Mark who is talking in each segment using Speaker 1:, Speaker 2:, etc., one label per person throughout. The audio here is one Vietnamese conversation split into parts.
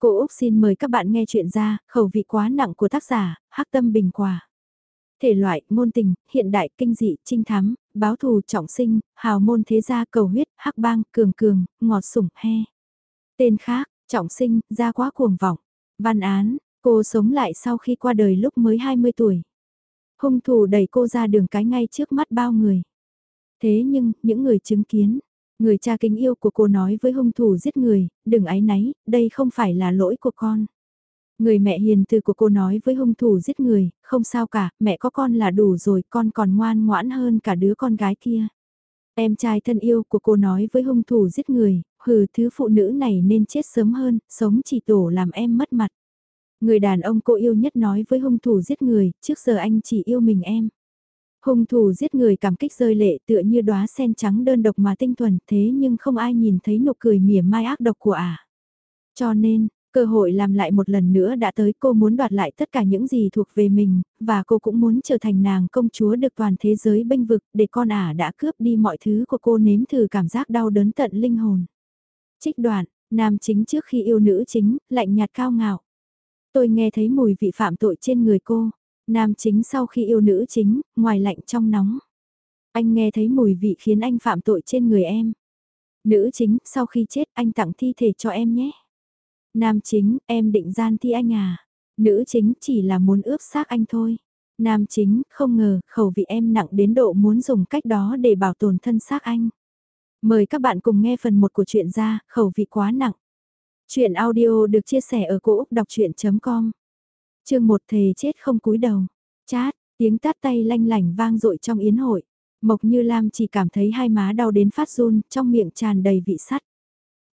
Speaker 1: Cô Úc xin mời các bạn nghe chuyện ra, khẩu vị quá nặng của tác giả, Hắc Tâm Bình Quả. Thể loại, ngôn tình, hiện đại, kinh dị, trinh thám, báo thù, trọng sinh, hào môn thế gia, cầu huyết, hắc bang, cường cường, ngọt sủng, he. Tên khác, trọng sinh, gia quá cuồng vọng. Văn án, cô sống lại sau khi qua đời lúc mới 20 tuổi. Hung thủ đẩy cô ra đường cái ngay trước mắt bao người. Thế nhưng, những người chứng kiến, Người cha kính yêu của cô nói với hung thủ giết người, đừng ái náy, đây không phải là lỗi của con. Người mẹ hiền từ của cô nói với hung thủ giết người, không sao cả, mẹ có con là đủ rồi, con còn ngoan ngoãn hơn cả đứa con gái kia. Em trai thân yêu của cô nói với hung thủ giết người, hừ thứ phụ nữ này nên chết sớm hơn, sống chỉ tổ làm em mất mặt. Người đàn ông cô yêu nhất nói với hung thủ giết người, trước giờ anh chỉ yêu mình em. Hung thủ giết người cảm kích rơi lệ tựa như đóa sen trắng đơn độc mà tinh thuần thế nhưng không ai nhìn thấy nụ cười mỉa mai ác độc của ả. À. Cho nên, cơ hội làm lại một lần nữa đã tới cô muốn đoạt lại tất cả những gì thuộc về mình, và cô cũng muốn trở thành nàng công chúa được toàn thế giới bênh vực để con ả đã cướp đi mọi thứ của cô nếm thử cảm giác đau đớn tận linh hồn. Trích đoạn, nam chính trước khi yêu nữ chính, lạnh nhạt cao ngạo. Tôi nghe thấy mùi vị phạm tội trên người cô, Nam chính sau khi yêu nữ chính, ngoài lạnh trong nóng. Anh nghe thấy mùi vị khiến anh phạm tội trên người em. Nữ chính, sau khi chết anh tặng thi thể cho em nhé. Nam chính, em định gian thi anh à. Nữ chính chỉ là muốn ướp xác anh thôi. Nam chính, không ngờ, khẩu vị em nặng đến độ muốn dùng cách đó để bảo tồn thân xác anh. Mời các bạn cùng nghe phần 1 của chuyện ra, khẩu vị quá nặng. Chuyện audio được chia sẻ ở cỗ đọc chuyện.com chương một thề chết không cúi đầu. Chát, tiếng tát tay lanh lảnh vang dội trong yến hội. Mộc Như Lam chỉ cảm thấy hai má đau đến phát run, trong miệng tràn đầy vị sắt.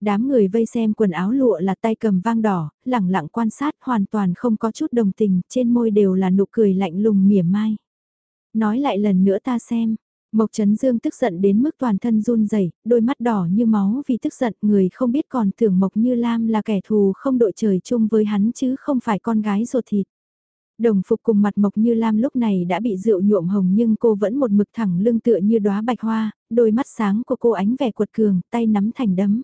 Speaker 1: Đám người vây xem quần áo lụa là tay cầm vang đỏ, lẳng lặng quan sát hoàn toàn không có chút đồng tình, trên môi đều là nụ cười lạnh lùng mỉa mai. Nói lại lần nữa ta xem, Mộc Trấn Dương tức giận đến mức toàn thân run rẩy, đôi mắt đỏ như máu vì tức giận người không biết còn tưởng Mộc Như Lam là kẻ thù không đội trời chung với hắn chứ không phải con gái ruột thịt. Đồng phục cùng mặt Mộc Như Lam lúc này đã bị rượu nhuộm hồng nhưng cô vẫn một mực thẳng lưng tựa như đóa bạch hoa, đôi mắt sáng của cô ánh vẻ cuột cường, tay nắm thành đấm.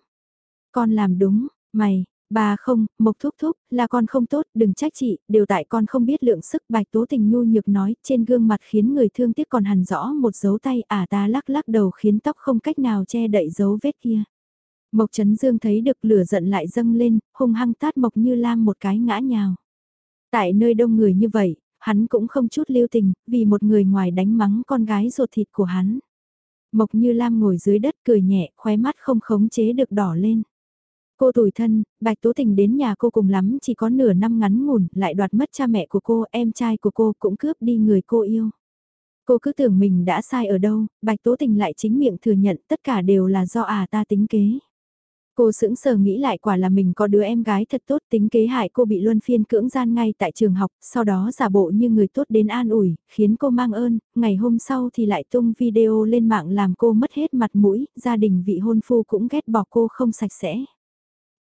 Speaker 1: Con làm đúng, mày, Bà không, Mộc Thúc Thúc, là con không tốt, đừng trách chị, đều tại con không biết lượng sức bạch tố tình nhu nhược nói, trên gương mặt khiến người thương tiếc còn hằn rõ một dấu tay, ả à ta lắc lắc đầu khiến tóc không cách nào che đậy dấu vết kia. Mộc Trấn Dương thấy được lửa giận lại dâng lên, hung hăng tát Mộc Như Lam một cái ngã nhào. Tại nơi đông người như vậy, hắn cũng không chút lưu tình, vì một người ngoài đánh mắng con gái ruột thịt của hắn. Mộc Như Lam ngồi dưới đất cười nhẹ, khóe mắt không khống chế được đỏ lên. Cô tủi thân, Bạch Tố Tình đến nhà cô cùng lắm chỉ có nửa năm ngắn ngủn, lại đoạt mất cha mẹ của cô, em trai của cô cũng cướp đi người cô yêu. Cô cứ tưởng mình đã sai ở đâu, Bạch Tố Tình lại chính miệng thừa nhận tất cả đều là do à ta tính kế. Cô sững sờ nghĩ lại quả là mình có đứa em gái thật tốt tính kế hại cô bị luân phiên cưỡng gian ngay tại trường học, sau đó giả bộ như người tốt đến an ủi, khiến cô mang ơn, ngày hôm sau thì lại tung video lên mạng làm cô mất hết mặt mũi, gia đình vị hôn phu cũng ghét bỏ cô không sạch sẽ.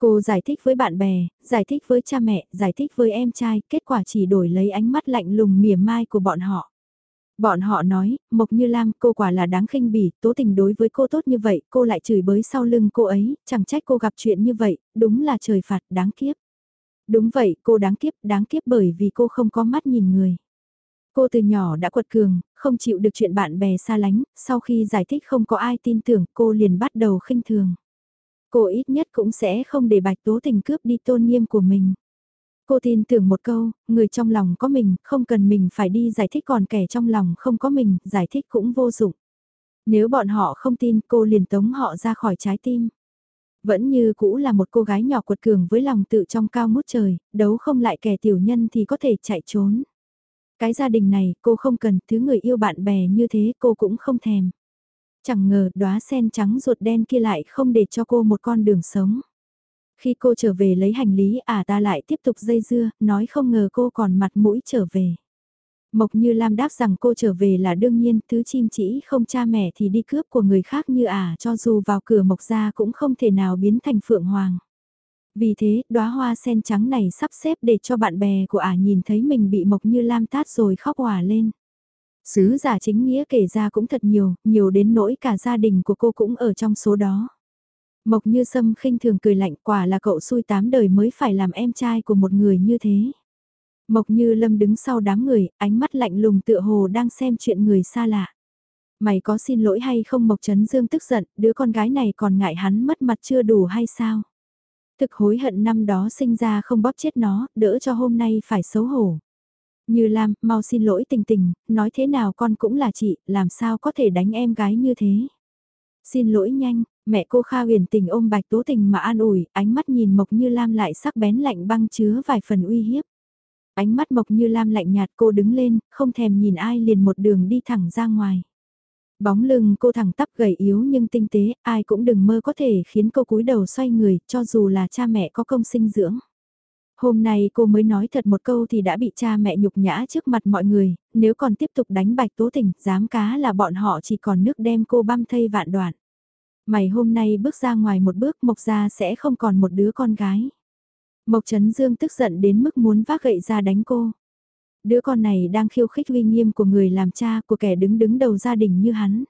Speaker 1: Cô giải thích với bạn bè, giải thích với cha mẹ, giải thích với em trai, kết quả chỉ đổi lấy ánh mắt lạnh lùng mỉa mai của bọn họ. Bọn họ nói, Mộc Như Lam cô quả là đáng khinh bỉ, tố tình đối với cô tốt như vậy, cô lại chửi bới sau lưng cô ấy, chẳng trách cô gặp chuyện như vậy, đúng là trời phạt đáng kiếp. Đúng vậy, cô đáng kiếp, đáng kiếp bởi vì cô không có mắt nhìn người. Cô từ nhỏ đã quật cường, không chịu được chuyện bạn bè xa lánh, sau khi giải thích không có ai tin tưởng cô liền bắt đầu khinh thường. Cô ít nhất cũng sẽ không để bạch tố tình cướp đi tôn nghiêm của mình. Cô tin tưởng một câu, người trong lòng có mình, không cần mình phải đi giải thích còn kẻ trong lòng không có mình, giải thích cũng vô dụng. Nếu bọn họ không tin cô liền tống họ ra khỏi trái tim. Vẫn như cũ là một cô gái nhỏ quật cường với lòng tự trong cao mút trời, đấu không lại kẻ tiểu nhân thì có thể chạy trốn. Cái gia đình này cô không cần, thứ người yêu bạn bè như thế cô cũng không thèm. Chẳng ngờ đóa sen trắng ruột đen kia lại không để cho cô một con đường sống. Khi cô trở về lấy hành lý à ta lại tiếp tục dây dưa, nói không ngờ cô còn mặt mũi trở về. Mộc như Lam đáp rằng cô trở về là đương nhiên, thứ chim chỉ không cha mẹ thì đi cướp của người khác như à cho dù vào cửa mộc ra cũng không thể nào biến thành phượng hoàng. Vì thế, đóa hoa sen trắng này sắp xếp để cho bạn bè của ả nhìn thấy mình bị Mộc Như Lam tát rồi khóc hòa lên. Sứ giả chính nghĩa kể ra cũng thật nhiều, nhiều đến nỗi cả gia đình của cô cũng ở trong số đó. Mộc như sâm khinh thường cười lạnh quả là cậu xui tám đời mới phải làm em trai của một người như thế. Mộc như lâm đứng sau đám người, ánh mắt lạnh lùng tựa hồ đang xem chuyện người xa lạ. Mày có xin lỗi hay không Mộc Trấn Dương tức giận, đứa con gái này còn ngại hắn mất mặt chưa đủ hay sao? Thực hối hận năm đó sinh ra không bóp chết nó, đỡ cho hôm nay phải xấu hổ. Như Lam, mau xin lỗi tình tình, nói thế nào con cũng là chị, làm sao có thể đánh em gái như thế. Xin lỗi nhanh, mẹ cô Kha huyền tình ôm bạch tố tình mà an ủi, ánh mắt nhìn Mộc Như Lam lại sắc bén lạnh băng chứa vài phần uy hiếp. Ánh mắt Mộc Như Lam lạnh nhạt cô đứng lên, không thèm nhìn ai liền một đường đi thẳng ra ngoài. Bóng lưng cô thẳng tắp gầy yếu nhưng tinh tế, ai cũng đừng mơ có thể khiến cô cúi đầu xoay người, cho dù là cha mẹ có công sinh dưỡng. Hôm nay cô mới nói thật một câu thì đã bị cha mẹ nhục nhã trước mặt mọi người, nếu còn tiếp tục đánh bạch tố tình, dám cá là bọn họ chỉ còn nước đem cô băm thây vạn đoạn. Mày hôm nay bước ra ngoài một bước Mộc ra sẽ không còn một đứa con gái. Mộc Trấn Dương tức giận đến mức muốn vác gậy ra đánh cô. Đứa con này đang khiêu khích uy nghiêm của người làm cha của kẻ đứng đứng đầu gia đình như hắn.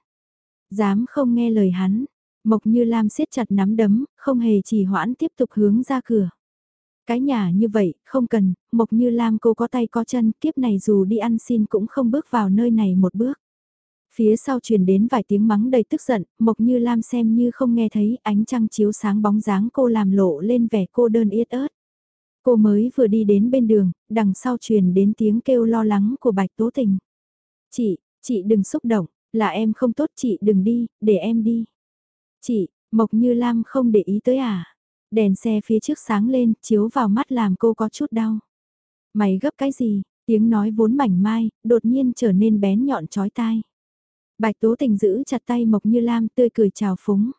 Speaker 1: Dám không nghe lời hắn, Mộc Như Lam siết chặt nắm đấm, không hề trì hoãn tiếp tục hướng ra cửa. Cái nhà như vậy, không cần, Mộc Như Lam cô có tay có chân, kiếp này dù đi ăn xin cũng không bước vào nơi này một bước. Phía sau truyền đến vài tiếng mắng đầy tức giận, Mộc Như Lam xem như không nghe thấy ánh trăng chiếu sáng bóng dáng cô làm lộ lên vẻ cô đơn yết ớt. Cô mới vừa đi đến bên đường, đằng sau truyền đến tiếng kêu lo lắng của Bạch Tố Tình. Chị, chị đừng xúc động, là em không tốt chị đừng đi, để em đi. Chị, Mộc Như Lam không để ý tới à? Đèn xe phía trước sáng lên, chiếu vào mắt làm cô có chút đau. Mày gấp cái gì? Tiếng nói vốn mảnh mai, đột nhiên trở nên bén nhọn chói tai. Bạch Tố Tình giữ chặt tay Mộc Như Lam tươi cười chào phúng.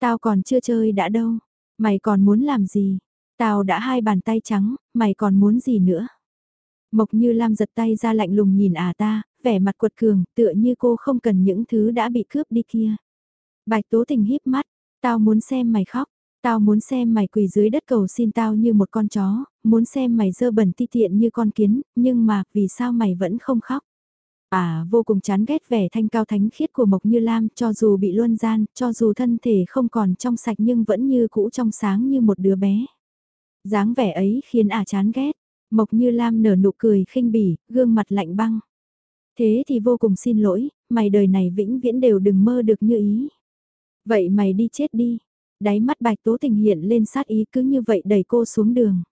Speaker 1: Tao còn chưa chơi đã đâu, mày còn muốn làm gì? Tao đã hai bàn tay trắng, mày còn muốn gì nữa? Mộc Như Lam giật tay ra lạnh lùng nhìn à ta, vẻ mặt quật cường, tựa như cô không cần những thứ đã bị cướp đi kia. Bạch Tố Tình híp mắt, tao muốn xem mày khóc, tao muốn xem mày quỳ dưới đất cầu xin tao như một con chó, muốn xem mày dơ bẩn ti tiện như con kiến, nhưng mà vì sao mày vẫn không khóc? À vô cùng chán ghét vẻ thanh cao thánh khiết của Mộc Như Lam cho dù bị luân gian, cho dù thân thể không còn trong sạch nhưng vẫn như cũ trong sáng như một đứa bé dáng vẻ ấy khiến à chán ghét. Mộc như Lam nở nụ cười khinh bỉ, gương mặt lạnh băng. Thế thì vô cùng xin lỗi, mày đời này vĩnh viễn đều đừng mơ được như ý. Vậy mày đi chết đi. Đáy mắt bạch tố tình hiện lên sát ý cứ như vậy đẩy cô xuống đường.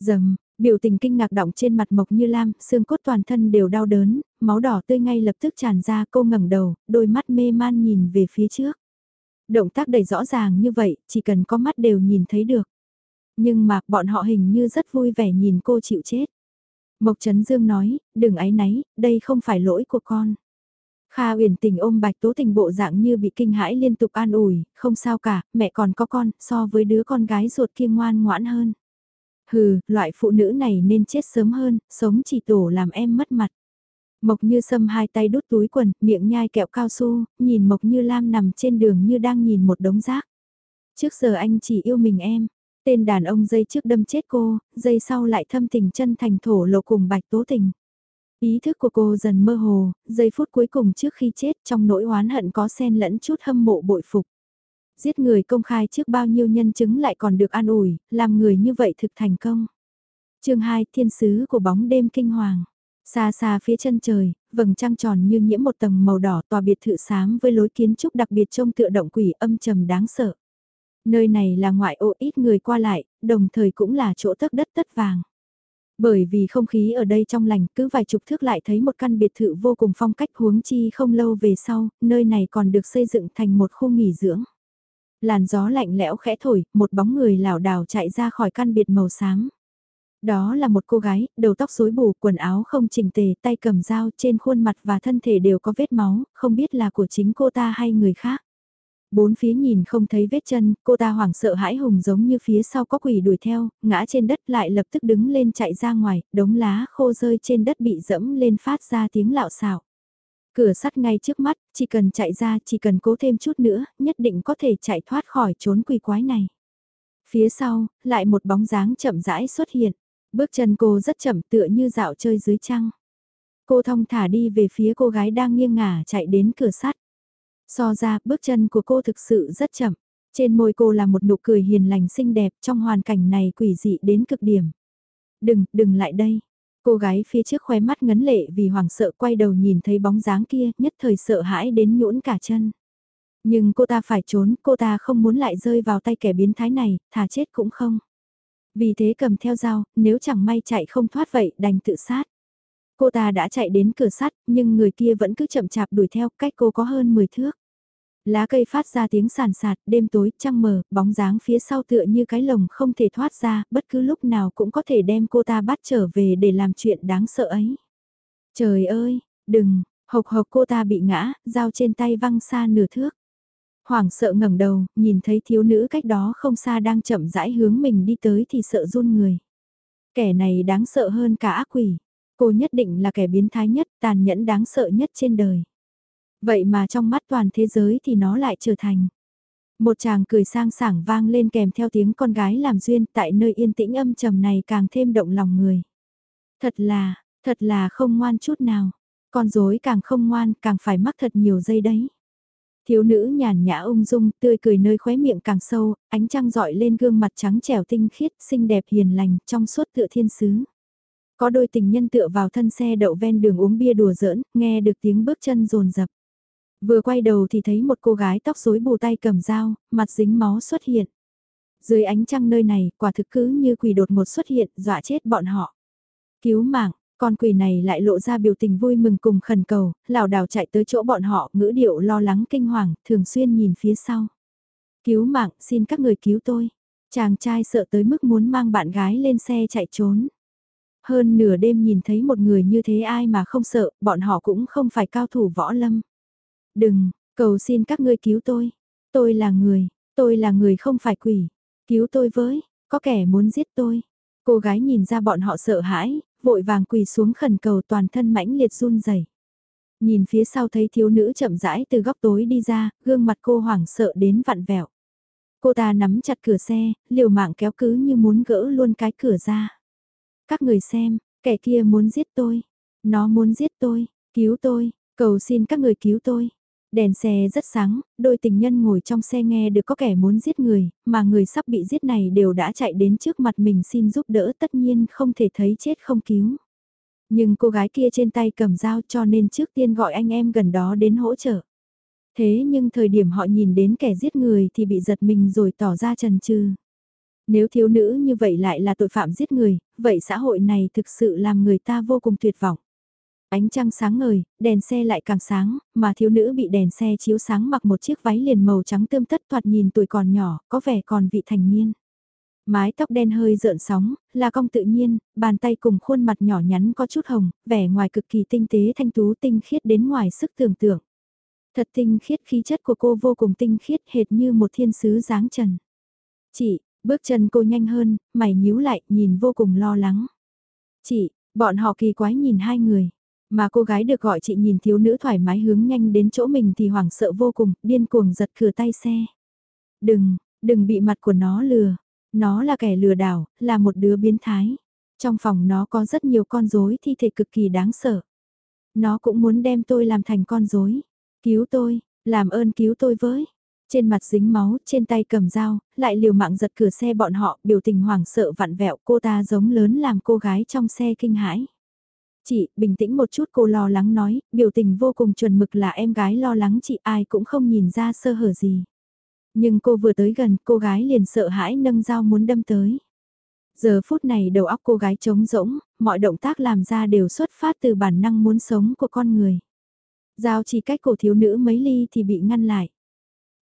Speaker 1: Dầm, biểu tình kinh ngạc động trên mặt Mộc Như Lam, xương cốt toàn thân đều đau đớn, máu đỏ tươi ngay lập tức tràn ra cô ngẩng đầu, đôi mắt mê man nhìn về phía trước. Động tác đầy rõ ràng như vậy, chỉ cần có mắt đều nhìn thấy được. Nhưng mà bọn họ hình như rất vui vẻ nhìn cô chịu chết. Mộc Trấn Dương nói, đừng ái náy, đây không phải lỗi của con. Kha uyển tình ôm bạch tố tình bộ dạng như bị kinh hãi liên tục an ủi, không sao cả, mẹ còn có con, so với đứa con gái ruột kia ngoan ngoãn hơn. Hừ, loại phụ nữ này nên chết sớm hơn, sống chỉ tổ làm em mất mặt. Mộc như sâm hai tay đút túi quần, miệng nhai kẹo cao su, nhìn Mộc như lam nằm trên đường như đang nhìn một đống rác. Trước giờ anh chỉ yêu mình em, Tên đàn ông dây trước đâm chết cô, dây sau lại thâm tình chân thành thổ lộ cùng bạch tố tình. Ý thức của cô dần mơ hồ, giây phút cuối cùng trước khi chết trong nỗi oán hận có xen lẫn chút hâm mộ bội phục. Giết người công khai trước bao nhiêu nhân chứng lại còn được an ủi, làm người như vậy thực thành công. chương 2 Thiên sứ của bóng đêm kinh hoàng. Xa xa phía chân trời, vầng trăng tròn như nhiễm một tầng màu đỏ tòa biệt thự xám với lối kiến trúc đặc biệt trông tựa động quỷ âm trầm đáng sợ. Nơi này là ngoại ô ít người qua lại, đồng thời cũng là chỗ tất đất tất vàng. Bởi vì không khí ở đây trong lành, cứ vài chục thước lại thấy một căn biệt thự vô cùng phong cách huống chi không lâu về sau, nơi này còn được xây dựng thành một khu nghỉ dưỡng. Làn gió lạnh lẽo khẽ thổi, một bóng người lảo đảo chạy ra khỏi căn biệt màu xám. Đó là một cô gái, đầu tóc rối bù, quần áo không chỉnh tề, tay cầm dao trên khuôn mặt và thân thể đều có vết máu, không biết là của chính cô ta hay người khác. Bốn phía nhìn không thấy vết chân, cô ta hoảng sợ hãi hùng giống như phía sau có quỷ đuổi theo, ngã trên đất lại lập tức đứng lên chạy ra ngoài, đống lá khô rơi trên đất bị dẫm lên phát ra tiếng lạo xạo. Cửa sắt ngay trước mắt, chỉ cần chạy ra, chỉ cần cố thêm chút nữa, nhất định có thể chạy thoát khỏi trốn quỷ quái này. Phía sau, lại một bóng dáng chậm rãi xuất hiện. Bước chân cô rất chậm tựa như dạo chơi dưới trăng. Cô thong thả đi về phía cô gái đang nghiêng ngả chạy đến cửa sắt. So ra, bước chân của cô thực sự rất chậm. Trên môi cô là một nụ cười hiền lành xinh đẹp trong hoàn cảnh này quỷ dị đến cực điểm. Đừng, đừng lại đây. Cô gái phía trước khóe mắt ngấn lệ vì hoảng sợ quay đầu nhìn thấy bóng dáng kia nhất thời sợ hãi đến nhũn cả chân. Nhưng cô ta phải trốn, cô ta không muốn lại rơi vào tay kẻ biến thái này, thà chết cũng không. Vì thế cầm theo dao, nếu chẳng may chạy không thoát vậy đành tự sát. Cô ta đã chạy đến cửa sắt, nhưng người kia vẫn cứ chậm chạp đuổi theo, cách cô có hơn 10 thước. Lá cây phát ra tiếng sàn sạt, đêm tối, trăng mờ, bóng dáng phía sau tựa như cái lồng không thể thoát ra, bất cứ lúc nào cũng có thể đem cô ta bắt trở về để làm chuyện đáng sợ ấy. Trời ơi, đừng, hộc hộc cô ta bị ngã, dao trên tay văng xa nửa thước. Hoảng sợ ngẩng đầu, nhìn thấy thiếu nữ cách đó không xa đang chậm rãi hướng mình đi tới thì sợ run người. Kẻ này đáng sợ hơn cả ác quỷ. Cô nhất định là kẻ biến thái nhất, tàn nhẫn đáng sợ nhất trên đời. Vậy mà trong mắt toàn thế giới thì nó lại trở thành. Một chàng cười sang sảng vang lên kèm theo tiếng con gái làm duyên tại nơi yên tĩnh âm trầm này càng thêm động lòng người. Thật là, thật là không ngoan chút nào. Con dối càng không ngoan càng phải mắc thật nhiều dây đấy. Thiếu nữ nhàn nhã ung dung, tươi cười nơi khóe miệng càng sâu, ánh trăng dọi lên gương mặt trắng trẻo tinh khiết, xinh đẹp hiền lành, trong suốt tựa thiên sứ. Có đôi tình nhân tựa vào thân xe đậu ven đường uống bia đùa giỡn, nghe được tiếng bước chân rồn rập. Vừa quay đầu thì thấy một cô gái tóc rối bù tay cầm dao, mặt dính máu xuất hiện. Dưới ánh trăng nơi này, quả thực cứ như quỷ đột một xuất hiện, dọa chết bọn họ. Cứu mạng, con quỷ này lại lộ ra biểu tình vui mừng cùng khẩn cầu, lảo đảo chạy tới chỗ bọn họ, ngữ điệu lo lắng kinh hoàng, thường xuyên nhìn phía sau. Cứu mạng, xin các người cứu tôi. Chàng trai sợ tới mức muốn mang bạn gái lên xe chạy trốn. Hơn nửa đêm nhìn thấy một người như thế ai mà không sợ, bọn họ cũng không phải cao thủ võ lâm. Đừng, cầu xin các ngươi cứu tôi. Tôi là người, tôi là người không phải quỷ. Cứu tôi với, có kẻ muốn giết tôi. Cô gái nhìn ra bọn họ sợ hãi, vội vàng quỳ xuống khẩn cầu toàn thân mãnh liệt run rẩy. Nhìn phía sau thấy thiếu nữ chậm rãi từ góc tối đi ra, gương mặt cô hoảng sợ đến vặn vẹo. Cô ta nắm chặt cửa xe, liều mạng kéo cứ như muốn gỡ luôn cái cửa ra. Các người xem, kẻ kia muốn giết tôi. Nó muốn giết tôi, cứu tôi, cầu xin các người cứu tôi. Đèn xe rất sáng, đôi tình nhân ngồi trong xe nghe được có kẻ muốn giết người, mà người sắp bị giết này đều đã chạy đến trước mặt mình xin giúp đỡ tất nhiên không thể thấy chết không cứu. Nhưng cô gái kia trên tay cầm dao cho nên trước tiên gọi anh em gần đó đến hỗ trợ. Thế nhưng thời điểm họ nhìn đến kẻ giết người thì bị giật mình rồi tỏ ra trần trừ. Nếu thiếu nữ như vậy lại là tội phạm giết người, vậy xã hội này thực sự làm người ta vô cùng tuyệt vọng. Ánh trăng sáng ngời, đèn xe lại càng sáng, mà thiếu nữ bị đèn xe chiếu sáng mặc một chiếc váy liền màu trắng tươm tất thoạt nhìn tuổi còn nhỏ, có vẻ còn vị thành niên. Mái tóc đen hơi rợn sóng, là cong tự nhiên, bàn tay cùng khuôn mặt nhỏ nhắn có chút hồng, vẻ ngoài cực kỳ tinh tế thanh tú tinh khiết đến ngoài sức tưởng tượng. Thật tinh khiết khí chất của cô vô cùng tinh khiết hệt như một thiên sứ dáng trần. Chị, bước chân cô nhanh hơn, mày nhíu lại, nhìn vô cùng lo lắng. Chị, bọn họ kỳ quái nhìn hai người. Mà cô gái được gọi chị nhìn thiếu nữ thoải mái hướng nhanh đến chỗ mình thì hoảng sợ vô cùng, điên cuồng giật cửa tay xe. Đừng, đừng bị mặt của nó lừa. Nó là kẻ lừa đảo, là một đứa biến thái. Trong phòng nó có rất nhiều con rối thi thể cực kỳ đáng sợ. Nó cũng muốn đem tôi làm thành con rối. Cứu tôi, làm ơn cứu tôi với. Trên mặt dính máu, trên tay cầm dao, lại liều mạng giật cửa xe bọn họ, biểu tình hoảng sợ vặn vẹo cô ta giống lớn làm cô gái trong xe kinh hãi. Chị, bình tĩnh một chút cô lo lắng nói, biểu tình vô cùng chuẩn mực là em gái lo lắng chị ai cũng không nhìn ra sơ hở gì. Nhưng cô vừa tới gần, cô gái liền sợ hãi nâng dao muốn đâm tới. Giờ phút này đầu óc cô gái trống rỗng, mọi động tác làm ra đều xuất phát từ bản năng muốn sống của con người. Dao chỉ cách cổ thiếu nữ mấy ly thì bị ngăn lại.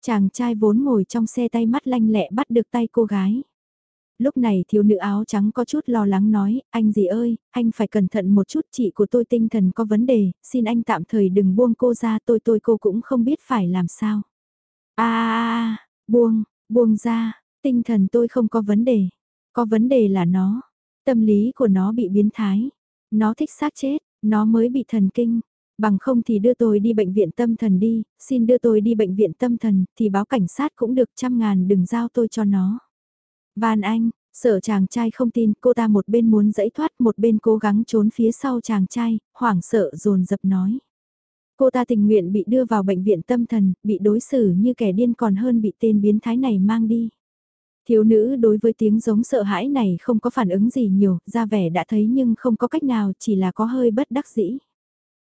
Speaker 1: Chàng trai vốn ngồi trong xe tay mắt lanh lẹ bắt được tay cô gái. Lúc này thiếu nữ áo trắng có chút lo lắng nói, anh gì ơi, anh phải cẩn thận một chút chị của tôi tinh thần có vấn đề, xin anh tạm thời đừng buông cô ra tôi tôi cô cũng không biết phải làm sao. a buông, buông ra, tinh thần tôi không có vấn đề. Có vấn đề là nó, tâm lý của nó bị biến thái. Nó thích xác chết, nó mới bị thần kinh. Bằng không thì đưa tôi đi bệnh viện tâm thần đi, xin đưa tôi đi bệnh viện tâm thần, thì báo cảnh sát cũng được trăm ngàn đừng giao tôi cho nó. Van Anh, sợ chàng trai không tin, cô ta một bên muốn dẫy thoát một bên cố gắng trốn phía sau chàng trai, hoảng sợ dồn dập nói. Cô ta tình nguyện bị đưa vào bệnh viện tâm thần, bị đối xử như kẻ điên còn hơn bị tên biến thái này mang đi. Thiếu nữ đối với tiếng giống sợ hãi này không có phản ứng gì nhiều, ra vẻ đã thấy nhưng không có cách nào chỉ là có hơi bất đắc dĩ.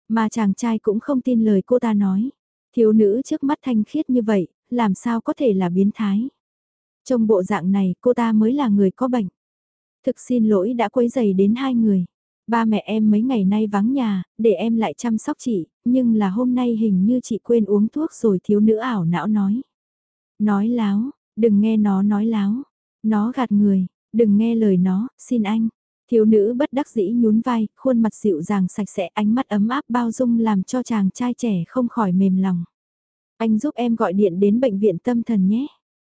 Speaker 1: Mà chàng trai cũng không tin lời cô ta nói. Thiếu nữ trước mắt thanh khiết như vậy, làm sao có thể là biến thái. Trong bộ dạng này cô ta mới là người có bệnh. Thực xin lỗi đã quấy dày đến hai người. Ba mẹ em mấy ngày nay vắng nhà, để em lại chăm sóc chị, nhưng là hôm nay hình như chị quên uống thuốc rồi thiếu nữ ảo não nói. Nói láo, đừng nghe nó nói láo. Nó gạt người, đừng nghe lời nó, xin anh. Thiếu nữ bất đắc dĩ nhún vai, khuôn mặt dịu dàng sạch sẽ ánh mắt ấm áp bao dung làm cho chàng trai trẻ không khỏi mềm lòng. Anh giúp em gọi điện đến bệnh viện tâm thần nhé.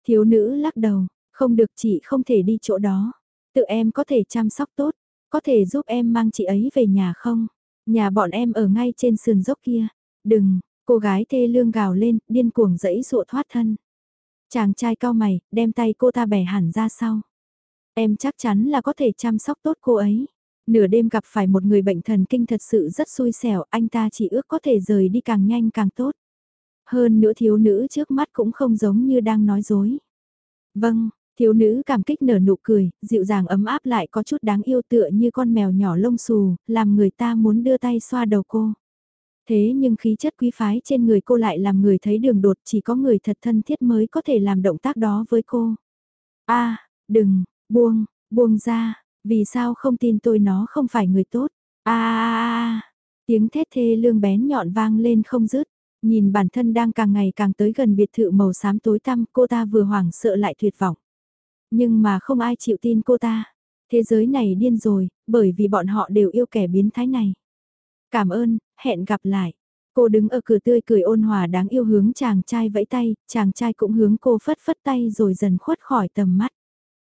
Speaker 1: Thiếu nữ lắc đầu, không được chị không thể đi chỗ đó. Tự em có thể chăm sóc tốt, có thể giúp em mang chị ấy về nhà không? Nhà bọn em ở ngay trên sườn dốc kia. Đừng, cô gái thê lương gào lên, điên cuồng dẫy dụa thoát thân. Chàng trai cao mày, đem tay cô ta bẻ hẳn ra sau. Em chắc chắn là có thể chăm sóc tốt cô ấy. Nửa đêm gặp phải một người bệnh thần kinh thật sự rất xui xẻo, anh ta chỉ ước có thể rời đi càng nhanh càng tốt. Hơn nữa thiếu nữ trước mắt cũng không giống như đang nói dối. Vâng, thiếu nữ cảm kích nở nụ cười, dịu dàng ấm áp lại có chút đáng yêu tựa như con mèo nhỏ lông xù, làm người ta muốn đưa tay xoa đầu cô. Thế nhưng khí chất quý phái trên người cô lại làm người thấy đường đột chỉ có người thật thân thiết mới có thể làm động tác đó với cô. a đừng, buông, buông ra, vì sao không tin tôi nó không phải người tốt. a tiếng thét thê lương bén nhọn vang lên không dứt. Nhìn bản thân đang càng ngày càng tới gần biệt thự màu xám tối tăm cô ta vừa hoảng sợ lại tuyệt vọng. Nhưng mà không ai chịu tin cô ta. Thế giới này điên rồi, bởi vì bọn họ đều yêu kẻ biến thái này. Cảm ơn, hẹn gặp lại. Cô đứng ở cửa tươi cười ôn hòa đáng yêu hướng chàng trai vẫy tay, chàng trai cũng hướng cô phất phất tay rồi dần khuất khỏi tầm mắt.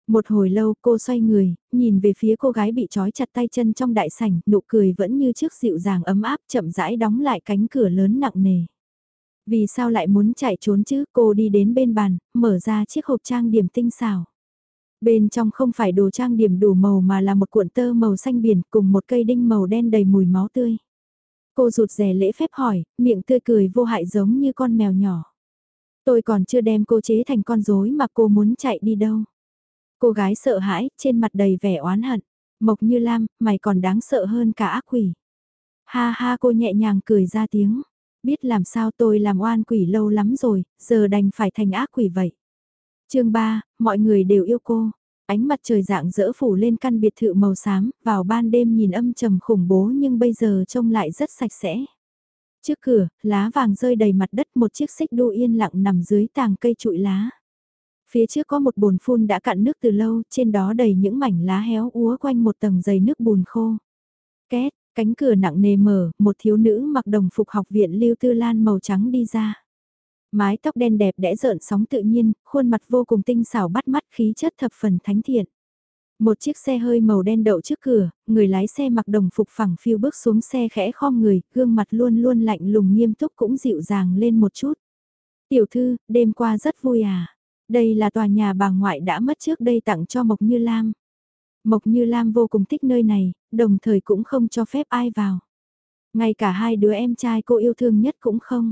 Speaker 1: Một hồi lâu cô xoay người, nhìn về phía cô gái bị trói chặt tay chân trong đại sảnh, nụ cười vẫn như trước dịu dàng ấm áp chậm rãi đóng lại cánh cửa lớn nặng nề. Vì sao lại muốn chạy trốn chứ? Cô đi đến bên bàn, mở ra chiếc hộp trang điểm tinh xảo. Bên trong không phải đồ trang điểm đủ màu mà là một cuộn tơ màu xanh biển cùng một cây đinh màu đen đầy mùi máu tươi. Cô rụt rè lễ phép hỏi, miệng tươi cười vô hại giống như con mèo nhỏ. Tôi còn chưa đem cô chế thành con rối mà cô muốn chạy đi đâu. Cô gái sợ hãi, trên mặt đầy vẻ oán hận. Mộc như Lam, mày còn đáng sợ hơn cả ác quỷ. Ha ha cô nhẹ nhàng cười ra tiếng. Biết làm sao tôi làm oan quỷ lâu lắm rồi, giờ đành phải thành ác quỷ vậy. chương 3, mọi người đều yêu cô. Ánh mặt trời dạng dỡ phủ lên căn biệt thự màu xám, vào ban đêm nhìn âm trầm khủng bố nhưng bây giờ trông lại rất sạch sẽ. Trước cửa, lá vàng rơi đầy mặt đất một chiếc xích đu yên lặng nằm dưới tàng cây trụi lá. Phía trước có một bồn phun đã cạn nước từ lâu, trên đó đầy những mảnh lá héo úa quanh một tầng dày nước bùn khô. Két, cánh cửa nặng nề mở, một thiếu nữ mặc đồng phục học viện Lưu Tư Lan màu trắng đi ra. Mái tóc đen đẹp đẽ rợn sóng tự nhiên, khuôn mặt vô cùng tinh xảo bắt mắt khí chất thập phần thánh thiện. Một chiếc xe hơi màu đen đậu trước cửa, người lái xe mặc đồng phục phẳng phiêu bước xuống xe khẽ khom người, gương mặt luôn luôn lạnh lùng nghiêm túc cũng dịu dàng lên một chút. Tiểu thư, đêm qua rất vui à? Đây là tòa nhà bà ngoại đã mất trước đây tặng cho Mộc Như Lam. Mộc Như Lam vô cùng thích nơi này, đồng thời cũng không cho phép ai vào. Ngay cả hai đứa em trai cô yêu thương nhất cũng không.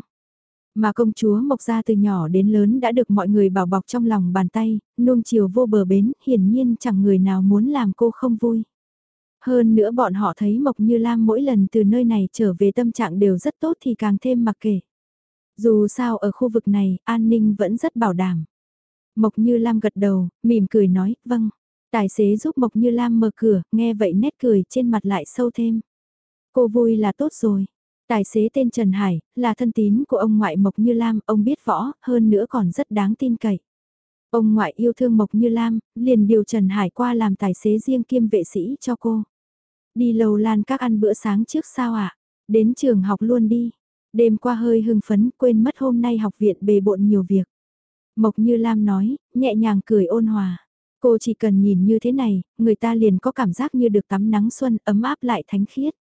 Speaker 1: Mà công chúa Mộc Gia từ nhỏ đến lớn đã được mọi người bảo bọc trong lòng bàn tay, nuông chiều vô bờ bến, hiển nhiên chẳng người nào muốn làm cô không vui. Hơn nữa bọn họ thấy Mộc Như Lam mỗi lần từ nơi này trở về tâm trạng đều rất tốt thì càng thêm mặc kệ. Dù sao ở khu vực này, an ninh vẫn rất bảo đảm. Mộc Như Lam gật đầu, mỉm cười nói, vâng. Tài xế giúp Mộc Như Lam mở cửa, nghe vậy nét cười trên mặt lại sâu thêm. Cô vui là tốt rồi. Tài xế tên Trần Hải, là thân tín của ông ngoại Mộc Như Lam, ông biết võ, hơn nữa còn rất đáng tin cậy. Ông ngoại yêu thương Mộc Như Lam, liền điều Trần Hải qua làm tài xế riêng kiêm vệ sĩ cho cô. Đi lầu lan các ăn bữa sáng trước sao ạ? À? Đến trường học luôn đi. Đêm qua hơi hưng phấn, quên mất hôm nay học viện bề bộn nhiều việc. Mộc Như Lam nói, nhẹ nhàng cười ôn hòa. Cô chỉ cần nhìn như thế này, người ta liền có cảm giác như được tắm nắng xuân ấm áp lại thánh khiết.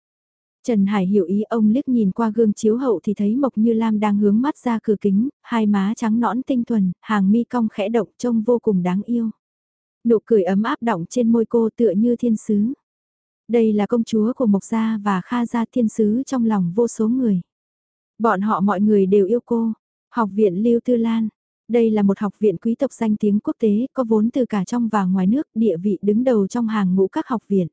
Speaker 1: Trần Hải hiểu ý ông liếc nhìn qua gương chiếu hậu thì thấy Mộc Như Lam đang hướng mắt ra cửa kính, hai má trắng nõn tinh thuần, hàng mi cong khẽ động trông vô cùng đáng yêu. Nụ cười ấm áp động trên môi cô tựa như thiên sứ. Đây là công chúa của Mộc Gia và Kha Gia thiên sứ trong lòng vô số người. Bọn họ mọi người đều yêu cô. Học viện Lưu Tư Lan. Đây là một học viện quý tộc danh tiếng quốc tế, có vốn từ cả trong và ngoài nước, địa vị đứng đầu trong hàng ngũ các học viện.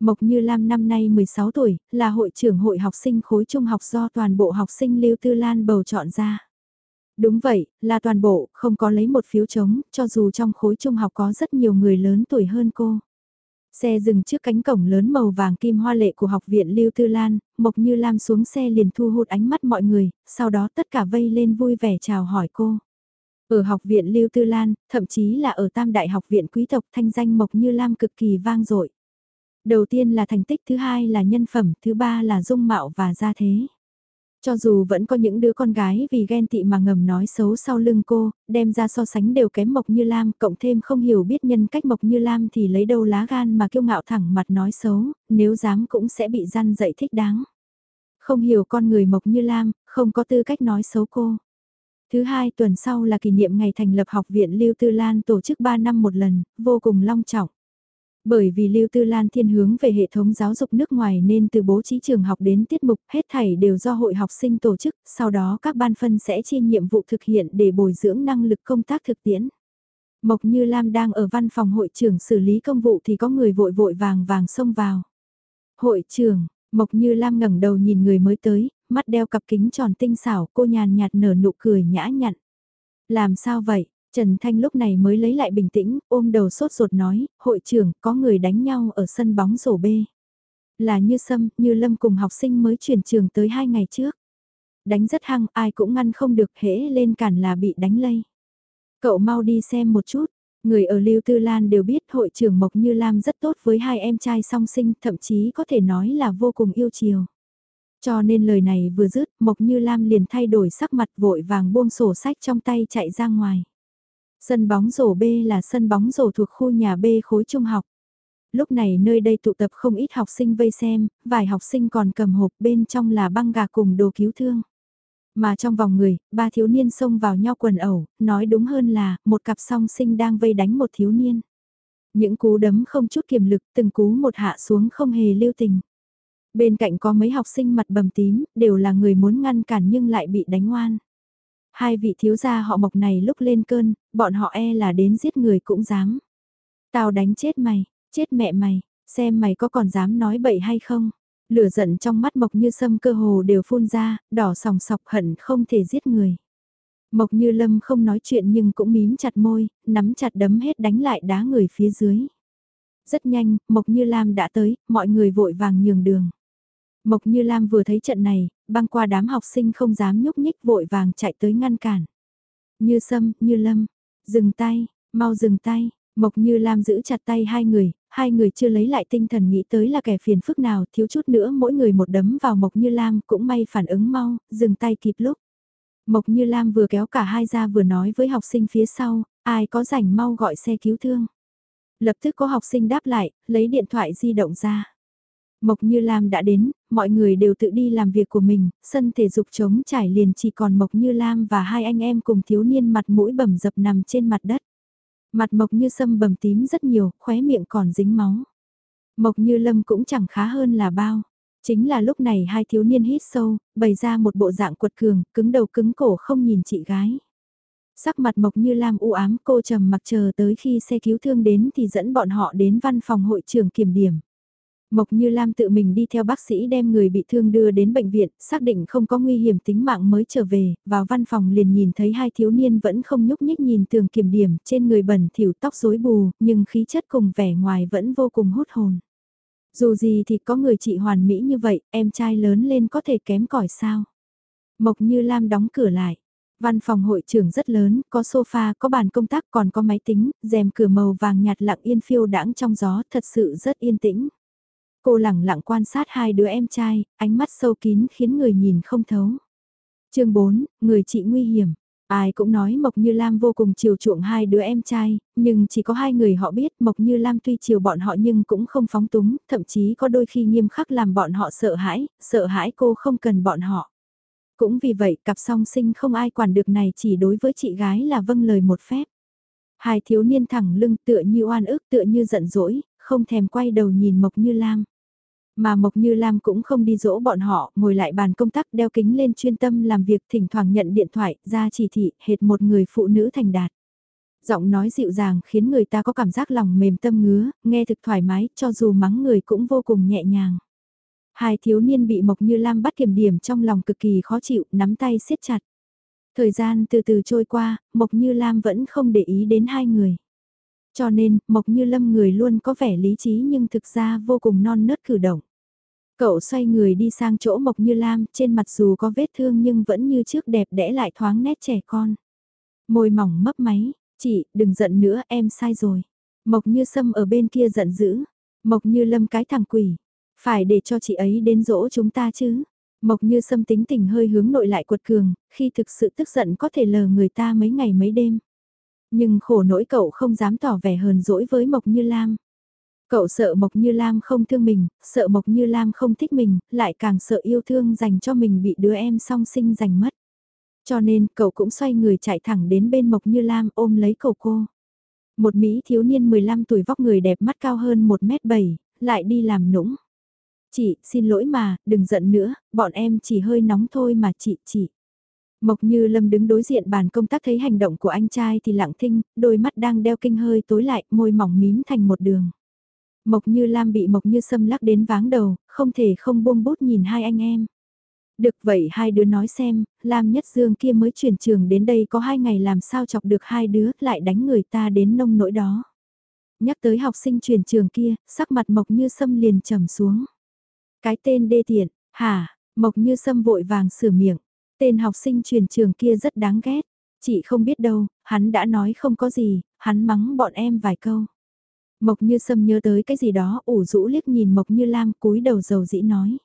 Speaker 1: Mộc Như Lam năm nay 16 tuổi, là hội trưởng hội học sinh khối trung học do toàn bộ học sinh Lưu Tư Lan bầu chọn ra. Đúng vậy, là toàn bộ, không có lấy một phiếu trống, cho dù trong khối trung học có rất nhiều người lớn tuổi hơn cô. Xe dừng trước cánh cổng lớn màu vàng kim hoa lệ của học viện Lưu Tư Lan, Mộc Như Lam xuống xe liền thu hút ánh mắt mọi người, sau đó tất cả vây lên vui vẻ chào hỏi cô. Ở học viện Lưu Tư Lan, thậm chí là ở Tam Đại học viện quý tộc thanh danh Mộc Như Lam cực kỳ vang dội. Đầu tiên là thành tích, thứ hai là nhân phẩm, thứ ba là dung mạo và gia thế. Cho dù vẫn có những đứa con gái vì ghen tị mà ngầm nói xấu sau lưng cô, đem ra so sánh đều kém Mộc Như Lam, cộng thêm không hiểu biết nhân cách Mộc Như Lam thì lấy đâu lá gan mà kiêu ngạo thẳng mặt nói xấu, nếu dám cũng sẽ bị răn dậy thích đáng. Không hiểu con người Mộc Như Lam, không có tư cách nói xấu cô. Thứ hai tuần sau là kỷ niệm ngày thành lập học viện Lưu Tư Lan tổ chức 3 năm một lần, vô cùng long trọng. Bởi vì Lưu Tư Lan thiên hướng về hệ thống giáo dục nước ngoài nên từ bố trí trường học đến tiết mục hết thảy đều do hội học sinh tổ chức, sau đó các ban phân sẽ chia nhiệm vụ thực hiện để bồi dưỡng năng lực công tác thực tiễn. Mộc Như Lam đang ở văn phòng hội trưởng xử lý công vụ thì có người vội vội vàng vàng xông vào. Hội trưởng, Mộc Như Lam ngẩng đầu nhìn người mới tới, mắt đeo cặp kính tròn tinh xảo, cô nhàn nhạt nở nụ cười nhã nhặn. Làm sao vậy? Trần Thanh lúc này mới lấy lại bình tĩnh, ôm đầu sốt ruột nói, hội trưởng, có người đánh nhau ở sân bóng rổ B. Là như Sâm, như Lâm cùng học sinh mới chuyển trường tới hai ngày trước. Đánh rất hăng, ai cũng ngăn không được, hễ lên cản là bị đánh lây. Cậu mau đi xem một chút, người ở Lưu Tư Lan đều biết hội trưởng Mộc Như Lam rất tốt với hai em trai song sinh, thậm chí có thể nói là vô cùng yêu chiều. Cho nên lời này vừa dứt, Mộc Như Lam liền thay đổi sắc mặt vội vàng buông sổ sách trong tay chạy ra ngoài. Sân bóng rổ B là sân bóng rổ thuộc khu nhà B khối trung học. Lúc này nơi đây tụ tập không ít học sinh vây xem, vài học sinh còn cầm hộp bên trong là băng gà cùng đồ cứu thương. Mà trong vòng người, ba thiếu niên xông vào nhau quần ẩu, nói đúng hơn là, một cặp song sinh đang vây đánh một thiếu niên. Những cú đấm không chút kiềm lực, từng cú một hạ xuống không hề lưu tình. Bên cạnh có mấy học sinh mặt bầm tím, đều là người muốn ngăn cản nhưng lại bị đánh oan. Hai vị thiếu gia họ mộc này lúc lên cơn, bọn họ e là đến giết người cũng dám. Tao đánh chết mày, chết mẹ mày, xem mày có còn dám nói bậy hay không. Lửa giận trong mắt mộc như sâm cơ hồ đều phun ra, đỏ sòng sọc hận không thể giết người. Mộc như lâm không nói chuyện nhưng cũng mím chặt môi, nắm chặt đấm hết đánh lại đá người phía dưới. Rất nhanh, Mộc Như Lam đã tới, mọi người vội vàng nhường đường. Mộc Như Lam vừa thấy trận này, băng qua đám học sinh không dám nhúc nhích vội vàng chạy tới ngăn cản. Như Sâm, Như Lâm, dừng tay, mau dừng tay, Mộc Như Lam giữ chặt tay hai người, hai người chưa lấy lại tinh thần nghĩ tới là kẻ phiền phức nào, thiếu chút nữa mỗi người một đấm vào Mộc Như Lam cũng may phản ứng mau, dừng tay kịp lúc. Mộc Như Lam vừa kéo cả hai ra vừa nói với học sinh phía sau, ai có rảnh mau gọi xe cứu thương. Lập tức có học sinh đáp lại, lấy điện thoại di động ra. Mộc Như Lam đã đến, mọi người đều tự đi làm việc của mình, sân thể dục trống trải liền chỉ còn Mộc Như Lam và hai anh em cùng thiếu niên mặt mũi bầm dập nằm trên mặt đất. Mặt Mộc Như Sâm bầm tím rất nhiều, khóe miệng còn dính máu. Mộc Như Lâm cũng chẳng khá hơn là bao. Chính là lúc này hai thiếu niên hít sâu, bày ra một bộ dạng quật cường, cứng đầu cứng cổ không nhìn chị gái. Sắc mặt Mộc Như Lam u ám cô trầm mặc chờ tới khi xe cứu thương đến thì dẫn bọn họ đến văn phòng hội trưởng kiểm điểm. Mộc Như Lam tự mình đi theo bác sĩ đem người bị thương đưa đến bệnh viện, xác định không có nguy hiểm tính mạng mới trở về, vào văn phòng liền nhìn thấy hai thiếu niên vẫn không nhúc nhích nhìn tường kiểm điểm, trên người bẩn thỉu tóc rối bù, nhưng khí chất cùng vẻ ngoài vẫn vô cùng hút hồn. Dù gì thì có người chị hoàn mỹ như vậy, em trai lớn lên có thể kém cỏi sao. Mộc Như Lam đóng cửa lại. Văn phòng hội trưởng rất lớn, có sofa, có bàn công tác còn có máy tính, rèm cửa màu vàng nhạt lặng yên phiêu đãng trong gió, thật sự rất yên tĩnh. Cô lẳng lặng quan sát hai đứa em trai, ánh mắt sâu kín khiến người nhìn không thấu. chương 4, người chị nguy hiểm. Ai cũng nói Mộc Như Lam vô cùng chiều chuộng hai đứa em trai, nhưng chỉ có hai người họ biết Mộc Như Lam tuy chiều bọn họ nhưng cũng không phóng túng, thậm chí có đôi khi nghiêm khắc làm bọn họ sợ hãi, sợ hãi cô không cần bọn họ. Cũng vì vậy cặp song sinh không ai quản được này chỉ đối với chị gái là vâng lời một phép. Hai thiếu niên thẳng lưng tựa như oan ức tựa như giận dỗi, không thèm quay đầu nhìn Mộc Như Lam. Mà Mộc Như Lam cũng không đi dỗ bọn họ, ngồi lại bàn công tác đeo kính lên chuyên tâm làm việc thỉnh thoảng nhận điện thoại, ra chỉ thị, hệt một người phụ nữ thành đạt. Giọng nói dịu dàng khiến người ta có cảm giác lòng mềm tâm ngứa, nghe thực thoải mái, cho dù mắng người cũng vô cùng nhẹ nhàng. Hai thiếu niên bị Mộc Như Lam bắt kiểm điểm trong lòng cực kỳ khó chịu, nắm tay siết chặt. Thời gian từ từ trôi qua, Mộc Như Lam vẫn không để ý đến hai người. Cho nên, Mộc Như Lâm người luôn có vẻ lý trí nhưng thực ra vô cùng non nớt cử động. Cậu xoay người đi sang chỗ Mộc Như Lam, trên mặt dù có vết thương nhưng vẫn như trước đẹp đẽ lại thoáng nét trẻ con. Môi mỏng mấp máy, chị, đừng giận nữa, em sai rồi. Mộc Như Sâm ở bên kia giận dữ. Mộc Như Lâm cái thằng quỷ. Phải để cho chị ấy đến dỗ chúng ta chứ. Mộc Như Sâm tính tình hơi hướng nội lại cuột cường, khi thực sự tức giận có thể lờ người ta mấy ngày mấy đêm. Nhưng khổ nỗi cậu không dám tỏ vẻ hờn dỗi với Mộc Như Lam. Cậu sợ Mộc Như Lam không thương mình, sợ Mộc Như Lam không thích mình, lại càng sợ yêu thương dành cho mình bị đứa em song sinh giành mất. Cho nên cậu cũng xoay người chạy thẳng đến bên Mộc Như Lam ôm lấy cậu cô. Một Mỹ thiếu niên 15 tuổi vóc người đẹp mắt cao hơn 1m7, lại đi làm nũng. Chị, xin lỗi mà, đừng giận nữa, bọn em chỉ hơi nóng thôi mà chị, chị. Mộc Như Lâm đứng đối diện bàn công tác thấy hành động của anh trai thì lặng thinh, đôi mắt đang đeo kinh hơi tối lại, môi mỏng mím thành một đường. Mộc Như Lam bị Mộc Như Sâm lắc đến váng đầu, không thể không buông bút nhìn hai anh em. Được vậy hai đứa nói xem, Lam Nhất Dương kia mới chuyển trường đến đây có hai ngày làm sao chọc được hai đứa lại đánh người ta đến nông nỗi đó. Nhắc tới học sinh chuyển trường kia, sắc mặt Mộc Như Sâm liền trầm xuống. Cái tên đê tiện, hả, Mộc Như Sâm vội vàng sửa miệng. Tên học sinh truyền trường kia rất đáng ghét. Chị không biết đâu, hắn đã nói không có gì, hắn mắng bọn em vài câu. Mộc Như Sâm nhớ tới cái gì đó, ủ rũ liếc nhìn Mộc Như Lam cúi đầu dầu dĩ nói.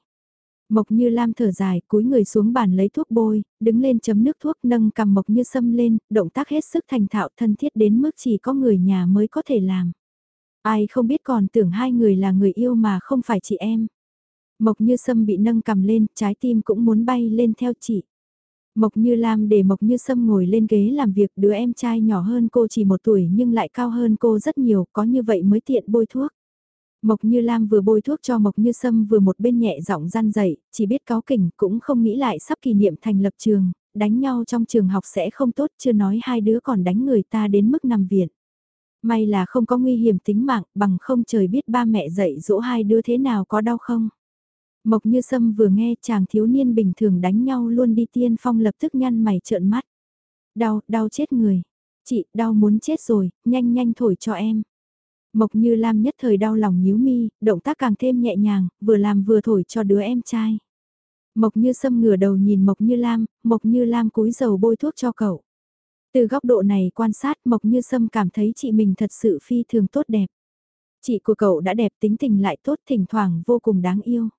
Speaker 1: Mộc Như Lam thở dài, cúi người xuống bàn lấy thuốc bôi, đứng lên chấm nước thuốc nâng cầm Mộc Như Sâm lên, động tác hết sức thành thạo thân thiết đến mức chỉ có người nhà mới có thể làm. Ai không biết còn tưởng hai người là người yêu mà không phải chị em. Mộc Như Sâm bị nâng cầm lên, trái tim cũng muốn bay lên theo chị. Mộc Như Lam để Mộc Như Sâm ngồi lên ghế làm việc đứa em trai nhỏ hơn cô chỉ một tuổi nhưng lại cao hơn cô rất nhiều, có như vậy mới tiện bôi thuốc. Mộc Như Lam vừa bôi thuốc cho Mộc Như Sâm vừa một bên nhẹ giọng gian dậy, chỉ biết cáo kỉnh cũng không nghĩ lại sắp kỷ niệm thành lập trường, đánh nhau trong trường học sẽ không tốt chưa nói hai đứa còn đánh người ta đến mức nằm viện. May là không có nguy hiểm tính mạng bằng không trời biết ba mẹ dạy dỗ hai đứa thế nào có đau không. Mộc Như Sâm vừa nghe chàng thiếu niên bình thường đánh nhau luôn đi tiên phong lập tức nhăn mày trợn mắt. Đau, đau chết người. Chị, đau muốn chết rồi, nhanh nhanh thổi cho em. Mộc Như Lam nhất thời đau lòng nhíu mi, động tác càng thêm nhẹ nhàng, vừa làm vừa thổi cho đứa em trai. Mộc Như Sâm ngửa đầu nhìn Mộc Như Lam, Mộc Như Lam cúi dầu bôi thuốc cho cậu. Từ góc độ này quan sát Mộc Như Sâm cảm thấy chị mình thật sự phi thường tốt đẹp. Chị của cậu đã đẹp tính tình lại tốt thỉnh thoảng vô cùng đáng yêu.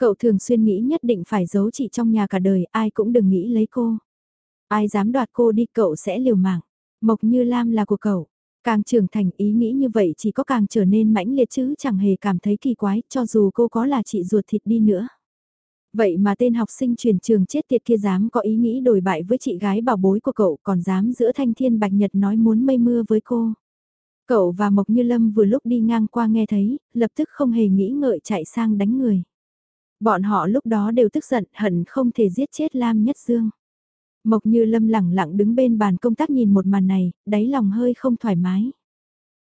Speaker 1: Cậu thường xuyên nghĩ nhất định phải giấu chị trong nhà cả đời, ai cũng đừng nghĩ lấy cô. Ai dám đoạt cô đi cậu sẽ liều mạng. Mộc Như Lam là của cậu. Càng trưởng thành ý nghĩ như vậy chỉ có càng trở nên mãnh liệt chứ chẳng hề cảm thấy kỳ quái cho dù cô có là chị ruột thịt đi nữa. Vậy mà tên học sinh truyền trường chết tiệt kia dám có ý nghĩ đổi bại với chị gái bảo bối của cậu còn dám giữa thanh thiên bạch nhật nói muốn mây mưa với cô. Cậu và Mộc Như Lâm vừa lúc đi ngang qua nghe thấy, lập tức không hề nghĩ ngợi chạy sang đánh người. Bọn họ lúc đó đều tức giận hận không thể giết chết Lam Nhất Dương. Mộc Như Lâm lẳng lặng đứng bên bàn công tác nhìn một màn này, đáy lòng hơi không thoải mái.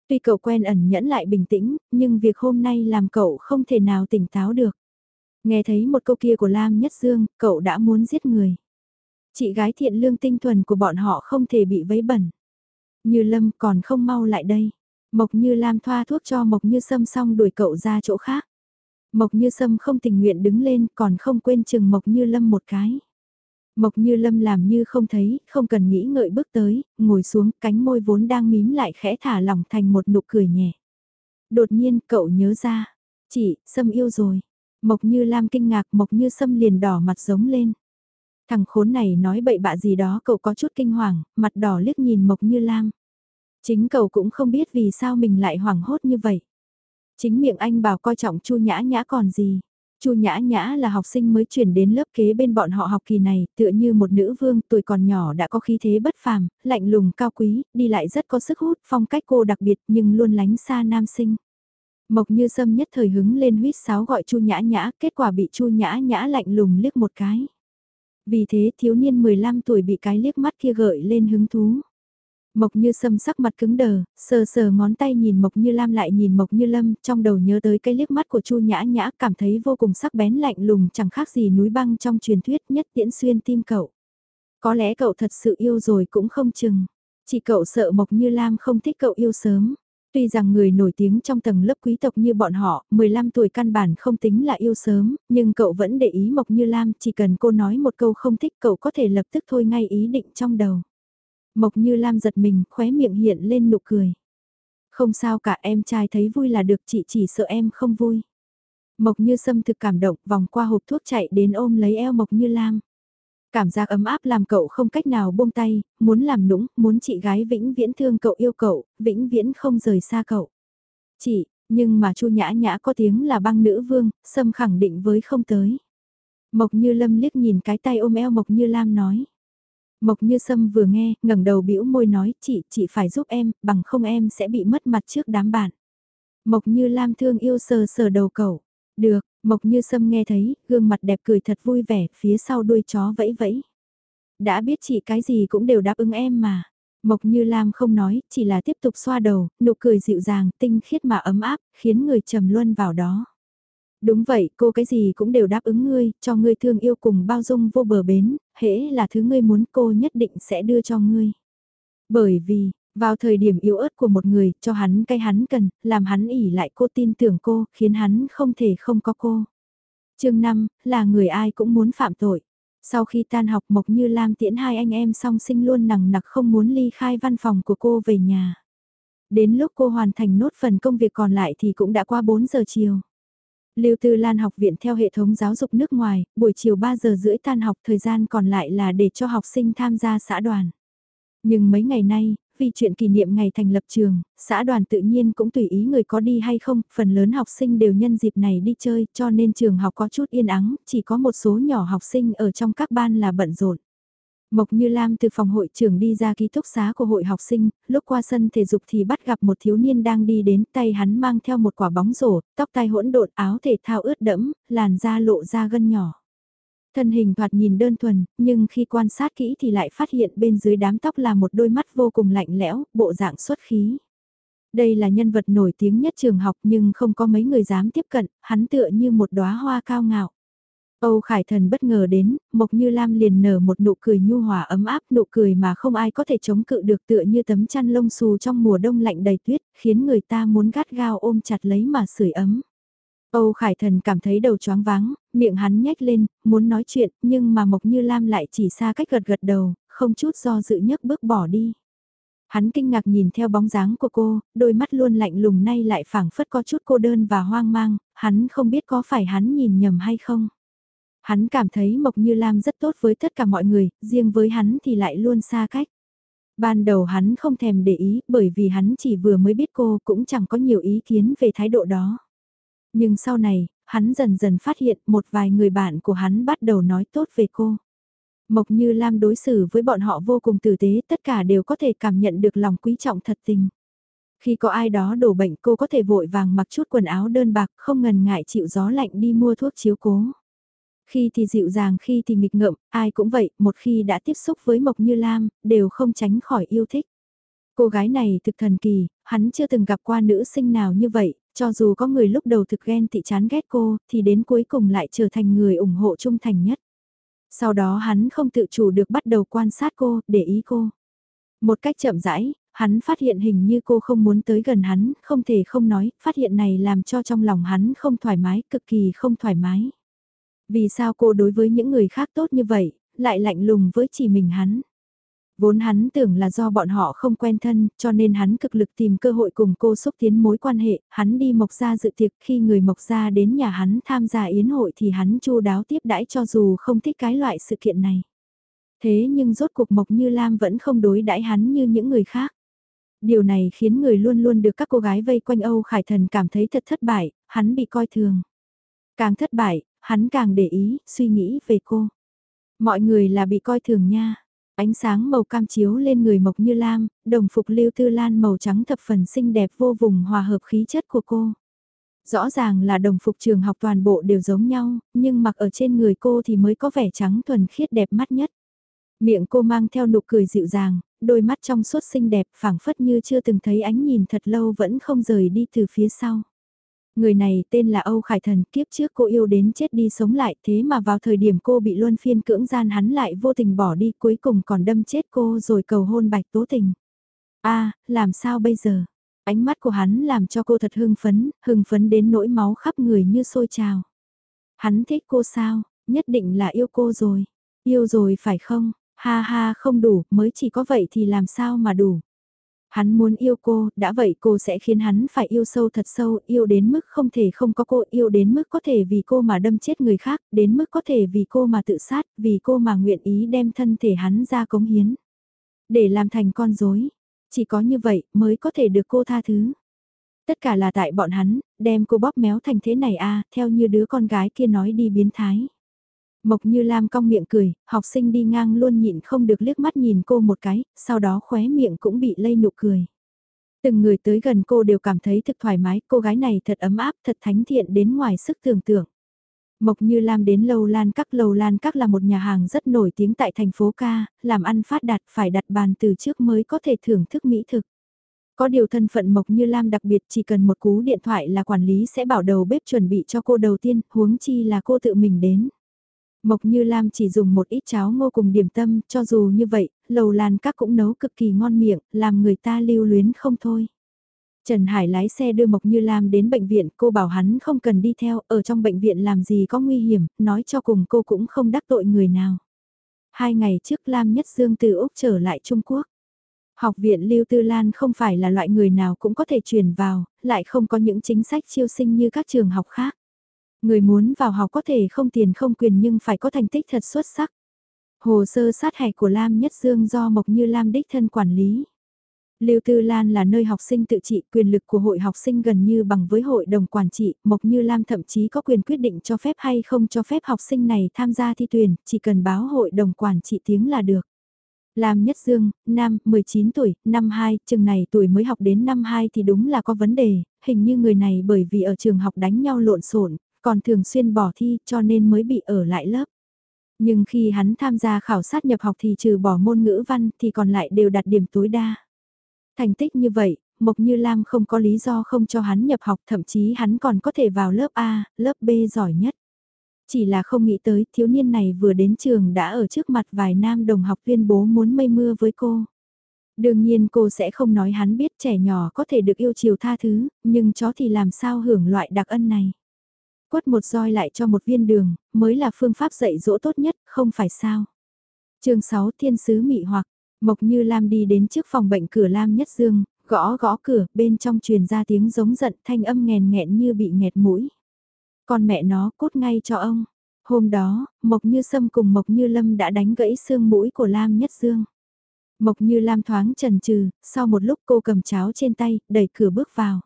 Speaker 1: Tuy cậu quen ẩn nhẫn lại bình tĩnh, nhưng việc hôm nay làm cậu không thể nào tỉnh táo được. Nghe thấy một câu kia của Lam Nhất Dương, cậu đã muốn giết người. Chị gái thiện lương tinh thuần của bọn họ không thể bị vấy bẩn. Như Lâm còn không mau lại đây. Mộc Như Lam thoa thuốc cho Mộc Như Sâm xong đuổi cậu ra chỗ khác. Mộc Như Sâm không tình nguyện đứng lên còn không quên chừng Mộc Như Lâm một cái. Mộc Như Lâm làm như không thấy, không cần nghĩ ngợi bước tới, ngồi xuống, cánh môi vốn đang mím lại khẽ thả lỏng thành một nụ cười nhẹ. Đột nhiên, cậu nhớ ra, chị, Sâm yêu rồi. Mộc Như Lam kinh ngạc, Mộc Như Sâm liền đỏ mặt giống lên. Thằng khốn này nói bậy bạ gì đó cậu có chút kinh hoàng, mặt đỏ liếc nhìn Mộc Như Lam. Chính cậu cũng không biết vì sao mình lại hoảng hốt như vậy. Chính miệng anh bảo coi trọng Chu Nhã Nhã còn gì. Chu Nhã Nhã là học sinh mới chuyển đến lớp kế bên bọn họ học kỳ này, tựa như một nữ vương, tuổi còn nhỏ đã có khí thế bất phàm, lạnh lùng cao quý, đi lại rất có sức hút, phong cách cô đặc biệt nhưng luôn lánh xa nam sinh. Mộc như sâm nhất thời hứng lên huýt sáo gọi chu nhã nhã, kết quả bị chu nhã nhã lạnh lùng liếc một cái. Vì thế thiếu niên 15 tuổi bị cái liếc mắt kia gợi lên hứng thú. Mộc như sâm sắc mặt cứng đờ, sờ sờ ngón tay nhìn Mộc như lam lại nhìn Mộc như lâm, trong đầu nhớ tới cái liếc mắt của chu nhã nhã cảm thấy vô cùng sắc bén lạnh lùng chẳng khác gì núi băng trong truyền thuyết nhất tiễn xuyên tim cậu. Có lẽ cậu thật sự yêu rồi cũng không chừng. Chỉ cậu sợ Mộc Như Lam không thích cậu yêu sớm. Tuy rằng người nổi tiếng trong tầng lớp quý tộc như bọn họ, 15 tuổi căn bản không tính là yêu sớm, nhưng cậu vẫn để ý Mộc Như Lam, chỉ cần cô nói một câu không thích cậu có thể lập tức thôi ngay ý định trong đầu. Mộc Như Lam giật mình, khóe miệng hiện lên nụ cười. Không sao cả em trai thấy vui là được chị chỉ sợ em không vui. Mộc Như Sâm thực cảm động, vòng qua hộp thuốc chạy đến ôm lấy eo Mộc Như Lam. Cảm giác ấm áp làm cậu không cách nào buông tay, muốn làm nũng, muốn chị gái vĩnh viễn thương cậu yêu cậu, vĩnh viễn không rời xa cậu. Chị, nhưng mà chu nhã nhã có tiếng là băng nữ vương, Sâm khẳng định với không tới. Mộc như lâm liếc nhìn cái tay ôm eo Mộc như lam nói. Mộc như sâm vừa nghe, ngẩng đầu bĩu môi nói, chị, chị phải giúp em, bằng không em sẽ bị mất mặt trước đám bạn. Mộc như lam thương yêu sờ sờ đầu cậu. Được, Mộc như sâm nghe thấy, gương mặt đẹp cười thật vui vẻ, phía sau đuôi chó vẫy vẫy. Đã biết chị cái gì cũng đều đáp ứng em mà. Mộc như Lam không nói, chỉ là tiếp tục xoa đầu, nụ cười dịu dàng, tinh khiết mà ấm áp, khiến người trầm luân vào đó. Đúng vậy, cô cái gì cũng đều đáp ứng ngươi, cho ngươi thương yêu cùng bao dung vô bờ bến, hễ là thứ ngươi muốn cô nhất định sẽ đưa cho ngươi. Bởi vì, vào thời điểm yếu ớt của một người, cho hắn cái hắn cần, làm hắn ỉ lại cô tin tưởng cô, khiến hắn không thể không có cô. chương 5, là người ai cũng muốn phạm tội. Sau khi tan học Mộc Như Lam tiễn hai anh em song sinh luôn nằng nặc không muốn ly khai văn phòng của cô về nhà. Đến lúc cô hoàn thành nốt phần công việc còn lại thì cũng đã qua 4 giờ chiều. Lưu Tư Lan học viện theo hệ thống giáo dục nước ngoài, buổi chiều 3 giờ rưỡi tan học thời gian còn lại là để cho học sinh tham gia xã đoàn. Nhưng mấy ngày nay, vì chuyện kỷ niệm ngày thành lập trường, xã đoàn tự nhiên cũng tùy ý người có đi hay không, phần lớn học sinh đều nhân dịp này đi chơi cho nên trường học có chút yên ắng, chỉ có một số nhỏ học sinh ở trong các ban là bận rộn. Mộc Như Lam từ phòng hội trưởng đi ra ký túc xá của hội học sinh, lúc qua sân thể dục thì bắt gặp một thiếu niên đang đi đến tay hắn mang theo một quả bóng rổ, tóc tai hỗn độn áo thể thao ướt đẫm, làn da lộ ra gân nhỏ. Thân hình thoạt nhìn đơn thuần, nhưng khi quan sát kỹ thì lại phát hiện bên dưới đám tóc là một đôi mắt vô cùng lạnh lẽo, bộ dạng xuất khí. Đây là nhân vật nổi tiếng nhất trường học nhưng không có mấy người dám tiếp cận, hắn tựa như một đóa hoa cao ngạo. Âu Khải Thần bất ngờ đến, Mộc Như Lam liền nở một nụ cười nhu hòa ấm áp, nụ cười mà không ai có thể chống cự được tựa như tấm chăn lông xù trong mùa đông lạnh đầy tuyết, khiến người ta muốn gắt gao ôm chặt lấy mà sưởi ấm. Âu Khải Thần cảm thấy đầu choáng váng, miệng hắn nhếch lên, muốn nói chuyện, nhưng mà Mộc Như Lam lại chỉ xa cách gật gật đầu, không chút do dự nhấc bước bỏ đi. Hắn kinh ngạc nhìn theo bóng dáng của cô, đôi mắt luôn lạnh lùng nay lại phảng phất có chút cô đơn và hoang mang, hắn không biết có phải hắn nhìn nhầm hay không. Hắn cảm thấy Mộc Như Lam rất tốt với tất cả mọi người, riêng với hắn thì lại luôn xa cách. Ban đầu hắn không thèm để ý bởi vì hắn chỉ vừa mới biết cô cũng chẳng có nhiều ý kiến về thái độ đó. Nhưng sau này, hắn dần dần phát hiện một vài người bạn của hắn bắt đầu nói tốt về cô. Mộc Như Lam đối xử với bọn họ vô cùng tử tế, tất cả đều có thể cảm nhận được lòng quý trọng thật tình. Khi có ai đó đổ bệnh cô có thể vội vàng mặc chút quần áo đơn bạc không ngần ngại chịu gió lạnh đi mua thuốc chiếu cố. Khi thì dịu dàng khi thì nghịch ngợm, ai cũng vậy, một khi đã tiếp xúc với Mộc Như Lam, đều không tránh khỏi yêu thích. Cô gái này thực thần kỳ, hắn chưa từng gặp qua nữ sinh nào như vậy, cho dù có người lúc đầu thực ghen tị chán ghét cô, thì đến cuối cùng lại trở thành người ủng hộ trung thành nhất. Sau đó hắn không tự chủ được bắt đầu quan sát cô, để ý cô. Một cách chậm rãi, hắn phát hiện hình như cô không muốn tới gần hắn, không thể không nói, phát hiện này làm cho trong lòng hắn không thoải mái, cực kỳ không thoải mái. Vì sao cô đối với những người khác tốt như vậy, lại lạnh lùng với chỉ mình hắn? Vốn hắn tưởng là do bọn họ không quen thân, cho nên hắn cực lực tìm cơ hội cùng cô xúc tiến mối quan hệ, hắn đi Mộc Gia dự tiệc khi người Mộc Gia đến nhà hắn tham gia yến hội thì hắn chu đáo tiếp đãi cho dù không thích cái loại sự kiện này. Thế nhưng rốt cuộc Mộc Như Lam vẫn không đối đãi hắn như những người khác. Điều này khiến người luôn luôn được các cô gái vây quanh Âu Khải Thần cảm thấy thật thất bại, hắn bị coi thường. Càng thất bại, hắn càng để ý, suy nghĩ về cô. Mọi người là bị coi thường nha. Ánh sáng màu cam chiếu lên người Mộc Như Lam, đồng phục lưu tư lan màu trắng thập phần xinh đẹp vô vùng hòa hợp khí chất của cô. Rõ ràng là đồng phục trường học toàn bộ đều giống nhau, nhưng mặc ở trên người cô thì mới có vẻ trắng thuần khiết đẹp mắt nhất. Miệng cô mang theo nụ cười dịu dàng, đôi mắt trong suốt xinh đẹp phảng phất như chưa từng thấy ánh nhìn thật lâu vẫn không rời đi từ phía sau. Người này tên là Âu Khải Thần, kiếp trước cô yêu đến chết đi sống lại thế mà vào thời điểm cô bị luân phiên cưỡng gian hắn lại vô tình bỏ đi cuối cùng còn đâm chết cô rồi cầu hôn bạch tố tình. a làm sao bây giờ? Ánh mắt của hắn làm cho cô thật hưng phấn, hưng phấn đến nỗi máu khắp người như sôi trào. Hắn thích cô sao? Nhất định là yêu cô rồi. Yêu rồi phải không? Ha ha không đủ, mới chỉ có vậy thì làm sao mà đủ. Hắn muốn yêu cô, đã vậy cô sẽ khiến hắn phải yêu sâu thật sâu, yêu đến mức không thể không có cô, yêu đến mức có thể vì cô mà đâm chết người khác, đến mức có thể vì cô mà tự sát, vì cô mà nguyện ý đem thân thể hắn ra cống hiến. Để làm thành con dối, chỉ có như vậy mới có thể được cô tha thứ. Tất cả là tại bọn hắn, đem cô bóp méo thành thế này a theo như đứa con gái kia nói đi biến thái. Mộc Như Lam cong miệng cười, học sinh đi ngang luôn nhịn không được liếc mắt nhìn cô một cái, sau đó khóe miệng cũng bị lây nụ cười. Từng người tới gần cô đều cảm thấy thực thoải mái, cô gái này thật ấm áp, thật thánh thiện đến ngoài sức tưởng tượng. Mộc Như Lam đến Lầu Lan Các. Lầu Lan Các là một nhà hàng rất nổi tiếng tại thành phố Ca, làm ăn phát đạt phải đặt bàn từ trước mới có thể thưởng thức mỹ thực. Có điều thân phận Mộc Như Lam đặc biệt chỉ cần một cú điện thoại là quản lý sẽ bảo đầu bếp chuẩn bị cho cô đầu tiên, huống chi là cô tự mình đến. Mộc Như Lam chỉ dùng một ít cháo ngô cùng điểm tâm, cho dù như vậy, lầu lan các cũng nấu cực kỳ ngon miệng, làm người ta lưu luyến không thôi. Trần Hải lái xe đưa Mộc Như Lam đến bệnh viện, cô bảo hắn không cần đi theo, ở trong bệnh viện làm gì có nguy hiểm, nói cho cùng cô cũng không đắc tội người nào. Hai ngày trước Lam Nhất Dương từ Úc trở lại Trung Quốc. Học viện Lưu Tư Lan không phải là loại người nào cũng có thể truyền vào, lại không có những chính sách chiêu sinh như các trường học khác. Người muốn vào học có thể không tiền không quyền nhưng phải có thành tích thật xuất sắc. Hồ sơ sát hạch của Lam Nhất Dương do Mộc Như Lam đích thân quản lý. Lưu Tư Lan là nơi học sinh tự trị, quyền lực của hội học sinh gần như bằng với hội đồng quản trị, Mộc Như Lam thậm chí có quyền quyết định cho phép hay không cho phép học sinh này tham gia thi tuyển, chỉ cần báo hội đồng quản trị tiếng là được. Lam Nhất Dương, nam, 19 tuổi, năm 2, chừng này tuổi mới học đến năm 2 thì đúng là có vấn đề, hình như người này bởi vì ở trường học đánh nhau lộn xộn, còn thường xuyên bỏ thi cho nên mới bị ở lại lớp. Nhưng khi hắn tham gia khảo sát nhập học thì trừ bỏ môn ngữ văn thì còn lại đều đạt điểm tối đa. Thành tích như vậy, Mộc Như Lam không có lý do không cho hắn nhập học thậm chí hắn còn có thể vào lớp A, lớp B giỏi nhất. Chỉ là không nghĩ tới thiếu niên này vừa đến trường đã ở trước mặt vài nam đồng học tuyên bố muốn mây mưa với cô. Đương nhiên cô sẽ không nói hắn biết trẻ nhỏ có thể được yêu chiều tha thứ, nhưng chó thì làm sao hưởng loại đặc ân này. Quất một roi lại cho một viên đường, mới là phương pháp dạy dỗ tốt nhất, không phải sao. chương 6 Thiên Sứ Mị Hoặc, Mộc Như Lam đi đến trước phòng bệnh cửa Lam Nhất Dương, gõ gõ cửa, bên trong truyền ra tiếng giống giận thanh âm nghèn nghẹn như bị nghẹt mũi. Con mẹ nó cút ngay cho ông. Hôm đó, Mộc Như Sâm cùng Mộc Như Lâm đã đánh gãy xương mũi của Lam Nhất Dương. Mộc Như Lam thoáng trần trừ, sau một lúc cô cầm cháo trên tay, đẩy cửa bước vào.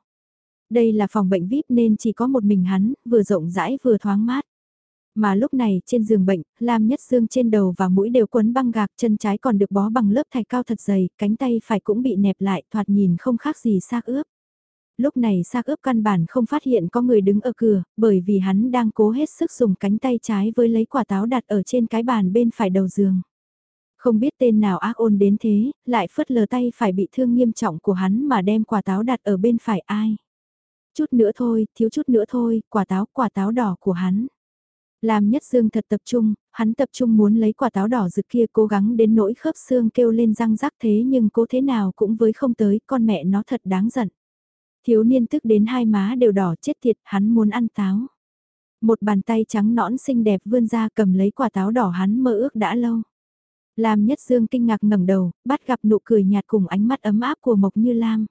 Speaker 1: Đây là phòng bệnh VIP nên chỉ có một mình hắn, vừa rộng rãi vừa thoáng mát. Mà lúc này trên giường bệnh, Lam Nhất Dương trên đầu và mũi đều quấn băng gạc, chân trái còn được bó bằng lớp thạch cao thật dày, cánh tay phải cũng bị nẹp lại, thoạt nhìn không khác gì xác ướp. Lúc này xác ướp căn bản không phát hiện có người đứng ở cửa, bởi vì hắn đang cố hết sức dùng cánh tay trái với lấy quả táo đặt ở trên cái bàn bên phải đầu giường. Không biết tên nào ác ôn đến thế, lại phớt lờ tay phải bị thương nghiêm trọng của hắn mà đem quả táo đặt ở bên phải ai. Chút nữa thôi, thiếu chút nữa thôi, quả táo, quả táo đỏ của hắn. Làm nhất dương thật tập trung, hắn tập trung muốn lấy quả táo đỏ rực kia cố gắng đến nỗi khớp xương kêu lên răng rắc thế nhưng cố thế nào cũng với không tới, con mẹ nó thật đáng giận. Thiếu niên tức đến hai má đều đỏ chết thiệt, hắn muốn ăn táo. Một bàn tay trắng nõn xinh đẹp vươn ra cầm lấy quả táo đỏ hắn mơ ước đã lâu. Lam Nhất Dương kinh ngạc ngẩng đầu, bắt gặp nụ cười nhạt cùng ánh mắt ấm áp của Mộc Như Lam.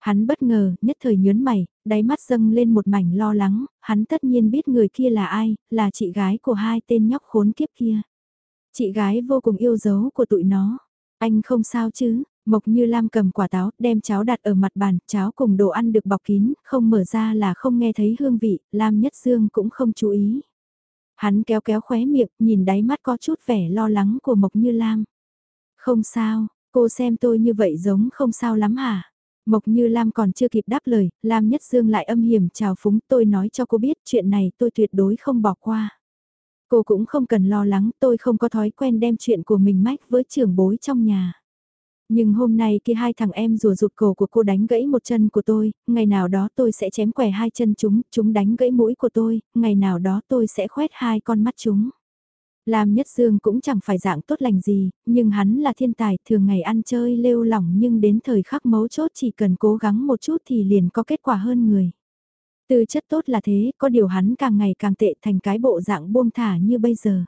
Speaker 1: Hắn bất ngờ, nhất thời nhớn mày, đáy mắt dâng lên một mảnh lo lắng, hắn tất nhiên biết người kia là ai, là chị gái của hai tên nhóc khốn kiếp kia. Chị gái vô cùng yêu dấu của tụi nó. Anh không sao chứ, Mộc Như Lam cầm quả táo, đem cháo đặt ở mặt bàn, cháo cùng đồ ăn được bọc kín, không mở ra là không nghe thấy hương vị, Lam Nhất Dương cũng không chú ý. Hắn kéo kéo khóe miệng, nhìn đáy mắt có chút vẻ lo lắng của Mộc Như Lam. Không sao, cô xem tôi như vậy giống không sao lắm hả? Mộc Như Lam còn chưa kịp đáp lời, Lam Nhất Dương lại âm hiểm chào phúng tôi nói cho cô biết chuyện này tôi tuyệt đối không bỏ qua. Cô cũng không cần lo lắng tôi không có thói quen đem chuyện của mình mách với trưởng bối trong nhà. Nhưng hôm nay kia hai thằng em rùa rụt cổ của cô đánh gãy một chân của tôi, ngày nào đó tôi sẽ chém quẻ hai chân chúng, chúng đánh gãy mũi của tôi, ngày nào đó tôi sẽ khoét hai con mắt chúng. Lam Nhất Dương cũng chẳng phải dạng tốt lành gì, nhưng hắn là thiên tài, thường ngày ăn chơi lêu lỏng nhưng đến thời khắc mấu chốt chỉ cần cố gắng một chút thì liền có kết quả hơn người. Tư chất tốt là thế, có điều hắn càng ngày càng tệ thành cái bộ dạng buông thả như bây giờ.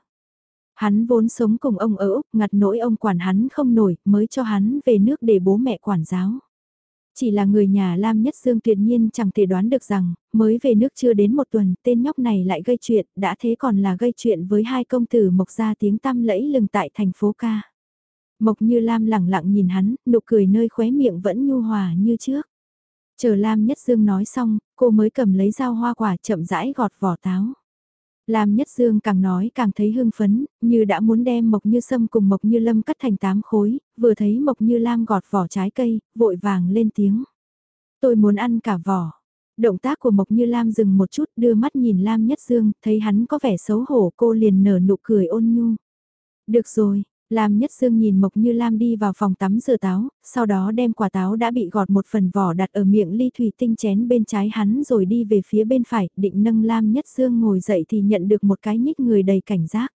Speaker 1: Hắn vốn sống cùng ông ở Úc, ngặt nỗi ông quản hắn không nổi, mới cho hắn về nước để bố mẹ quản giáo. Chỉ là người nhà Lam Nhất Dương tuyệt nhiên chẳng thể đoán được rằng, mới về nước chưa đến một tuần, tên nhóc này lại gây chuyện, đã thế còn là gây chuyện với hai công tử Mộc gia tiếng tăm lẫy lừng tại thành phố ca. Mộc như Lam lẳng lặng nhìn hắn, nụ cười nơi khóe miệng vẫn nhu hòa như trước. Chờ Lam Nhất Dương nói xong, cô mới cầm lấy dao hoa quả chậm rãi gọt vỏ táo. Lam Nhất Dương càng nói càng thấy hưng phấn, như đã muốn đem Mộc Như Sâm cùng Mộc Như Lâm cắt thành tám khối, vừa thấy Mộc Như Lam gọt vỏ trái cây, vội vàng lên tiếng. Tôi muốn ăn cả vỏ. Động tác của Mộc Như Lam dừng một chút đưa mắt nhìn Lam Nhất Dương, thấy hắn có vẻ xấu hổ cô liền nở nụ cười ôn nhu. Được rồi, Lam Nhất Dương nhìn Mộc Như Lam đi vào phòng tắm rửa táo, sau đó đem quả táo đã bị gọt một phần vỏ đặt ở miệng ly thủy tinh chén bên trái hắn rồi đi về phía bên phải, định nâng Lam Nhất Dương ngồi dậy thì nhận được một cái nhích người đầy cảnh giác.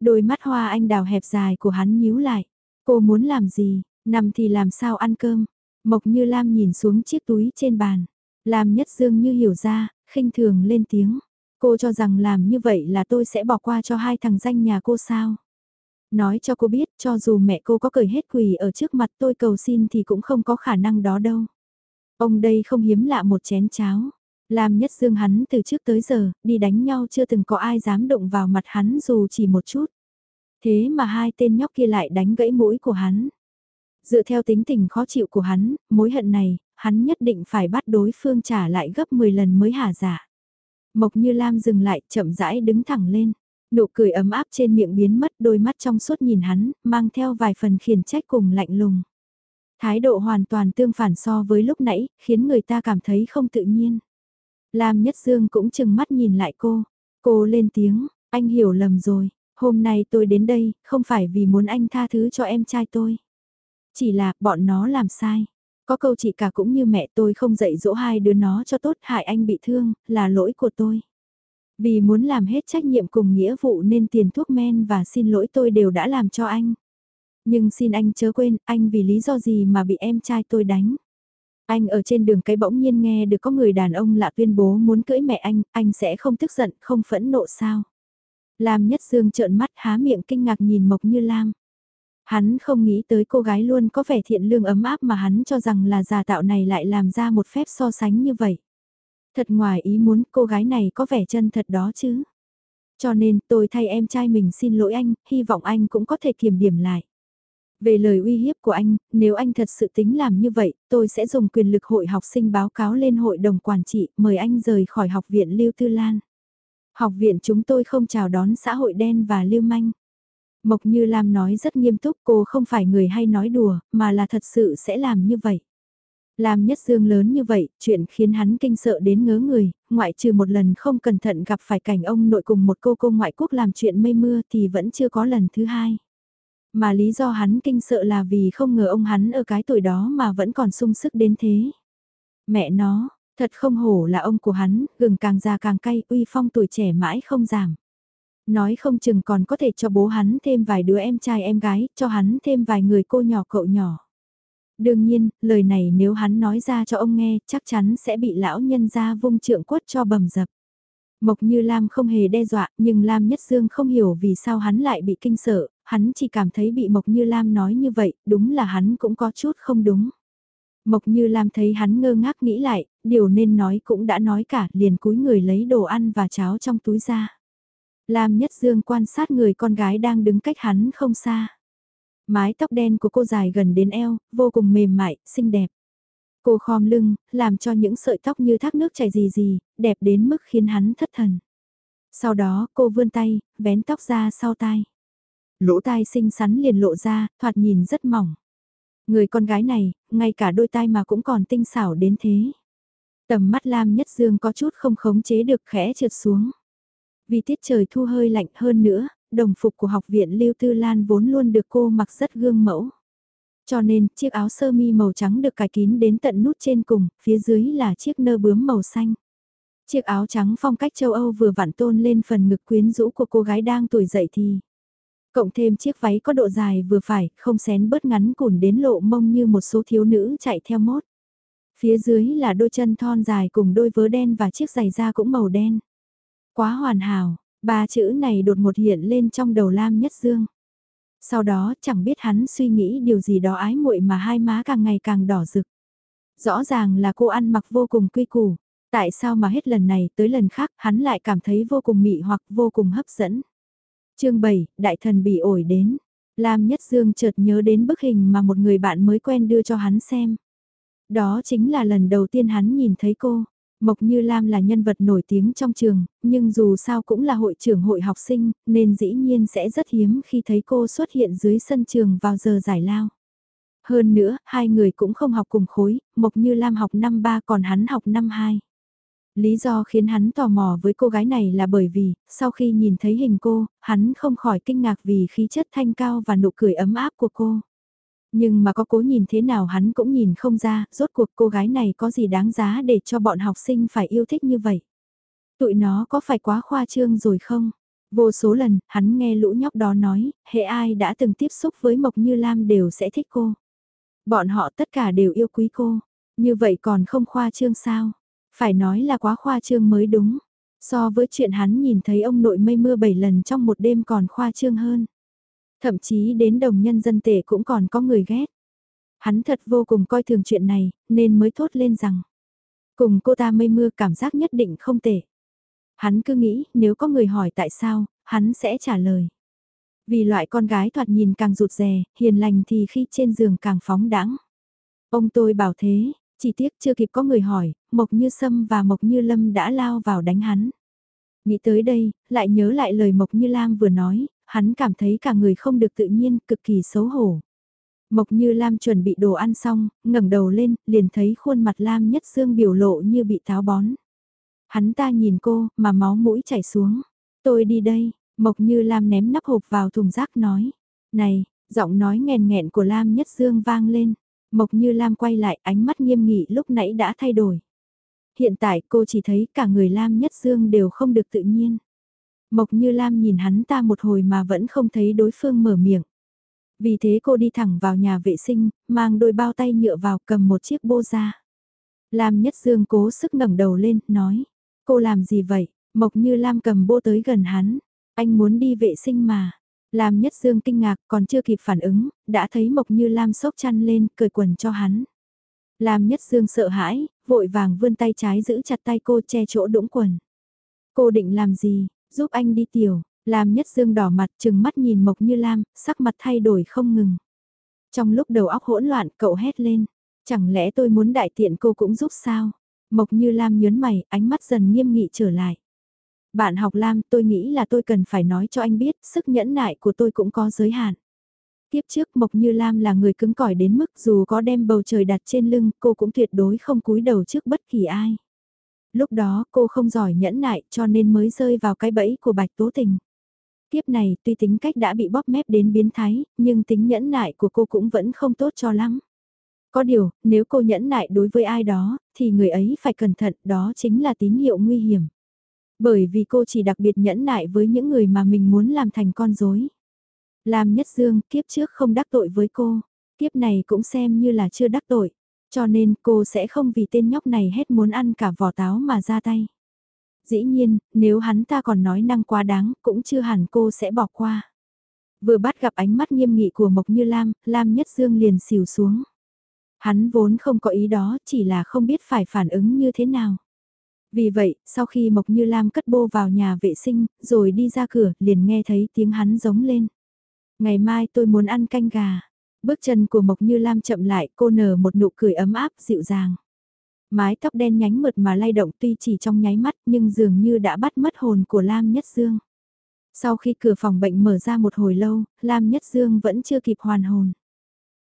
Speaker 1: Đôi mắt hoa anh đào hẹp dài của hắn nhíu lại. Cô muốn làm gì, nằm thì làm sao ăn cơm. Mộc Như Lam nhìn xuống chiếc túi trên bàn. Lam Nhất Dương như hiểu ra, khinh thường lên tiếng. Cô cho rằng làm như vậy là tôi sẽ bỏ qua cho hai thằng danh nhà cô sao? Nói cho cô biết cho dù mẹ cô có cởi hết quỳ ở trước mặt tôi cầu xin thì cũng không có khả năng đó đâu. Ông đây không hiếm lạ một chén cháo. Làm nhất dương hắn từ trước tới giờ, đi đánh nhau chưa từng có ai dám động vào mặt hắn dù chỉ một chút. Thế mà hai tên nhóc kia lại đánh gãy mũi của hắn. Dựa theo tính tình khó chịu của hắn, mối hận này, hắn nhất định phải bắt đối phương trả lại gấp 10 lần mới hả giả. Dạ. Mộc như Lam dừng lại chậm rãi đứng thẳng lên. Nụ cười ấm áp trên miệng biến mất đôi mắt trong suốt nhìn hắn, mang theo vài phần khiển trách cùng lạnh lùng. Thái độ hoàn toàn tương phản so với lúc nãy, khiến người ta cảm thấy không tự nhiên. Lam Nhất Dương cũng chừng mắt nhìn lại cô. Cô lên tiếng, anh hiểu lầm rồi, hôm nay tôi đến đây, không phải vì muốn anh tha thứ cho em trai tôi. Chỉ là, bọn nó làm sai. Có câu chị cả cũng như mẹ tôi không dạy dỗ hai đứa nó cho tốt hại anh bị thương, là lỗi của tôi. Vì muốn làm hết trách nhiệm cùng nghĩa vụ nên tiền thuốc men và xin lỗi tôi đều đã làm cho anh. Nhưng xin anh chớ quên, anh vì lý do gì mà bị em trai tôi đánh. Anh ở trên đường cái bỗng nhiên nghe được có người đàn ông lạ tuyên bố muốn cưỡi mẹ anh, anh sẽ không tức giận, không phẫn nộ sao. Lam Nhất Dương trợn mắt há miệng kinh ngạc nhìn Mộc Như Lam. Hắn không nghĩ tới cô gái luôn có vẻ thiện lương ấm áp mà hắn cho rằng là giả tạo này lại làm ra một phép so sánh như vậy. Thật ngoài ý muốn cô gái này có vẻ chân thật đó chứ. Cho nên tôi thay em trai mình xin lỗi anh, hy vọng anh cũng có thể kiểm điểm lại. Về lời uy hiếp của anh, nếu anh thật sự tính làm như vậy, tôi sẽ dùng quyền lực hội học sinh báo cáo lên hội đồng quản trị, mời anh rời khỏi học viện Lưu Tư Lan. Học viện chúng tôi không chào đón xã hội đen và lưu manh. Mộc Như Lam nói rất nghiêm túc cô không phải người hay nói đùa, mà là thật sự sẽ làm như vậy. Làm nhất dương lớn như vậy, chuyện khiến hắn kinh sợ đến ngớ người, ngoại trừ một lần không cẩn thận gặp phải cảnh ông nội cùng một cô cô ngoại quốc làm chuyện mây mưa thì vẫn chưa có lần thứ hai. Mà lý do hắn kinh sợ là vì không ngờ ông hắn ở cái tuổi đó mà vẫn còn sung sức đến thế. Mẹ nó, thật không hổ là ông của hắn, gừng càng già càng cay, uy phong tuổi trẻ mãi không giảm. Nói không chừng còn có thể cho bố hắn thêm vài đứa em trai em gái, cho hắn thêm vài người cô nhỏ cậu nhỏ. Đương nhiên, lời này nếu hắn nói ra cho ông nghe, chắc chắn sẽ bị lão nhân ra vung trượng quất cho bầm dập. Mộc Như Lam không hề đe dọa, nhưng Lam Nhất Dương không hiểu vì sao hắn lại bị kinh sợ, hắn chỉ cảm thấy bị Mộc Như Lam nói như vậy, đúng là hắn cũng có chút không đúng. Mộc Như Lam thấy hắn ngơ ngác nghĩ lại, điều nên nói cũng đã nói cả, liền cúi người lấy đồ ăn và cháo trong túi ra. Lam Nhất Dương quan sát người con gái đang đứng cách hắn không xa. Mái tóc đen của cô dài gần đến eo, vô cùng mềm mại, xinh đẹp. Cô khom lưng, làm cho những sợi tóc như thác nước chảy gì gì, đẹp đến mức khiến hắn thất thần. Sau đó cô vươn tay, vén tóc ra sau tai. Lỗ tai xinh xắn liền lộ ra, thoạt nhìn rất mỏng. Người con gái này, ngay cả đôi tai mà cũng còn tinh xảo đến thế. Tầm mắt Lam Nhất Dương có chút không khống chế được khẽ trượt xuống. Vì tiết trời thu hơi lạnh hơn nữa, đồng phục của học viện Lưu Tư Lan vốn luôn được cô mặc rất gương mẫu. Cho nên, chiếc áo sơ mi màu trắng được cài kín đến tận nút trên cùng, phía dưới là chiếc nơ bướm màu xanh. Chiếc áo trắng phong cách châu Âu vừa vặn tôn lên phần ngực quyến rũ của cô gái đang tuổi dậy thì. Cộng thêm chiếc váy có độ dài vừa phải, không xén bớt ngắn cùn đến lộ mông như một số thiếu nữ chạy theo mốt. Phía dưới là đôi chân thon dài cùng đôi vớ đen và chiếc giày da cũng màu đen. Quá hoàn hảo, ba chữ này đột một hiện lên trong đầu Lam Nhất Dương. Sau đó chẳng biết hắn suy nghĩ điều gì đó ái muội mà hai má càng ngày càng đỏ rực. Rõ ràng là cô ăn mặc vô cùng quy củ. Tại sao mà hết lần này tới lần khác hắn lại cảm thấy vô cùng mị hoặc vô cùng hấp dẫn. chương 7, Đại thần bị ổi đến. Lam Nhất Dương chợt nhớ đến bức hình mà một người bạn mới quen đưa cho hắn xem. Đó chính là lần đầu tiên hắn nhìn thấy cô. Mộc Như Lam là nhân vật nổi tiếng trong trường, nhưng dù sao cũng là hội trưởng hội học sinh, nên dĩ nhiên sẽ rất hiếm khi thấy cô xuất hiện dưới sân trường vào giờ giải lao. Hơn nữa, hai người cũng không học cùng khối, Mộc Như Lam học năm 3 còn hắn học năm 2. Lý do khiến hắn tò mò với cô gái này là bởi vì, sau khi nhìn thấy hình cô, hắn không khỏi kinh ngạc vì khí chất thanh cao và nụ cười ấm áp của cô. Nhưng mà có cố nhìn thế nào hắn cũng nhìn không ra, rốt cuộc cô gái này có gì đáng giá để cho bọn học sinh phải yêu thích như vậy. Tụi nó có phải quá khoa trương rồi không? Vô số lần, hắn nghe lũ nhóc đó nói, hệ ai đã từng tiếp xúc với Mộc Như Lam đều sẽ thích cô. Bọn họ tất cả đều yêu quý cô. Như vậy còn không khoa trương sao? Phải nói là quá khoa trương mới đúng. So với chuyện hắn nhìn thấy ông nội mây mưa 7 lần trong một đêm còn khoa trương hơn. Thậm chí đến đồng nhân dân tệ cũng còn có người ghét. Hắn thật vô cùng coi thường chuyện này, nên mới thốt lên rằng. Cùng cô ta mây mưa cảm giác nhất định không tệ. Hắn cứ nghĩ nếu có người hỏi tại sao, hắn sẽ trả lời. Vì loại con gái thoạt nhìn càng rụt rè, hiền lành thì khi trên giường càng phóng đãng. Ông tôi bảo thế, chỉ tiếc chưa kịp có người hỏi, Mộc Như Sâm và Mộc Như Lâm đã lao vào đánh hắn. Nghĩ tới đây, lại nhớ lại lời Mộc Như Lam vừa nói, hắn cảm thấy cả người không được tự nhiên, cực kỳ xấu hổ. Mộc Như Lam chuẩn bị đồ ăn xong, ngẩng đầu lên, liền thấy khuôn mặt Lam Nhất Dương biểu lộ như bị táo bón. Hắn ta nhìn cô, mà máu mũi chảy xuống. Tôi đi đây, Mộc Như Lam ném nắp hộp vào thùng rác nói. Này, giọng nói nghèn nghẹn của Lam Nhất Dương vang lên. Mộc Như Lam quay lại ánh mắt nghiêm nghị lúc nãy đã thay đổi. Hiện tại cô chỉ thấy cả người Lam Nhất Dương đều không được tự nhiên. Mộc Như Lam nhìn hắn ta một hồi mà vẫn không thấy đối phương mở miệng. Vì thế cô đi thẳng vào nhà vệ sinh, mang đôi bao tay nhựa vào cầm một chiếc bô ra. Lam Nhất Dương cố sức ngẩng đầu lên, nói. Cô làm gì vậy? Mộc Như Lam cầm bô tới gần hắn. Anh muốn đi vệ sinh mà. Lam Nhất Dương kinh ngạc còn chưa kịp phản ứng, đã thấy Mộc Như Lam sốc chăn lên, cười quần cho hắn. Lam Nhất Dương sợ hãi, vội vàng vươn tay trái giữ chặt tay cô che chỗ đũng quần. Cô định làm gì, giúp anh đi tiểu, Lam Nhất Dương đỏ mặt chừng mắt nhìn Mộc Như Lam, sắc mặt thay đổi không ngừng. Trong lúc đầu óc hỗn loạn cậu hét lên, chẳng lẽ tôi muốn đại tiện cô cũng giúp sao? Mộc Như Lam nhớn mày, ánh mắt dần nghiêm nghị trở lại. Bạn học Lam, tôi nghĩ là tôi cần phải nói cho anh biết, sức nhẫn nại của tôi cũng có giới hạn. Tiếp trước Mộc Như Lam là người cứng cỏi đến mức dù có đem bầu trời đặt trên lưng, cô cũng tuyệt đối không cúi đầu trước bất kỳ ai. Lúc đó cô không giỏi nhẫn nại cho nên mới rơi vào cái bẫy của Bạch Tố Tình. kiếp này tuy tính cách đã bị bóp mép đến biến thái, nhưng tính nhẫn nại của cô cũng vẫn không tốt cho lắm. Có điều, nếu cô nhẫn nại đối với ai đó, thì người ấy phải cẩn thận, đó chính là tín hiệu nguy hiểm. Bởi vì cô chỉ đặc biệt nhẫn nại với những người mà mình muốn làm thành con rối. Lam Nhất Dương kiếp trước không đắc tội với cô, kiếp này cũng xem như là chưa đắc tội. Cho nên cô sẽ không vì tên nhóc này hết muốn ăn cả vỏ táo mà ra tay. Dĩ nhiên, nếu hắn ta còn nói năng quá đáng, cũng chưa hẳn cô sẽ bỏ qua. Vừa bắt gặp ánh mắt nghiêm nghị của Mộc Như Lam, Lam Nhất Dương liền xỉu xuống. Hắn vốn không có ý đó, chỉ là không biết phải phản ứng như thế nào. Vì vậy, sau khi Mộc Như Lam cất bô vào nhà vệ sinh, rồi đi ra cửa, liền nghe thấy tiếng hắn giống lên. Ngày mai tôi muốn ăn canh gà. Bước chân của Mộc Như Lam chậm lại, cô nở một nụ cười ấm áp, dịu dàng. Mái tóc đen nhánh mượt mà lay động tuy chỉ trong nháy mắt nhưng dường như đã bắt mất hồn của Lam Nhất Dương. Sau khi cửa phòng bệnh mở ra một hồi lâu, Lam Nhất Dương vẫn chưa kịp hoàn hồn.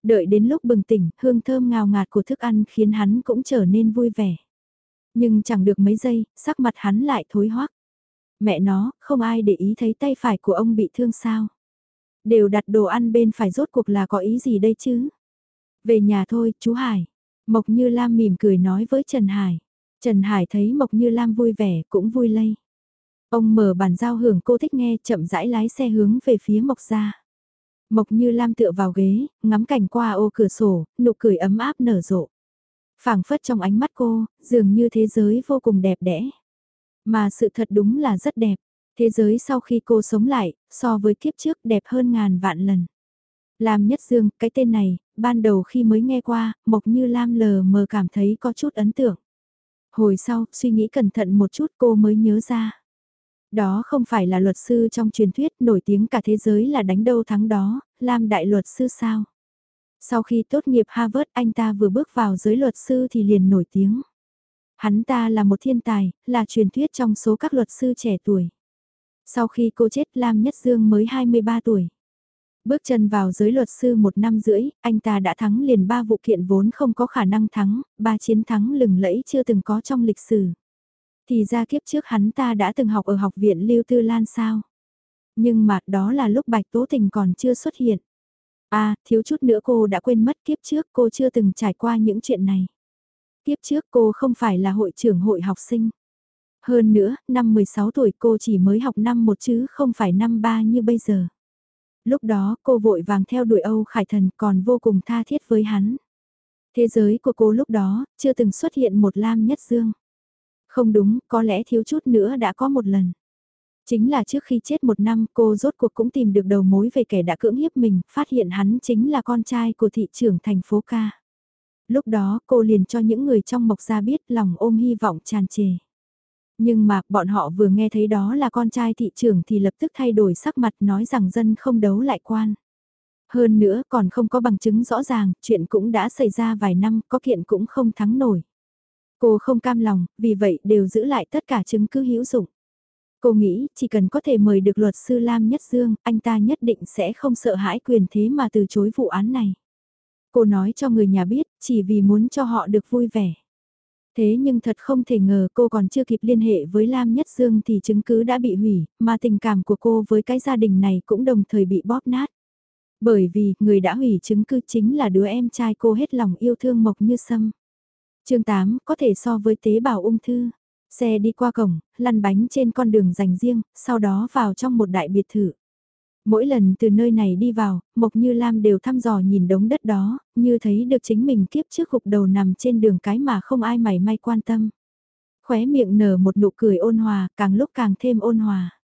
Speaker 1: Đợi đến lúc bừng tỉnh, hương thơm ngào ngạt của thức ăn khiến hắn cũng trở nên vui vẻ. Nhưng chẳng được mấy giây, sắc mặt hắn lại thối hoắc. Mẹ nó, không ai để ý thấy tay phải của ông bị thương sao. Đều đặt đồ ăn bên phải rốt cuộc là có ý gì đây chứ? Về nhà thôi, chú Hải. Mộc Như Lam mỉm cười nói với Trần Hải. Trần Hải thấy Mộc Như Lam vui vẻ, cũng vui lây. Ông mở bản giao hưởng cô thích nghe chậm rãi lái xe hướng về phía Mộc ra. Mộc Như Lam tựa vào ghế, ngắm cảnh qua ô cửa sổ, nụ cười ấm áp nở rộ. phảng phất trong ánh mắt cô, dường như thế giới vô cùng đẹp đẽ. Mà sự thật đúng là rất đẹp. Thế giới sau khi cô sống lại, so với kiếp trước đẹp hơn ngàn vạn lần. Lam Nhất Dương, cái tên này, ban đầu khi mới nghe qua, Mộc Như Lam lờ mờ cảm thấy có chút ấn tượng. Hồi sau, suy nghĩ cẩn thận một chút cô mới nhớ ra. Đó không phải là luật sư trong truyền thuyết nổi tiếng cả thế giới là đánh đâu thắng đó, Lam đại luật sư sao? Sau khi tốt nghiệp Harvard anh ta vừa bước vào giới luật sư thì liền nổi tiếng. Hắn ta là một thiên tài, là truyền thuyết trong số các luật sư trẻ tuổi. Sau khi cô chết Lam Nhất Dương mới 23 tuổi. Bước chân vào giới luật sư một năm rưỡi, anh ta đã thắng liền ba vụ kiện vốn không có khả năng thắng, ba chiến thắng lừng lẫy chưa từng có trong lịch sử. Thì ra kiếp trước hắn ta đã từng học ở học viện Lưu Tư Lan sao? Nhưng mà đó là lúc Bạch Tố Tình còn chưa xuất hiện. À, thiếu chút nữa cô đã quên mất kiếp trước cô chưa từng trải qua những chuyện này. Kiếp trước cô không phải là hội trưởng hội học sinh. Hơn nữa, năm 16 tuổi cô chỉ mới học năm một chứ không phải năm ba như bây giờ. Lúc đó cô vội vàng theo đuổi Âu Khải Thần còn vô cùng tha thiết với hắn. Thế giới của cô lúc đó, chưa từng xuất hiện một Lam Nhất Dương. Không đúng, có lẽ thiếu chút nữa đã có một lần. Chính là trước khi chết một năm cô rốt cuộc cũng tìm được đầu mối về kẻ đã cưỡng hiếp mình, phát hiện hắn chính là con trai của thị trưởng thành phố ca. Lúc đó cô liền cho những người trong mộc gia biết lòng ôm hy vọng tràn trề. Nhưng mà bọn họ vừa nghe thấy đó là con trai thị trưởng thì lập tức thay đổi sắc mặt nói rằng dân không đấu lại quan. Hơn nữa còn không có bằng chứng rõ ràng, chuyện cũng đã xảy ra vài năm, có kiện cũng không thắng nổi. Cô không cam lòng, vì vậy đều giữ lại tất cả chứng cứ hữu dụng. Cô nghĩ chỉ cần có thể mời được luật sư Lam Nhất Dương, anh ta nhất định sẽ không sợ hãi quyền thế mà từ chối vụ án này. Cô nói cho người nhà biết, chỉ vì muốn cho họ được vui vẻ. Thế nhưng thật không thể ngờ cô còn chưa kịp liên hệ với Lam Nhất Dương thì chứng cứ đã bị hủy, mà tình cảm của cô với cái gia đình này cũng đồng thời bị bóp nát. Bởi vì, người đã hủy chứng cứ chính là đứa em trai cô hết lòng yêu thương Mộc Như Sâm. chương 8 có thể so với tế bào ung thư. Xe đi qua cổng, lăn bánh trên con đường dành riêng, sau đó vào trong một đại biệt thự. Mỗi lần từ nơi này đi vào, Mộc Như Lam đều thăm dò nhìn đống đất đó, như thấy được chính mình kiếp trước gục đầu nằm trên đường cái mà không ai mảy may quan tâm. Khóe miệng nở một nụ cười ôn hòa, càng lúc càng thêm ôn hòa.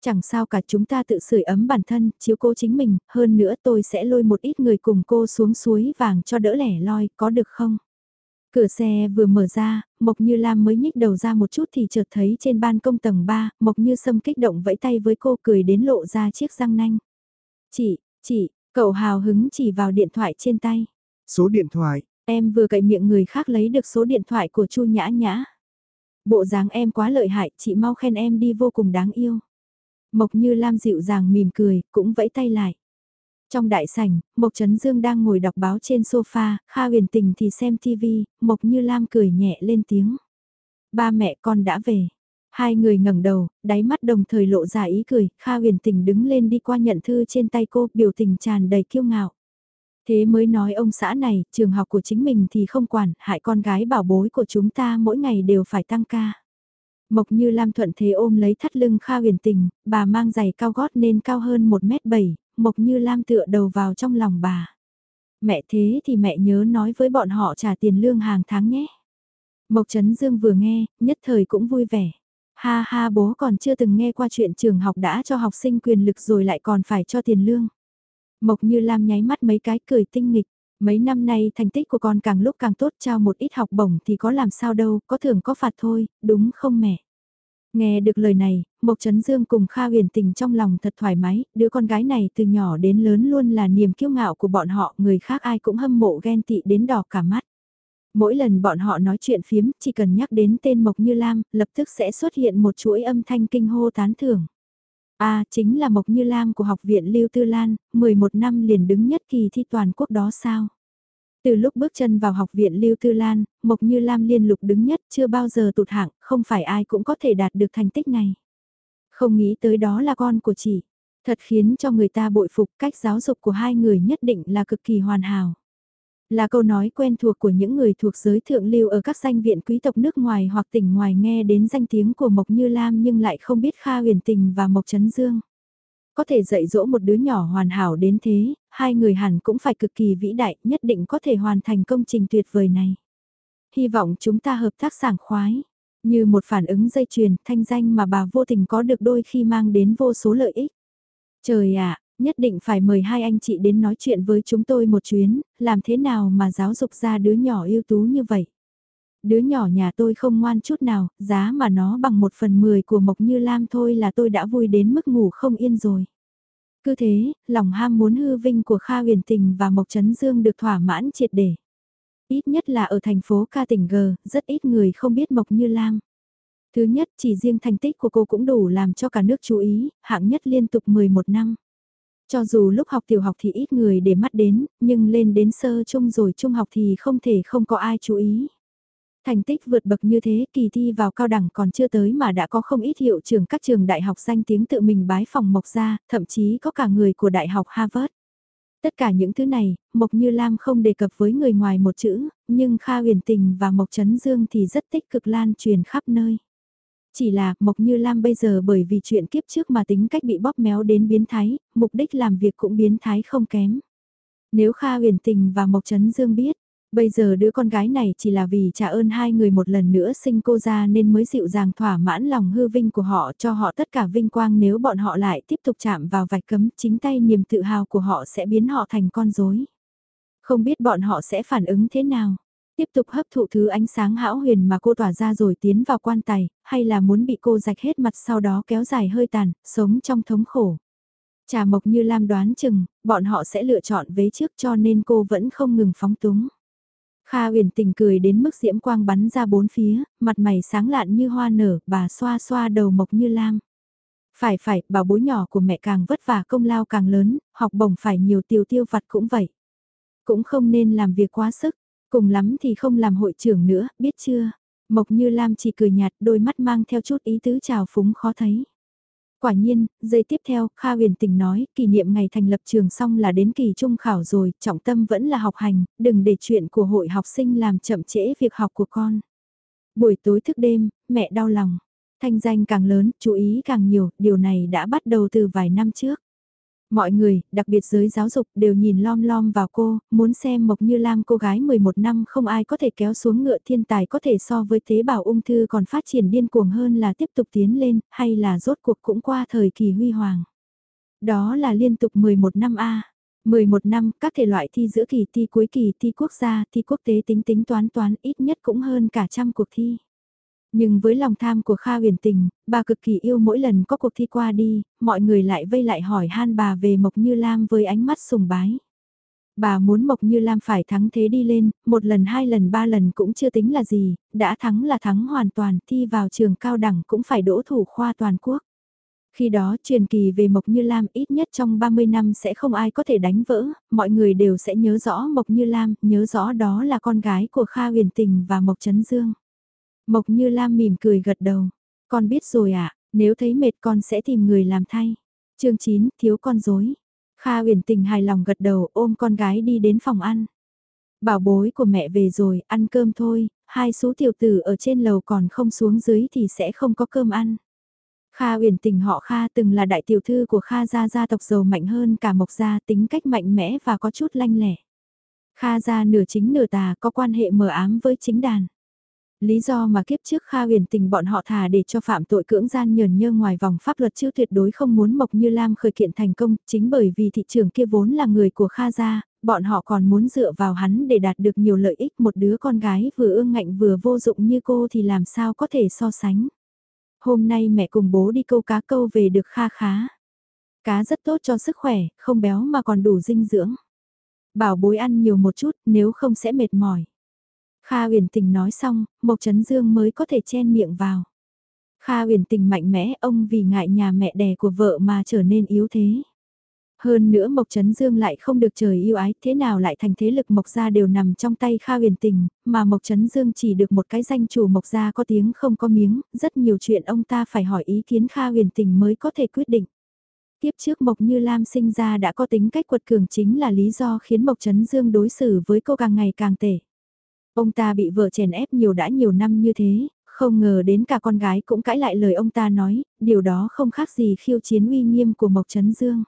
Speaker 1: Chẳng sao cả chúng ta tự sưởi ấm bản thân, chiếu cố chính mình, hơn nữa tôi sẽ lôi một ít người cùng cô xuống suối vàng cho đỡ lẻ loi, có được không? Cửa xe vừa mở ra, Mộc Như Lam mới nhích đầu ra một chút thì chợt thấy trên ban công tầng 3, Mộc Như Sâm kích động vẫy tay với cô cười đến lộ ra chiếc răng nanh. Chị, chị, cậu hào hứng chỉ vào điện thoại trên tay.
Speaker 2: Số điện thoại.
Speaker 1: Em vừa cậy miệng người khác lấy được số điện thoại của Chu Nhã Nhã. Bộ dáng em quá lợi hại, chị mau khen em đi vô cùng đáng yêu. Mộc Như Lam dịu dàng mỉm cười, cũng vẫy tay lại. Trong đại sảnh, Mộc Trấn Dương đang ngồi đọc báo trên sofa, Kha huyền tình thì xem TV, Mộc Như Lam cười nhẹ lên tiếng. Ba mẹ con đã về. Hai người ngẩng đầu, đáy mắt đồng thời lộ ra ý cười, Kha huyền tình đứng lên đi qua nhận thư trên tay cô, biểu tình tràn đầy kiêu ngạo. Thế mới nói ông xã này, trường học của chính mình thì không quản, hại con gái bảo bối của chúng ta mỗi ngày đều phải tăng ca. Mộc như Lam thuận thế ôm lấy thắt lưng Kha huyền tình, bà mang giày cao gót nên cao hơn 1m7, Mộc Như Lam tựa đầu vào trong lòng bà. Mẹ thế thì mẹ nhớ nói với bọn họ trả tiền lương hàng tháng nhé. Mộc Trấn Dương vừa nghe, nhất thời cũng vui vẻ. Ha ha bố còn chưa từng nghe qua chuyện trường học đã cho học sinh quyền lực rồi lại còn phải cho tiền lương. Mộc Như Lam nháy mắt mấy cái cười tinh nghịch. Mấy năm nay thành tích của con càng lúc càng tốt trao một ít học bổng thì có làm sao đâu, có thưởng có phạt thôi, đúng không mẹ? Nghe được lời này, Mộc Trấn Dương cùng Kha huyền tình trong lòng thật thoải mái, đứa con gái này từ nhỏ đến lớn luôn là niềm kiêu ngạo của bọn họ, người khác ai cũng hâm mộ ghen tị đến đỏ cả mắt. Mỗi lần bọn họ nói chuyện phiếm, chỉ cần nhắc đến tên Mộc Như Lam, lập tức sẽ xuất hiện một chuỗi âm thanh kinh hô tán thưởng. a chính là Mộc Như Lam của Học viện Lưu Tư Lan, 11 năm liền đứng nhất kỳ thi toàn quốc đó sao? Từ lúc bước chân vào học viện Lưu Tư Lan, Mộc Như Lam liên lục đứng nhất chưa bao giờ tụt hạng, không phải ai cũng có thể đạt được thành tích này. Không nghĩ tới đó là con của chị. Thật khiến cho người ta bội phục cách giáo dục của hai người nhất định là cực kỳ hoàn hảo. Là câu nói quen thuộc của những người thuộc giới thượng lưu ở các danh viện quý tộc nước ngoài hoặc tỉnh ngoài nghe đến danh tiếng của Mộc Như Lam nhưng lại không biết Kha huyền tình và Mộc Trấn Dương. Có thể dạy dỗ một đứa nhỏ hoàn hảo đến thế, hai người hẳn cũng phải cực kỳ vĩ đại, nhất định có thể hoàn thành công trình tuyệt vời này. Hy vọng chúng ta hợp tác sảng khoái. Như một phản ứng dây chuyền, thanh danh mà bà vô tình có được đôi khi mang đến vô số lợi ích. Trời ạ, nhất định phải mời hai anh chị đến nói chuyện với chúng tôi một chuyến, làm thế nào mà giáo dục ra đứa nhỏ ưu tú như vậy. Đứa nhỏ nhà tôi không ngoan chút nào, giá mà nó bằng một phần mười của Mộc Như Lam thôi là tôi đã vui đến mức ngủ không yên rồi. Cứ thế, lòng ham muốn hư vinh của Kha huyền tình và Mộc Trấn Dương được thỏa mãn triệt để. Ít nhất là ở thành phố ca tỉnh G, rất ít người không biết Mộc Như Lam. Thứ nhất, chỉ riêng thành tích của cô cũng đủ làm cho cả nước chú ý, hạng nhất liên tục 11 năm. Cho dù lúc học tiểu học thì ít người để mắt đến, nhưng lên đến sơ trung rồi trung học thì không thể không có ai chú ý. Thành tích vượt bậc như thế kỳ thi vào cao đẳng còn chưa tới mà đã có không ít hiệu trưởng các trường đại học danh tiếng tự mình bái phòng Mộc ra, thậm chí có cả người của Đại học Harvard. Tất cả những thứ này, Mộc Như Lam không đề cập với người ngoài một chữ, nhưng Kha huyền tình và Mộc Trấn Dương thì rất tích cực lan truyền khắp nơi. Chỉ là Mộc Như Lam bây giờ bởi vì chuyện kiếp trước mà tính cách bị bóp méo đến biến thái, mục đích làm việc cũng biến thái không kém. Nếu Kha huyền tình và Mộc Trấn Dương biết, Bây giờ đứa con gái này chỉ là vì trả ơn hai người một lần nữa sinh cô ra nên mới dịu dàng thỏa mãn lòng hư vinh của họ cho họ tất cả vinh quang nếu bọn họ lại tiếp tục chạm vào vạch cấm chính tay niềm tự hào của họ sẽ biến họ thành con rối. Không biết bọn họ sẽ phản ứng thế nào. Tiếp tục hấp thụ thứ ánh sáng hão huyền mà cô tỏa ra rồi tiến vào quan tài, hay là muốn bị cô rạch hết mặt sau đó kéo dài hơi tàn, sống trong thống khổ. Trà mộc như Lam đoán chừng, bọn họ sẽ lựa chọn vế trước cho nên cô vẫn không ngừng phóng túng. Kha huyền tình cười đến mức diễm quang bắn ra bốn phía, mặt mày sáng lạn như hoa nở, bà xoa xoa đầu mộc như lam. Phải phải, bảo bối nhỏ của mẹ càng vất vả công lao càng lớn, học bổng phải nhiều tiêu tiêu vặt cũng vậy. Cũng không nên làm việc quá sức, cùng lắm thì không làm hội trưởng nữa, biết chưa? Mộc như lam chỉ cười nhạt đôi mắt mang theo chút ý tứ trào phúng khó thấy. Quả nhiên, giây tiếp theo, Kha huyền tình nói, kỷ niệm ngày thành lập trường xong là đến kỳ trung khảo rồi, trọng tâm vẫn là học hành, đừng để chuyện của hội học sinh làm chậm trễ việc học của con. Buổi tối thức đêm, mẹ đau lòng. Thanh danh càng lớn, chú ý càng nhiều, điều này đã bắt đầu từ vài năm trước. Mọi người, đặc biệt giới giáo dục, đều nhìn lom lom vào cô, muốn xem Mộc Như Lam cô gái 11 năm không ai có thể kéo xuống ngựa thiên tài có thể so với tế bào ung thư còn phát triển điên cuồng hơn là tiếp tục tiến lên, hay là rốt cuộc cũng qua thời kỳ huy hoàng. Đó là liên tục 11 năm A. 11 năm, các thể loại thi giữa kỳ thi cuối kỳ thi quốc gia, thi quốc tế tính tính toán toán ít nhất cũng hơn cả trăm cuộc thi. Nhưng với lòng tham của Kha huyền tình, bà cực kỳ yêu mỗi lần có cuộc thi qua đi, mọi người lại vây lại hỏi han bà về Mộc Như Lam với ánh mắt sùng bái. Bà muốn Mộc Như Lam phải thắng thế đi lên, một lần hai lần ba lần cũng chưa tính là gì, đã thắng là thắng hoàn toàn, thi vào trường cao đẳng cũng phải đỗ thủ khoa toàn quốc. Khi đó truyền kỳ về Mộc Như Lam ít nhất trong 30 năm sẽ không ai có thể đánh vỡ, mọi người đều sẽ nhớ rõ Mộc Như Lam, nhớ rõ đó là con gái của Kha huyền tình và Mộc Trấn Dương. Mộc Như Lam mỉm cười gật đầu. Con biết rồi ạ, à, nếu thấy mệt con sẽ tìm người làm thay. chương 9, thiếu con dối. Kha huyền tình hài lòng gật đầu ôm con gái đi đến phòng ăn. Bảo bối của mẹ về rồi, ăn cơm thôi, hai số tiểu tử ở trên lầu còn không xuống dưới thì sẽ không có cơm ăn. Kha huyền tình họ Kha từng là đại tiểu thư của Kha gia gia tộc giàu mạnh hơn cả Mộc gia tính cách mạnh mẽ và có chút lanh lẻ. Kha gia nửa chính nửa tà có quan hệ mờ ám với chính đàn. Lý do mà kiếp trước Kha huyền tình bọn họ thà để cho phạm tội cưỡng gian nhờn nhơ ngoài vòng pháp luật chứ tuyệt đối không muốn Mộc Như Lam khởi kiện thành công, chính bởi vì thị trường kia vốn là người của Kha gia, bọn họ còn muốn dựa vào hắn để đạt được nhiều lợi ích một đứa con gái vừa ương ngạnh vừa vô dụng như cô thì làm sao có thể so sánh. Hôm nay mẹ cùng bố đi câu cá câu về được kha khá. Cá rất tốt cho sức khỏe, không béo mà còn đủ dinh dưỡng. Bảo bối ăn nhiều một chút nếu không sẽ mệt mỏi. Kha huyền tình nói xong, Mộc Trấn Dương mới có thể chen miệng vào. Kha huyền tình mạnh mẽ ông vì ngại nhà mẹ đẻ của vợ mà trở nên yếu thế. Hơn nữa Mộc Trấn Dương lại không được trời yêu ái, thế nào lại thành thế lực Mộc Gia đều nằm trong tay Kha huyền tình, mà Mộc Trấn Dương chỉ được một cái danh chủ Mộc Gia có tiếng không có miếng, rất nhiều chuyện ông ta phải hỏi ý kiến Kha huyền tình mới có thể quyết định. Tiếp trước Mộc Như Lam sinh ra đã có tính cách quật cường chính là lý do khiến Mộc Trấn Dương đối xử với cô càng ngày càng tệ. Ông ta bị vợ chèn ép nhiều đã nhiều năm như thế, không ngờ đến cả con gái cũng cãi lại lời ông ta nói, điều đó không khác gì khiêu chiến uy nghiêm của Mộc Trấn Dương.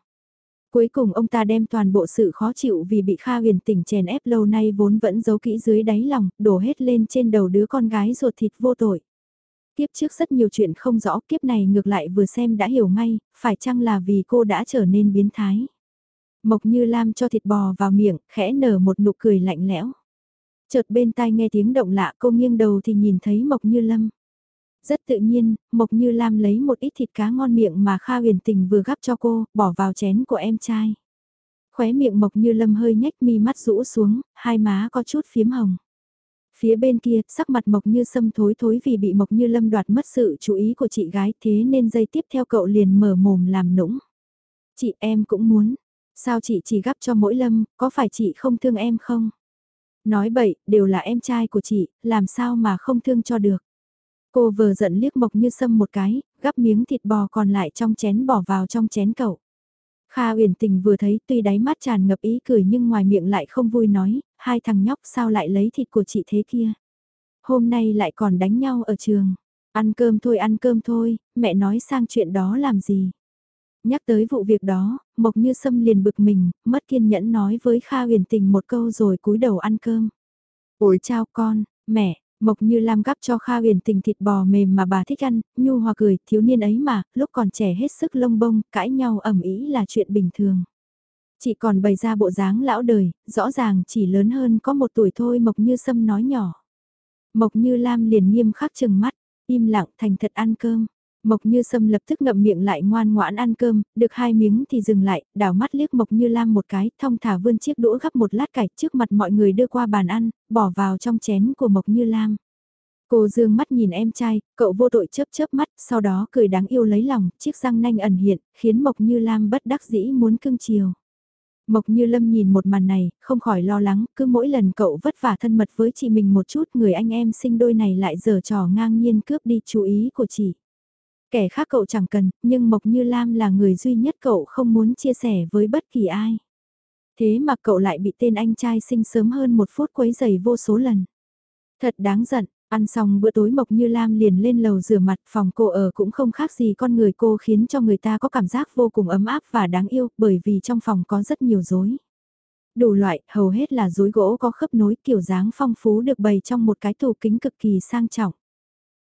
Speaker 1: Cuối cùng ông ta đem toàn bộ sự khó chịu vì bị Kha huyền tỉnh chèn ép lâu nay vốn vẫn giấu kỹ dưới đáy lòng, đổ hết lên trên đầu đứa con gái ruột thịt vô tội. kiếp trước rất nhiều chuyện không rõ kiếp này ngược lại vừa xem đã hiểu ngay, phải chăng là vì cô đã trở nên biến thái. Mộc như Lam cho thịt bò vào miệng, khẽ nở một nụ cười lạnh lẽo. Chợt bên tai nghe tiếng động lạ cô nghiêng đầu thì nhìn thấy Mộc như Lâm. Rất tự nhiên, Mộc Như Lam lấy một ít thịt cá ngon miệng mà Kha huyền tình vừa gắp cho cô, bỏ vào chén của em trai. Khóe miệng Mộc Như Lâm hơi nhếch mi mắt rũ xuống, hai má có chút phiếm hồng. Phía bên kia, sắc mặt Mộc Như Sâm thối thối vì bị Mộc Như Lâm đoạt mất sự chú ý của chị gái thế nên giây tiếp theo cậu liền mở mồm làm nũng. Chị em cũng muốn. Sao chị chỉ gắp cho mỗi Lâm, có phải chị không thương em không? Nói bậy, đều là em trai của chị, làm sao mà không thương cho được. Cô vừa giận liếc Mộc Như Sâm một cái, gắp miếng thịt bò còn lại trong chén bỏ vào trong chén cậu. Kha uyển tình vừa thấy tuy đáy mắt tràn ngập ý cười nhưng ngoài miệng lại không vui nói, hai thằng nhóc sao lại lấy thịt của chị thế kia. Hôm nay lại còn đánh nhau ở trường. Ăn cơm thôi ăn cơm thôi, mẹ nói sang chuyện đó làm gì. Nhắc tới vụ việc đó, Mộc Như Sâm liền bực mình, mất kiên nhẫn nói với Kha huyền tình một câu rồi cúi đầu ăn cơm. Ôi chào con, mẹ, Mộc như Lam gắp cho Kha huyền tình thịt bò mềm mà bà thích ăn, nhu hòa cười, thiếu niên ấy mà, lúc còn trẻ hết sức lông bông, cãi nhau ẩm ý là chuyện bình thường. Chỉ còn bày ra bộ dáng lão đời, rõ ràng chỉ lớn hơn có một tuổi thôi Mộc như Sâm nói nhỏ. Mộc như Lam liền nghiêm khắc chừng mắt, im lặng thành thật ăn cơm. Mộc Như Sâm lập tức ngậm miệng lại ngoan ngoãn ăn cơm, được hai miếng thì dừng lại, đảo mắt liếc Mộc Như Lam một cái, thong thả vươn chiếc đũa gắp một lát cải trước mặt mọi người đưa qua bàn ăn, bỏ vào trong chén của Mộc Như Lam. Cô dương mắt nhìn em trai, cậu vô tội chớp chớp mắt, sau đó cười đáng yêu lấy lòng, chiếc răng nanh ẩn hiện, khiến Mộc Như Lam bất đắc dĩ muốn cưng chiều. Mộc Như Lâm nhìn một màn này, không khỏi lo lắng, cứ mỗi lần cậu vất vả thân mật với chị mình một chút, người anh em sinh đôi này lại giở trò ngang nhiên cướp đi chú ý của chị. Kẻ khác cậu chẳng cần, nhưng Mộc Như Lam là người duy nhất cậu không muốn chia sẻ với bất kỳ ai. Thế mà cậu lại bị tên anh trai sinh sớm hơn một phút quấy giày vô số lần. Thật đáng giận, ăn xong bữa tối Mộc Như Lam liền lên lầu rửa mặt phòng cô ở cũng không khác gì con người cô khiến cho người ta có cảm giác vô cùng ấm áp và đáng yêu bởi vì trong phòng có rất nhiều rối. Đủ loại, hầu hết là rối gỗ có khớp nối kiểu dáng phong phú được bày trong một cái tủ kính cực kỳ sang trọng.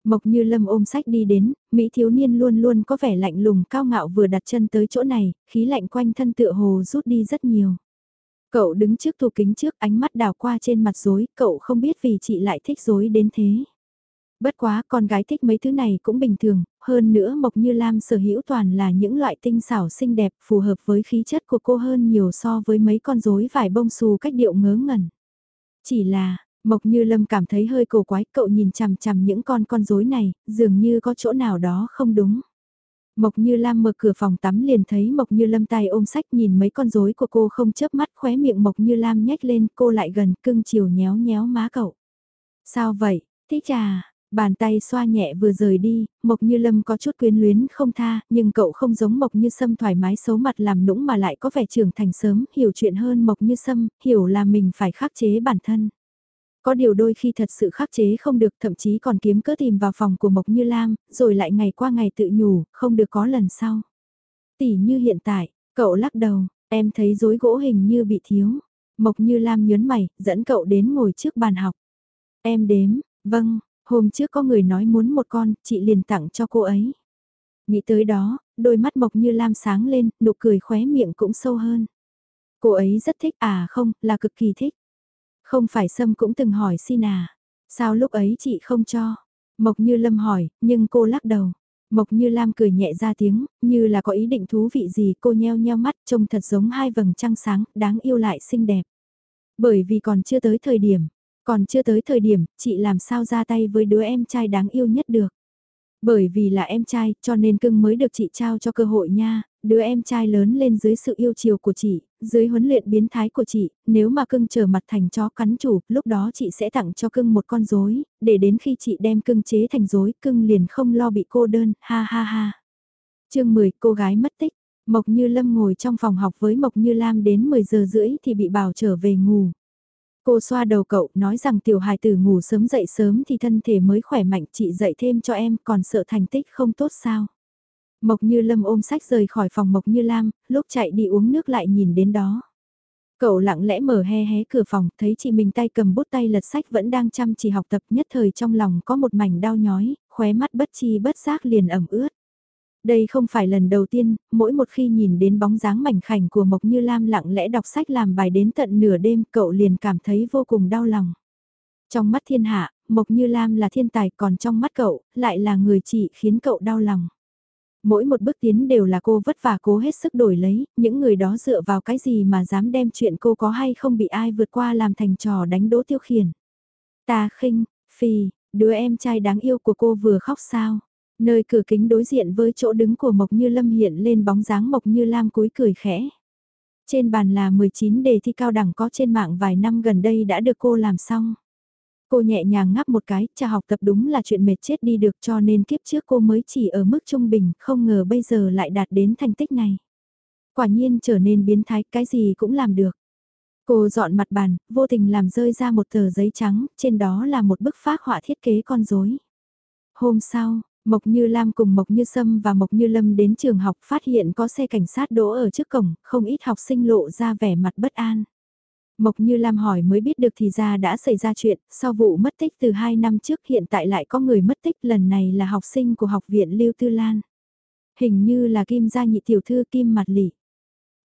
Speaker 1: Mộc như lâm ôm sách đi đến, Mỹ thiếu niên luôn luôn có vẻ lạnh lùng cao ngạo vừa đặt chân tới chỗ này, khí lạnh quanh thân tựa hồ rút đi rất nhiều. Cậu đứng trước tủ kính trước ánh mắt đào qua trên mặt rối, cậu không biết vì chị lại thích rối đến thế. Bất quá con gái thích mấy thứ này cũng bình thường, hơn nữa Mộc Như Lam sở hữu toàn là những loại tinh xảo xinh đẹp phù hợp với khí chất của cô hơn nhiều so với mấy con rối vải bông xù cách điệu ngớ ngẩn. Chỉ là, Mộc Như Lâm cảm thấy hơi cổ quái, cậu nhìn chằm chằm những con con rối này, dường như có chỗ nào đó không đúng. Mộc Như Lam mở cửa phòng tắm liền thấy Mộc Như Lâm tay ôm sách nhìn mấy con rối của cô không chớp mắt khóe miệng Mộc Như Lam nhếch lên cô lại gần cưng chiều nhéo nhéo má cậu. Sao vậy, thích à, bàn tay xoa nhẹ vừa rời đi, Mộc Như Lâm có chút quyến luyến không tha, nhưng cậu không giống Mộc Như Sâm thoải mái xấu mặt làm nũng mà lại có vẻ trưởng thành sớm, hiểu chuyện hơn Mộc Như Sâm, hiểu là mình phải khắc chế bản thân. Có điều đôi khi thật sự khắc chế không được thậm chí còn kiếm cớ tìm vào phòng của Mộc Như Lam, rồi lại ngày qua ngày tự nhủ, không được có lần sau. Tỷ như hiện tại, cậu lắc đầu, em thấy rối gỗ hình như bị thiếu. Mộc Như Lam nhớn mày, dẫn cậu đến ngồi trước bàn học. Em đếm, vâng, hôm trước có người nói muốn một con, chị liền tặng cho cô ấy. Nghĩ tới đó, đôi mắt Mộc Như Lam sáng lên, nụ cười khóe miệng cũng sâu hơn. Cô ấy rất thích à không, là cực kỳ thích. Không phải Sâm cũng từng hỏi xin à. Sao lúc ấy chị không cho? Mộc Như Lâm hỏi, nhưng cô lắc đầu. Mộc Như Lam cười nhẹ ra tiếng, như là có ý định thú vị gì cô nheo nheo mắt trông thật giống hai vầng trăng sáng, đáng yêu lại xinh đẹp. Bởi vì còn chưa tới thời điểm, còn chưa tới thời điểm, chị làm sao ra tay với đứa em trai đáng yêu nhất được. Bởi vì là em trai, cho nên cưng mới được chị trao cho cơ hội nha, đứa em trai lớn lên dưới sự yêu chiều của chị, dưới huấn luyện biến thái của chị, nếu mà cưng trở mặt thành chó cắn chủ, lúc đó chị sẽ tặng cho cưng một con rối, để đến khi chị đem cưng chế thành rối, cưng liền không lo bị cô đơn, ha ha ha. chương 10 cô gái mất tích, Mộc Như Lâm ngồi trong phòng học với Mộc Như Lam đến 10 giờ rưỡi thì bị bảo trở về ngủ. Cô xoa đầu cậu, nói rằng tiểu hài tử ngủ sớm dậy sớm thì thân thể mới khỏe mạnh chị dậy thêm cho em còn sợ thành tích không tốt sao. Mộc Như Lâm ôm sách rời khỏi phòng Mộc Như Lam, lúc chạy đi uống nước lại nhìn đến đó. Cậu lặng lẽ mở hé hé cửa phòng, thấy chị mình tay cầm bút tay lật sách vẫn đang chăm chỉ học tập nhất thời trong lòng có một mảnh đau nhói, khóe mắt bất chi bất giác liền ẩm ướt. Đây không phải lần đầu tiên, mỗi một khi nhìn đến bóng dáng mảnh khảnh của Mộc Như Lam lặng lẽ đọc sách làm bài đến tận nửa đêm cậu liền cảm thấy vô cùng đau lòng. Trong mắt thiên hạ, Mộc Như Lam là thiên tài còn trong mắt cậu, lại là người chị khiến cậu đau lòng. Mỗi một bước tiến đều là cô vất vả cố hết sức đổi lấy, những người đó dựa vào cái gì mà dám đem chuyện cô có hay không bị ai vượt qua làm thành trò đánh đố tiêu khiển. Ta khinh, phi, đứa em trai đáng yêu của cô vừa khóc sao. Nơi cửa kính đối diện với chỗ đứng của Mộc Như Lâm hiện lên bóng dáng Mộc Như Lam cúi cười khẽ. Trên bàn là 19 đề thi cao đẳng có trên mạng vài năm gần đây đã được cô làm xong. Cô nhẹ nhàng ngáp một cái, cha học tập đúng là chuyện mệt chết đi được cho nên kiếp trước cô mới chỉ ở mức trung bình, không ngờ bây giờ lại đạt đến thành tích này. Quả nhiên trở nên biến thái, cái gì cũng làm được. Cô dọn mặt bàn, vô tình làm rơi ra một tờ giấy trắng, trên đó là một bức phác họa thiết kế con rối. Hôm sau, Mộc Như Lam cùng Mộc Như Sâm và Mộc Như Lâm đến trường học phát hiện có xe cảnh sát đỗ ở trước cổng, không ít học sinh lộ ra vẻ mặt bất an. Mộc Như Lam hỏi mới biết được thì ra đã xảy ra chuyện, sau vụ mất tích từ 2 năm trước hiện tại lại có người mất tích lần này là học sinh của học viện Lưu Tư Lan. Hình như là Kim gia nhị tiểu thư Kim Mặt Lỷ.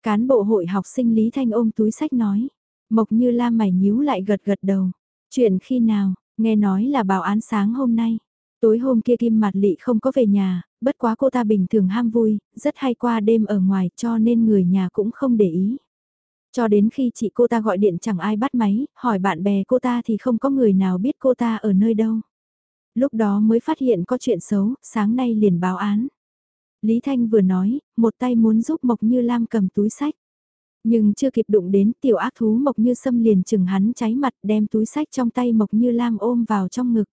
Speaker 1: Cán bộ hội học sinh Lý Thanh ôm túi sách nói. Mộc Như Lam mày nhíu lại gật gật đầu. Chuyện khi nào, nghe nói là bảo án sáng hôm nay. Tối hôm kia Kim Mạt Lị không có về nhà, bất quá cô ta bình thường ham vui, rất hay qua đêm ở ngoài cho nên người nhà cũng không để ý. Cho đến khi chị cô ta gọi điện chẳng ai bắt máy, hỏi bạn bè cô ta thì không có người nào biết cô ta ở nơi đâu. Lúc đó mới phát hiện có chuyện xấu, sáng nay liền báo án. Lý Thanh vừa nói, một tay muốn giúp Mộc Như Lam cầm túi sách. Nhưng chưa kịp đụng đến tiểu ác thú Mộc Như Sâm liền chừng hắn cháy mặt đem túi sách trong tay Mộc Như Lam ôm vào trong ngực.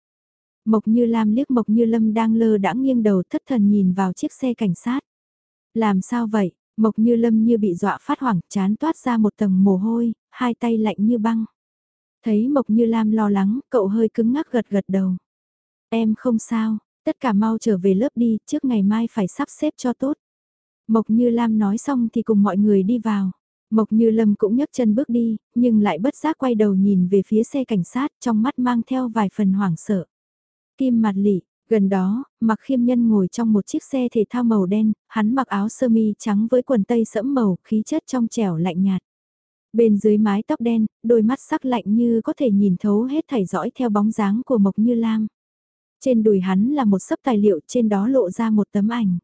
Speaker 1: Mộc Như Lam liếc Mộc Như Lâm đang lơ đãng nghiêng đầu thất thần nhìn vào chiếc xe cảnh sát. Làm sao vậy? Mộc Như Lâm như bị dọa phát hoảng, chán toát ra một tầng mồ hôi, hai tay lạnh như băng. Thấy Mộc Như Lam lo lắng, cậu hơi cứng ngắc gật gật đầu. Em không sao, tất cả mau trở về lớp đi, trước ngày mai phải sắp xếp cho tốt. Mộc Như Lam nói xong thì cùng mọi người đi vào. Mộc Như Lâm cũng nhấc chân bước đi, nhưng lại bất giác quay đầu nhìn về phía xe cảnh sát trong mắt mang theo vài phần hoảng sợ. Kim mặt lị, gần đó, mặc khiêm nhân ngồi trong một chiếc xe thể thao màu đen, hắn mặc áo sơ mi trắng với quần tây sẫm màu, khí chất trong trẻo lạnh nhạt. Bên dưới mái tóc đen, đôi mắt sắc lạnh như có thể nhìn thấu hết thảy dõi theo bóng dáng của Mộc Như Lam. Trên đùi hắn là một sấp tài liệu trên đó lộ ra một tấm ảnh.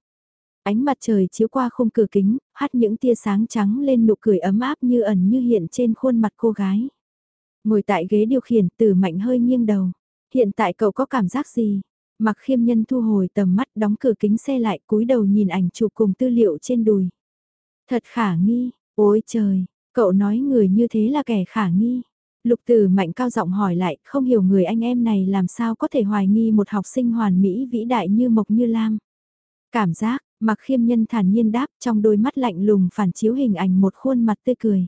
Speaker 1: Ánh mặt trời chiếu qua khung cửa kính, hắt những tia sáng trắng lên nụ cười ấm áp như ẩn như hiện trên khuôn mặt cô gái. Ngồi tại ghế điều khiển từ mạnh hơi nghiêng đầu. Hiện tại cậu có cảm giác gì? Mặc khiêm nhân thu hồi tầm mắt đóng cửa kính xe lại cúi đầu nhìn ảnh chụp cùng tư liệu trên đùi. Thật khả nghi, ôi trời, cậu nói người như thế là kẻ khả nghi. Lục tử mạnh cao giọng hỏi lại, không hiểu người anh em này làm sao có thể hoài nghi một học sinh hoàn mỹ vĩ đại như Mộc Như Lam. Cảm giác, mặc khiêm nhân thản nhiên đáp trong đôi mắt lạnh lùng phản chiếu hình ảnh một khuôn mặt tươi cười.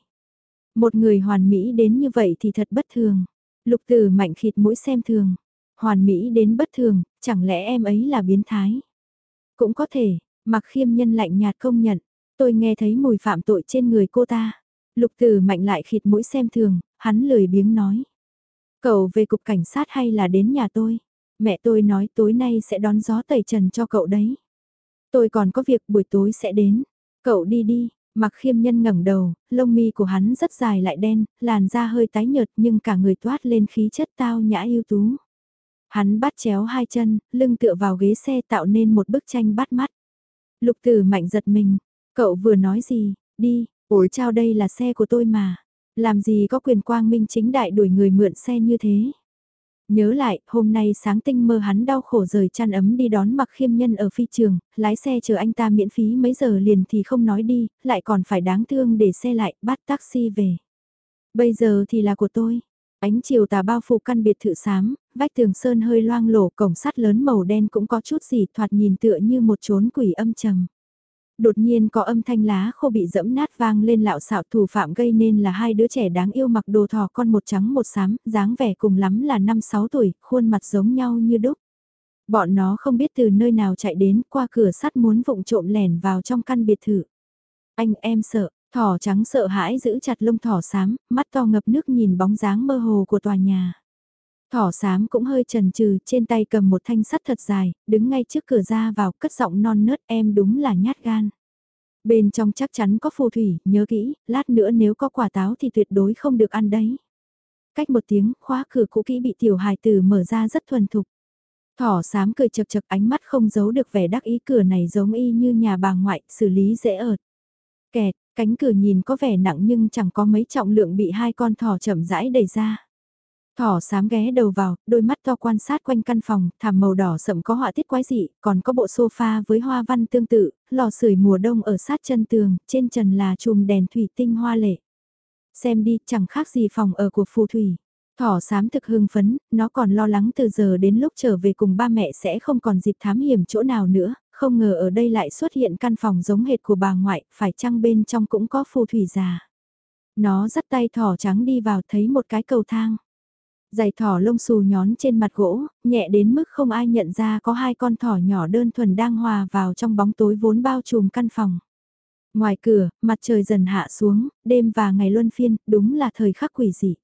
Speaker 1: Một người hoàn mỹ đến như vậy thì thật bất thường. Lục tử mạnh khịt mũi xem thường. Hoàn mỹ đến bất thường, chẳng lẽ em ấy là biến thái? Cũng có thể, mặc khiêm nhân lạnh nhạt công nhận. Tôi nghe thấy mùi phạm tội trên người cô ta. Lục tử mạnh lại khịt mũi xem thường, hắn lười biếng nói. Cậu về cục cảnh sát hay là đến nhà tôi? Mẹ tôi nói tối nay sẽ đón gió tẩy trần cho cậu đấy. Tôi còn có việc buổi tối sẽ đến. Cậu đi đi, Mặc khiêm nhân ngẩng đầu, lông mi của hắn rất dài lại đen, làn da hơi tái nhợt nhưng cả người toát lên khí chất tao nhã ưu tú. Hắn bắt chéo hai chân, lưng tựa vào ghế xe tạo nên một bức tranh bắt mắt. Lục tử mạnh giật mình, cậu vừa nói gì, đi, ủi trao đây là xe của tôi mà. Làm gì có quyền quang minh chính đại đuổi người mượn xe như thế. Nhớ lại, hôm nay sáng tinh mơ hắn đau khổ rời chăn ấm đi đón mặc khiêm nhân ở phi trường, lái xe chờ anh ta miễn phí mấy giờ liền thì không nói đi, lại còn phải đáng thương để xe lại, bắt taxi về. Bây giờ thì là của tôi. Ánh chiều tà bao phủ căn biệt thự xám, vách tường sơn hơi loang lổ, cổng sắt lớn màu đen cũng có chút gì thoạt nhìn tựa như một chốn quỷ âm trầm. Đột nhiên có âm thanh lá khô bị dẫm nát vang lên lạo xạo thủ phạm gây nên là hai đứa trẻ đáng yêu mặc đồ thỏ con một trắng một xám, dáng vẻ cùng lắm là 5-6 tuổi, khuôn mặt giống nhau như đúc. Bọn nó không biết từ nơi nào chạy đến qua cửa sắt muốn vụng trộm lẻn vào trong căn biệt thự. Anh em sợ, thỏ trắng sợ hãi giữ chặt lông thỏ xám, mắt to ngập nước nhìn bóng dáng mơ hồ của tòa nhà. Thỏ sám cũng hơi trần trừ, trên tay cầm một thanh sắt thật dài, đứng ngay trước cửa ra vào, cất giọng non nớt em đúng là nhát gan. Bên trong chắc chắn có phù thủy, nhớ kỹ, lát nữa nếu có quả táo thì tuyệt đối không được ăn đấy. Cách một tiếng, khóa cửa cũ kỹ bị tiểu hài tử mở ra rất thuần thục. Thỏ sám cười chật chật ánh mắt không giấu được vẻ đắc ý cửa này giống y như nhà bà ngoại, xử lý dễ ợt. Kẹt, cánh cửa nhìn có vẻ nặng nhưng chẳng có mấy trọng lượng bị hai con thỏ chậm rãi đẩy ra. Thỏ sám ghé đầu vào, đôi mắt to quan sát quanh căn phòng, thảm màu đỏ sậm có họa tiết quái dị, còn có bộ sofa với hoa văn tương tự, lò sưởi mùa đông ở sát chân tường, trên trần là chùm đèn thủy tinh hoa lệ. Xem đi, chẳng khác gì phòng ở của phù thủy. Thỏ sám thực hưng phấn, nó còn lo lắng từ giờ đến lúc trở về cùng ba mẹ sẽ không còn dịp thám hiểm chỗ nào nữa, không ngờ ở đây lại xuất hiện căn phòng giống hệt của bà ngoại, phải chăng bên trong cũng có phù thủy già. Nó dắt tay thỏ trắng đi vào thấy một cái cầu thang. Giày thỏ lông xù nhón trên mặt gỗ, nhẹ đến mức không ai nhận ra có hai con thỏ nhỏ đơn thuần đang hòa vào trong bóng tối vốn bao trùm căn phòng. Ngoài cửa, mặt trời dần hạ xuống, đêm và ngày luân phiên, đúng là thời khắc quỷ dị.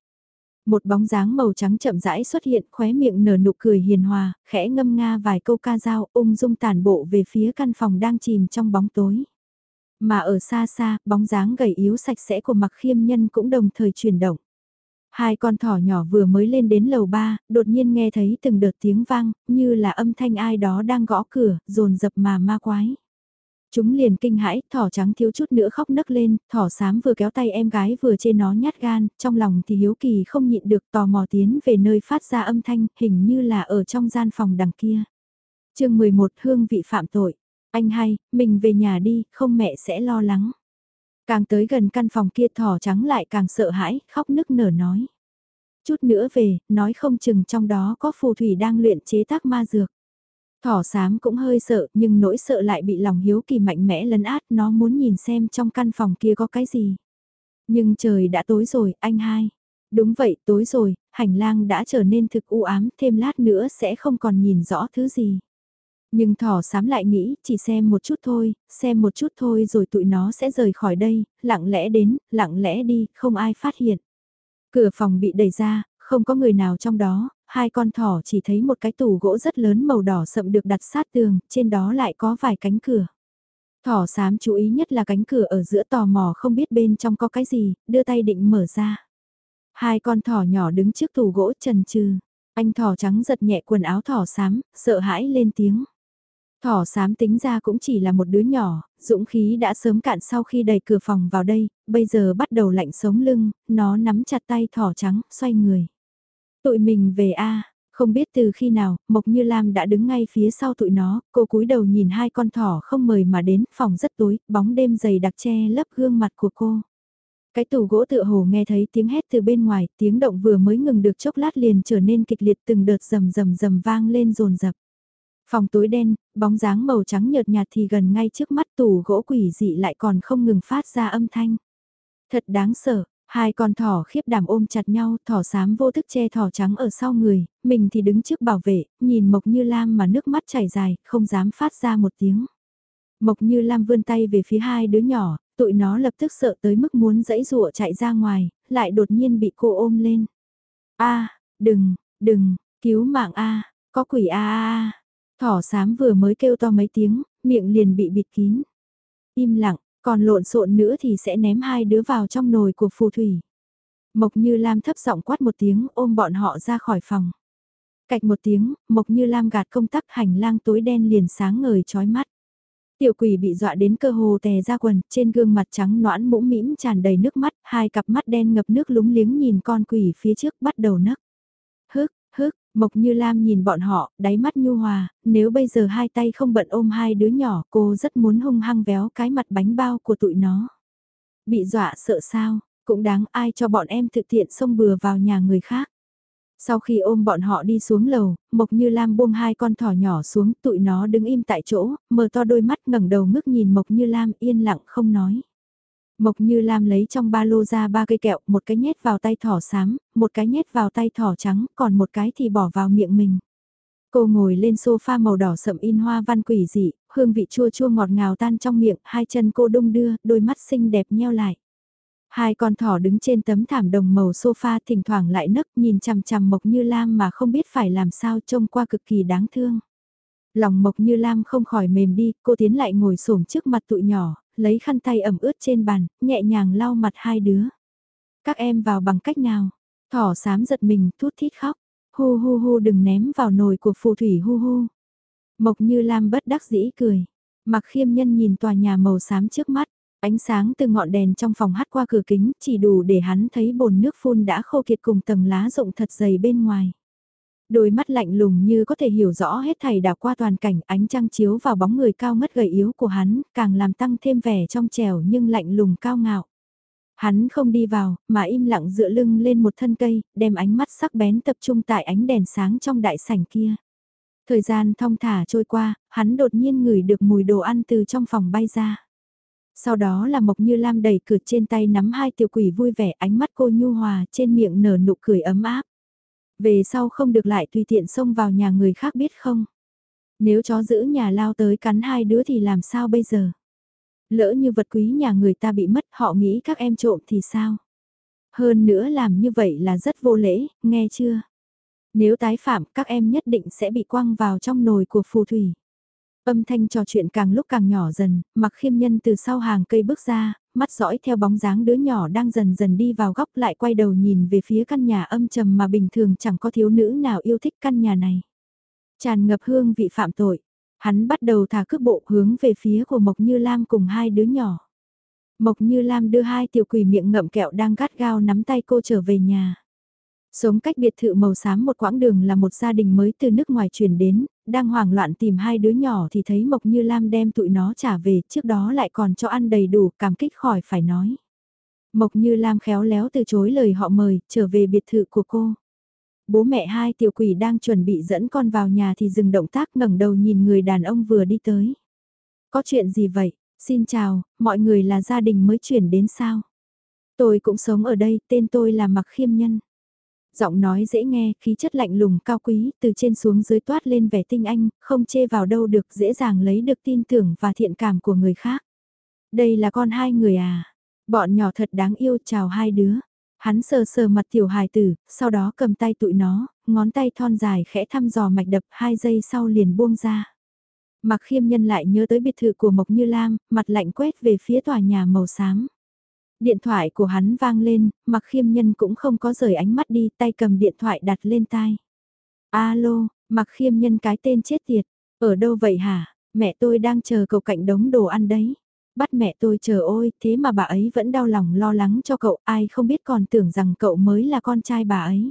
Speaker 1: Một bóng dáng màu trắng chậm rãi xuất hiện, khóe miệng nở nụ cười hiền hòa, khẽ ngâm nga vài câu ca dao, ung dung tản bộ về phía căn phòng đang chìm trong bóng tối. Mà ở xa xa, bóng dáng gầy yếu sạch sẽ của mặc khiêm nhân cũng đồng thời chuyển động. Hai con thỏ nhỏ vừa mới lên đến lầu ba, đột nhiên nghe thấy từng đợt tiếng vang, như là âm thanh ai đó đang gõ cửa, rồn dập mà ma quái. Chúng liền kinh hãi, thỏ trắng thiếu chút nữa khóc nấc lên, thỏ xám vừa kéo tay em gái vừa chê nó nhát gan, trong lòng thì hiếu kỳ không nhịn được tò mò tiến về nơi phát ra âm thanh, hình như là ở trong gian phòng đằng kia. chương 11 Hương vị phạm tội. Anh hay, mình về nhà đi, không mẹ sẽ lo lắng. Càng tới gần căn phòng kia thỏ trắng lại càng sợ hãi, khóc nức nở nói. Chút nữa về, nói không chừng trong đó có phù thủy đang luyện chế tác ma dược. Thỏ xám cũng hơi sợ nhưng nỗi sợ lại bị lòng hiếu kỳ mạnh mẽ lấn át nó muốn nhìn xem trong căn phòng kia có cái gì. Nhưng trời đã tối rồi, anh hai. Đúng vậy, tối rồi, hành lang đã trở nên thực u ám, thêm lát nữa sẽ không còn nhìn rõ thứ gì. Nhưng thỏ sám lại nghĩ, chỉ xem một chút thôi, xem một chút thôi rồi tụi nó sẽ rời khỏi đây, lặng lẽ đến, lặng lẽ đi, không ai phát hiện. Cửa phòng bị đẩy ra, không có người nào trong đó, hai con thỏ chỉ thấy một cái tủ gỗ rất lớn màu đỏ sậm được đặt sát tường, trên đó lại có vài cánh cửa. Thỏ sám chú ý nhất là cánh cửa ở giữa tò mò không biết bên trong có cái gì, đưa tay định mở ra. Hai con thỏ nhỏ đứng trước tủ gỗ trần trừ. Anh thỏ trắng giật nhẹ quần áo thỏ xám, sợ hãi lên tiếng. Thỏ sám tính ra cũng chỉ là một đứa nhỏ, dũng khí đã sớm cạn sau khi đẩy cửa phòng vào đây, bây giờ bắt đầu lạnh sống lưng, nó nắm chặt tay thỏ trắng, xoay người. Tụi mình về a không biết từ khi nào, Mộc Như Lam đã đứng ngay phía sau tụi nó, cô cúi đầu nhìn hai con thỏ không mời mà đến, phòng rất tối, bóng đêm dày đặc che lấp gương mặt của cô. Cái tủ gỗ tựa hồ nghe thấy tiếng hét từ bên ngoài, tiếng động vừa mới ngừng được chốc lát liền trở nên kịch liệt từng đợt rầm rầm rầm vang lên rồn rập. Phòng tối đen, bóng dáng màu trắng nhợt nhạt thì gần ngay trước mắt tủ gỗ quỷ dị lại còn không ngừng phát ra âm thanh. Thật đáng sợ, hai con thỏ khiếp đảm ôm chặt nhau, thỏ xám vô thức che thỏ trắng ở sau người, mình thì đứng trước bảo vệ, nhìn Mộc Như Lam mà nước mắt chảy dài, không dám phát ra một tiếng. Mộc Như Lam vươn tay về phía hai đứa nhỏ, tụi nó lập tức sợ tới mức muốn dãy rụa chạy ra ngoài, lại đột nhiên bị cô ôm lên. A, đừng, đừng, cứu mạng a, có quỷ a a a. Thỏ xám vừa mới kêu to mấy tiếng, miệng liền bị bịt kín. Im lặng, còn lộn xộn nữa thì sẽ ném hai đứa vào trong nồi của phù thủy. Mộc Như Lam thấp giọng quát một tiếng ôm bọn họ ra khỏi phòng. Cạch một tiếng, Mộc Như Lam gạt công tắc hành lang tối đen liền sáng ngời chói mắt. Tiểu quỷ bị dọa đến cơ hồ tè ra quần, trên gương mặt trắng noãn mũm mĩm tràn đầy nước mắt, hai cặp mắt đen ngập nước lúng liếng nhìn con quỷ phía trước bắt đầu nấc. Hức, hức, Mộc Như Lam nhìn bọn họ, đáy mắt nhu hòa, nếu bây giờ hai tay không bận ôm hai đứa nhỏ cô rất muốn hung hăng véo cái mặt bánh bao của tụi nó. Bị dọa sợ sao, cũng đáng ai cho bọn em thực tiện xông bừa vào nhà người khác. Sau khi ôm bọn họ đi xuống lầu, Mộc Như Lam buông hai con thỏ nhỏ xuống, tụi nó đứng im tại chỗ, mở to đôi mắt ngẩng đầu ngước nhìn Mộc Như Lam yên lặng không nói. Mộc Như Lam lấy trong ba lô ra ba cây kẹo, một cái nhét vào tay thỏ xám, một cái nhét vào tay thỏ trắng, còn một cái thì bỏ vào miệng mình. Cô ngồi lên sofa màu đỏ sậm in hoa văn quỷ dị, hương vị chua chua ngọt ngào tan trong miệng, hai chân cô đung đưa, đôi mắt xinh đẹp nheo lại. Hai con thỏ đứng trên tấm thảm đồng màu sofa thỉnh thoảng lại nấc nhìn chằm chằm Mộc Như Lam mà không biết phải làm sao trông qua cực kỳ đáng thương. Lòng Mộc Như Lam không khỏi mềm đi, cô tiến lại ngồi xổm trước mặt tụi nhỏ, lấy khăn tay ẩm ướt trên bàn, nhẹ nhàng lau mặt hai đứa. Các em vào bằng cách nào? Thỏ sám giật mình, thút thít khóc. Hu hu hu đừng ném vào nồi của phù thủy hu hu. Mộc Như Lam bất đắc dĩ cười. Mặc khiêm nhân nhìn tòa nhà màu xám trước mắt, ánh sáng từ ngọn đèn trong phòng hắt qua cửa kính chỉ đủ để hắn thấy bồn nước phun đã khô kiệt cùng tầng lá rộng thật dày bên ngoài. Đôi mắt lạnh lùng như có thể hiểu rõ hết thảy đảo qua toàn cảnh ánh trăng chiếu vào bóng người cao ngất gầy yếu của hắn, càng làm tăng thêm vẻ trong trẻo nhưng lạnh lùng cao ngạo. Hắn không đi vào, mà im lặng dựa lưng lên một thân cây, đem ánh mắt sắc bén tập trung tại ánh đèn sáng trong đại sảnh kia. Thời gian thong thả trôi qua, hắn đột nhiên ngửi được mùi đồ ăn từ trong phòng bay ra. Sau đó là Mộc Như Lam đẩy cửa trên tay nắm hai tiểu quỷ vui vẻ ánh mắt cô nhu hòa trên miệng nở nụ cười ấm áp. Về sau không được lại tùy tiện xông vào nhà người khác biết không? Nếu chó giữ nhà lao tới cắn hai đứa thì làm sao bây giờ? Lỡ như vật quý nhà người ta bị mất họ nghĩ các em trộm thì sao? Hơn nữa làm như vậy là rất vô lễ, nghe chưa? Nếu tái phạm các em nhất định sẽ bị quăng vào trong nồi của phù thủy. Âm thanh trò chuyện càng lúc càng nhỏ dần, mặc khiêm nhân từ sau hàng cây bước ra, mắt dõi theo bóng dáng đứa nhỏ đang dần dần đi vào góc lại quay đầu nhìn về phía căn nhà âm trầm mà bình thường chẳng có thiếu nữ nào yêu thích căn nhà này. Tràn ngập hương vị phạm tội, hắn bắt đầu thả cước bộ hướng về phía của Mộc Như Lam cùng hai đứa nhỏ. Mộc Như Lam đưa hai tiểu quỷ miệng ngậm kẹo đang gắt gao nắm tay cô trở về nhà. Sống cách biệt thự màu xám một quãng đường là một gia đình mới từ nước ngoài chuyển đến, đang hoảng loạn tìm hai đứa nhỏ thì thấy Mộc Như Lam đem tụi nó trả về, trước đó lại còn cho ăn đầy đủ, cảm kích khỏi phải nói. Mộc Như Lam khéo léo từ chối lời họ mời, trở về biệt thự của cô. Bố mẹ hai tiểu quỷ đang chuẩn bị dẫn con vào nhà thì dừng động tác ngẩng đầu nhìn người đàn ông vừa đi tới. Có chuyện gì vậy? Xin chào, mọi người là gia đình mới chuyển đến sao? Tôi cũng sống ở đây, tên tôi là Mặc Khiêm Nhân. Giọng nói dễ nghe, khí chất lạnh lùng cao quý, từ trên xuống dưới toát lên vẻ tinh anh, không chê vào đâu được dễ dàng lấy được tin tưởng và thiện cảm của người khác. Đây là con hai người à? Bọn nhỏ thật đáng yêu chào hai đứa. Hắn sờ sờ mặt tiểu hài tử, sau đó cầm tay tụi nó, ngón tay thon dài khẽ thăm dò mạch đập hai giây sau liền buông ra. Mặc khiêm nhân lại nhớ tới biệt thự của Mộc Như Lam, mặt lạnh quét về phía tòa nhà màu xám. Điện thoại của hắn vang lên, mặc khiêm nhân cũng không có rời ánh mắt đi, tay cầm điện thoại đặt lên tai. Alo, mặc khiêm nhân cái tên chết tiệt, ở đâu vậy hả? Mẹ tôi đang chờ cậu cạnh đống đồ ăn đấy. Bắt mẹ tôi chờ ôi, thế mà bà ấy vẫn đau lòng lo lắng cho cậu, ai không biết còn tưởng rằng cậu mới là con trai bà ấy.